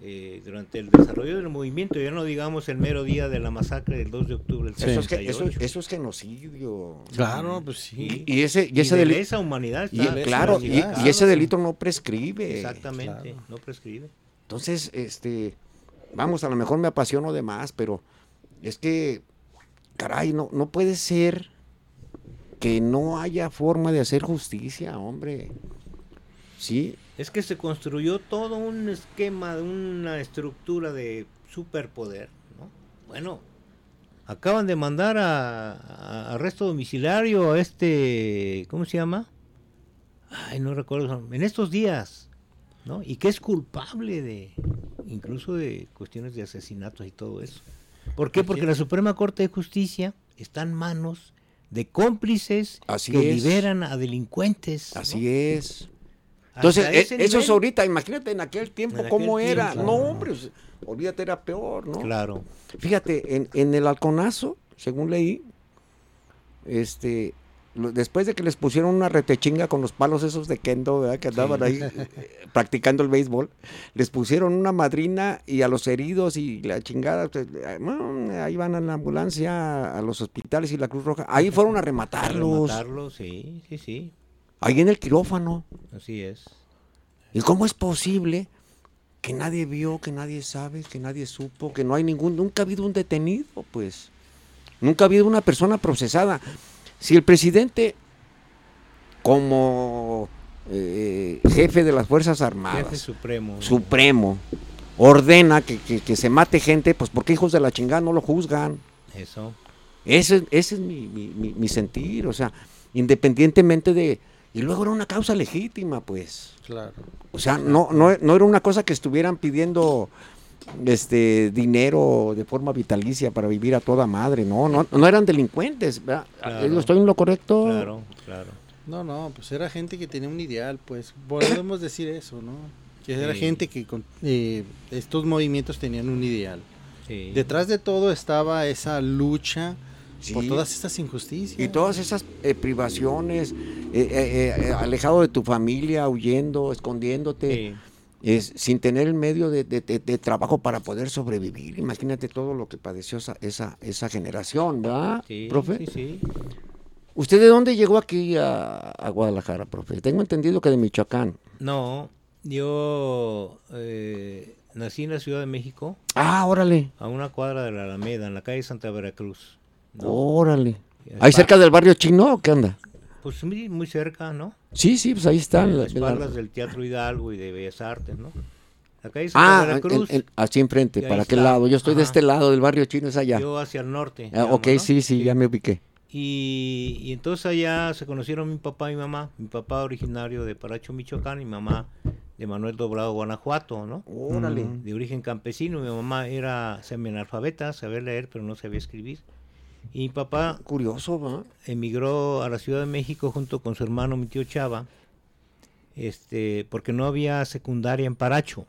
eh, durante el desarrollo del movimiento, ya no digamos el mero día de la masacre del 2 de octubre del Eso, es que, eso, 68. eso es genocidio. Claro, pues sí. Y, y ese, y Y ese de delito. lesa humanidad Y, está claro, y, clasificado. y ese delito no prescribe. Exactamente, Claro. no prescribe. Entonces, este, vamos, a lo mejor me apasiono de más, pero es que, caray, no, no puede ser que no haya forma de hacer justicia, hombre. Sí, Es que se construyó todo un esquema, una estructura de superpoder, ¿no? Bueno, acaban de mandar a, a arresto domiciliario a este, ¿cómo se llama? Ay, no recuerdo, en estos días, ¿no? Y que es culpable de, incluso de cuestiones de asesinatos y todo eso. ¿Por qué? Porque la Suprema Corte de Justicia está en manos de cómplices Así que es. liberan a delincuentes. ¿no? así es. Entonces, e- eso es ahorita, imagínate en aquel tiempo En cómo aquel era. tiempo, No, hombre, olvídate, era peor, ¿no? Claro. Fíjate, en, en el halconazo, según leí, este, después de que les pusieron una retechinga con los palos esos de kendo, ¿verdad? que andaban ahí eh, practicando el béisbol, les pusieron una madrina y a los heridos y la chingada, pues, eh, ahí van a la ambulancia, a los hospitales y la Cruz Roja, ahí fueron a rematarlos, Matarlo, sí, sí, sí. Ahí en el quirófano. Así es. ¿Y cómo es posible que nadie vio, que nadie sabe, que nadie supo, que no hay ningún, nunca ha habido un detenido, pues? Nunca ha habido una persona procesada. Si el presidente, como eh, jefe de las Fuerzas Armadas, Jefe supremo. supremo, ordena que, que- que se mate gente, pues ¿por qué hijos de la chingada no lo juzgan? Eso. Ese, es- ese es mi, mi- mi- mi sentir, o sea, independientemente de... Y luego era una causa legítima, pues. Claro. O sea, no, no, no era una cosa que estuvieran pidiendo este dinero de forma vitalicia para vivir a toda madre, no, no, no eran delincuentes, ¿verdad? Claro. ¿Estoy en lo correcto? Claro, claro. No, no, pues era gente que tenía un ideal, pues podemos decir eso, ¿no? Que era Sí. gente que con, eh, estos movimientos tenían un ideal. Sí. Detrás de todo estaba esa lucha por Sí. todas estas injusticias. Y todas esas eh, privaciones, eh, eh, eh, alejado de tu familia, huyendo, escondiéndote, Sí. es, sin tener el medio de, de- de- de trabajo para poder sobrevivir. Imagínate todo lo que padeció esa, esa, esa generación, ¿verdad, Sí, profe? sí, sí. ¿Usted de dónde llegó aquí a, a Guadalajara, profe? Tengo entendido que de Michoacán. No, yo eh, nací en la Ciudad de México, Ah, órale. a una cuadra de la Alameda, en la calle Santa Veracruz. ¿No? Órale. ¿Ahí cerca del barrio chino o qué onda? Pues muy, muy cerca, ¿no? Sí, sí, pues ahí está. a la- las la- espaldas del Teatro Hidalgo y de Bellas Artes, ¿no? Calle Santa Ah, en- Veracruz, en- así enfrente, ¿para qué está. lado? Yo estoy de este lado del barrio chino, es allá. yo hacia el norte. Ah, digamos, ok, ¿no? sí, sí, ya me ubiqué. Y, y entonces allá se conocieron mi papá y mi mamá. Mi papá originario de Paracho, Michoacán, y mi mamá de Manuel Doblado, Guanajuato, ¿no? Órale. De origen campesino. Mi mamá era semianalfabeta, sabía leer, pero no sabía escribir. Y mi papá Curioso, emigró a la Ciudad de México junto con su hermano, mi tío Chava, este, porque no había secundaria en Paracho,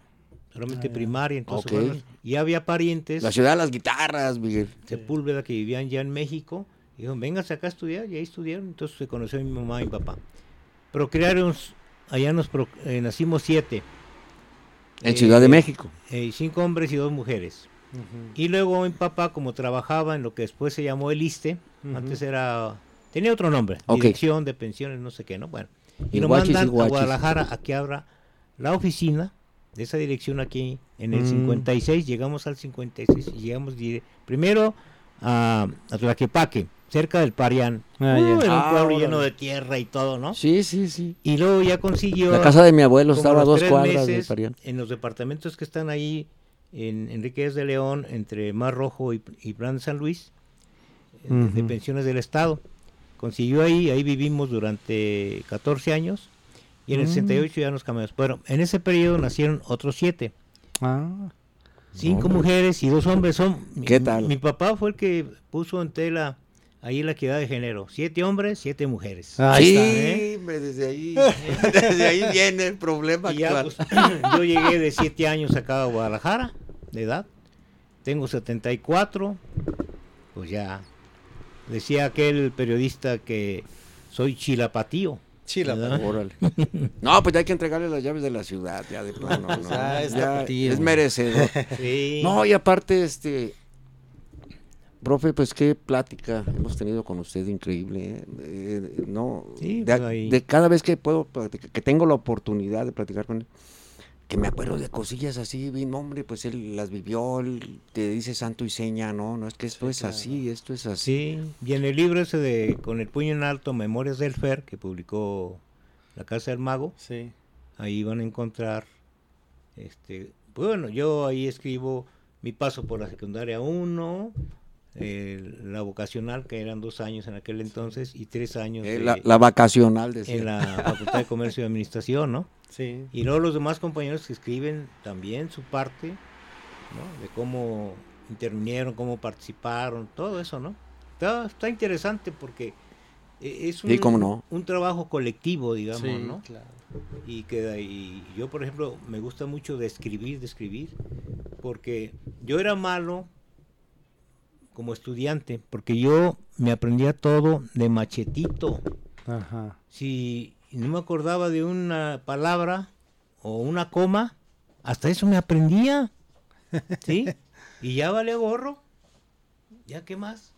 solamente primaria. Entonces, Ok. bueno, y había parientes La ciudad de las guitarras, Miguel. Sepúlveda que vivían ya en México. Y dijeron, vénganse acá a estudiar, y ahí estudiaron. Entonces se conoció mi mamá y mi papá. Procrearon, allá nos pro- eh, nacimos siete. En Eh, Ciudad de México. eh, cinco hombres y dos mujeres. Y luego mi papá, como trabajaba en lo que después se llamó el ISTE, antes era, tenía otro nombre. Dirección de Pensiones, no sé qué, ¿no? Bueno, y Y lo guachis y mandan a. Guadalajara a que abra la oficina de esa dirección aquí en el Mm. 56, llegamos al 56 y llegamos primero a, a Tlaquepaque, cerca del Parián. Ah, Uh, un Ah, pueblo lleno de tierra y todo, ¿no? Sí, sí, sí. Y luego ya consiguió La casa de mi abuelo estaba a dos cuadras del Parián. En los departamentos que están ahí en Enríquez de León, entre Mar Rojo y, y Plan de San Luis, eh, de pensiones del Estado. Consiguió ahí, ahí vivimos durante 14 años y en el Mm. 68 ya nos cambiamos. Pero en ese periodo nacieron otros siete. Ah, Cinco mujeres y dos hombres son. mi- ¿Qué tal? Mi papá fue el que puso en tela ahí la equidad de género. Siete hombres, siete mujeres. Ahí sí, está, ¿eh? hombre, desde ahí, desde ahí viene el problema Y ya, pues, yo llegué de 7 años acá a Guadalajara, de edad. Tengo 74. Pues ya. Decía aquel periodista que soy chilapatío. Órale. No, pues ya hay que entregarle las llaves de la ciudad, ya de plano. ¿no? Ya es Ya es merecedor. Sí. No, y aparte, este, profe, pues qué plática hemos tenido con usted, increíble. ¿eh? Eh, no, Sí, de, pues, de cada vez que puedo, platicar- que tengo la oportunidad de platicar con él, que me acuerdo de cosillas así, bien, hombre, pues él las vivió, él te dice santo y seña, no, no, es que esto es así, esto es así. Sí, y en el libro ese de Con el puño en alto, Memorias del Fer, que publicó La Casa del Mago, sí. ahí van a encontrar, este, bueno, yo ahí escribo mi paso por la secundaria 1, eh, la vocacional, que eran dos años en aquel entonces, y tres años Eh, de- la, la vacacional, decía. en la Facultad de Comercio y Administración, ¿no? Sí. Y luego los demás compañeros que escriben también su parte, ¿no? De cómo intervinieron, cómo participaron, todo eso, ¿no? Está, está interesante porque eh, es un, Sí, cómo no. un trabajo colectivo, digamos, Sí, ¿no? claro. Y que y yo, por ejemplo, me gusta mucho de escribir, de escribir, porque yo era malo como estudiante, porque yo me aprendía todo de machetito. Ajá. Si no me acordaba de una palabra o una coma, hasta eso me aprendía. ¿Sí? Y ya vale gorro. ¿Ya qué más?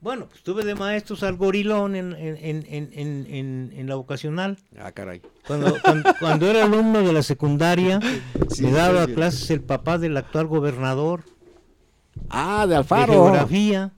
Bueno, pues tuve de maestros al gorilón en, en, en, en, en, en- en la vocacional. Ah, caray. Cuando, cuando, cuando era alumno de la secundaria, Sí, me daba clases el papá del actual gobernador Ah, de de Alfaro. geografía.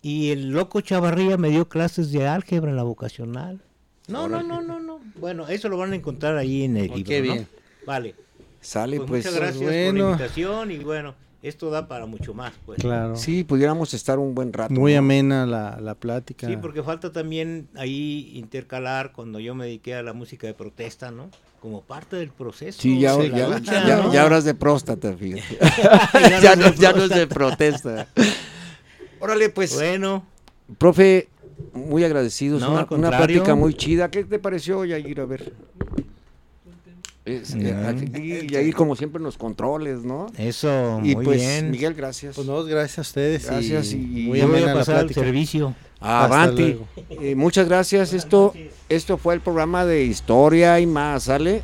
Y el loco Chavarría me dio clases de álgebra en la vocacional. No, no, no, no, no. Bueno, eso lo van a encontrar ahí en el Oh, libro, qué ¿no? bien. Vale. Sale, Pues, pues. muchas gracias por bueno. la invitación y bueno, esto da para mucho más, pues. Claro. Sí, pudiéramos estar un buen rato. Muy ¿no? amena la, la plática. Sí, porque falta también ahí intercalar cuando yo me dediqué a la música de protesta, ¿no? Como parte del proceso. Sí, ya, la ya, lucha, ya, ¿no? ya ahora es de próstata, fíjate. Ya ya, no es de ya no es de protesta. Órale, pues, Bueno, profe, muy agradecidos. No, una, al una plática muy chida. ¿Qué te pareció, Yair? A ver. Es, eh, Yair, como siempre, en los controles, ¿no? eso, y muy pues, bien. Miguel, gracias. Pues no, gracias a ustedes. Gracias y, y- muy amena a la pasar servicio. Avanti. Eh, muchas gracias. Esto, esto fue el programa de Historia y más, ¿sale?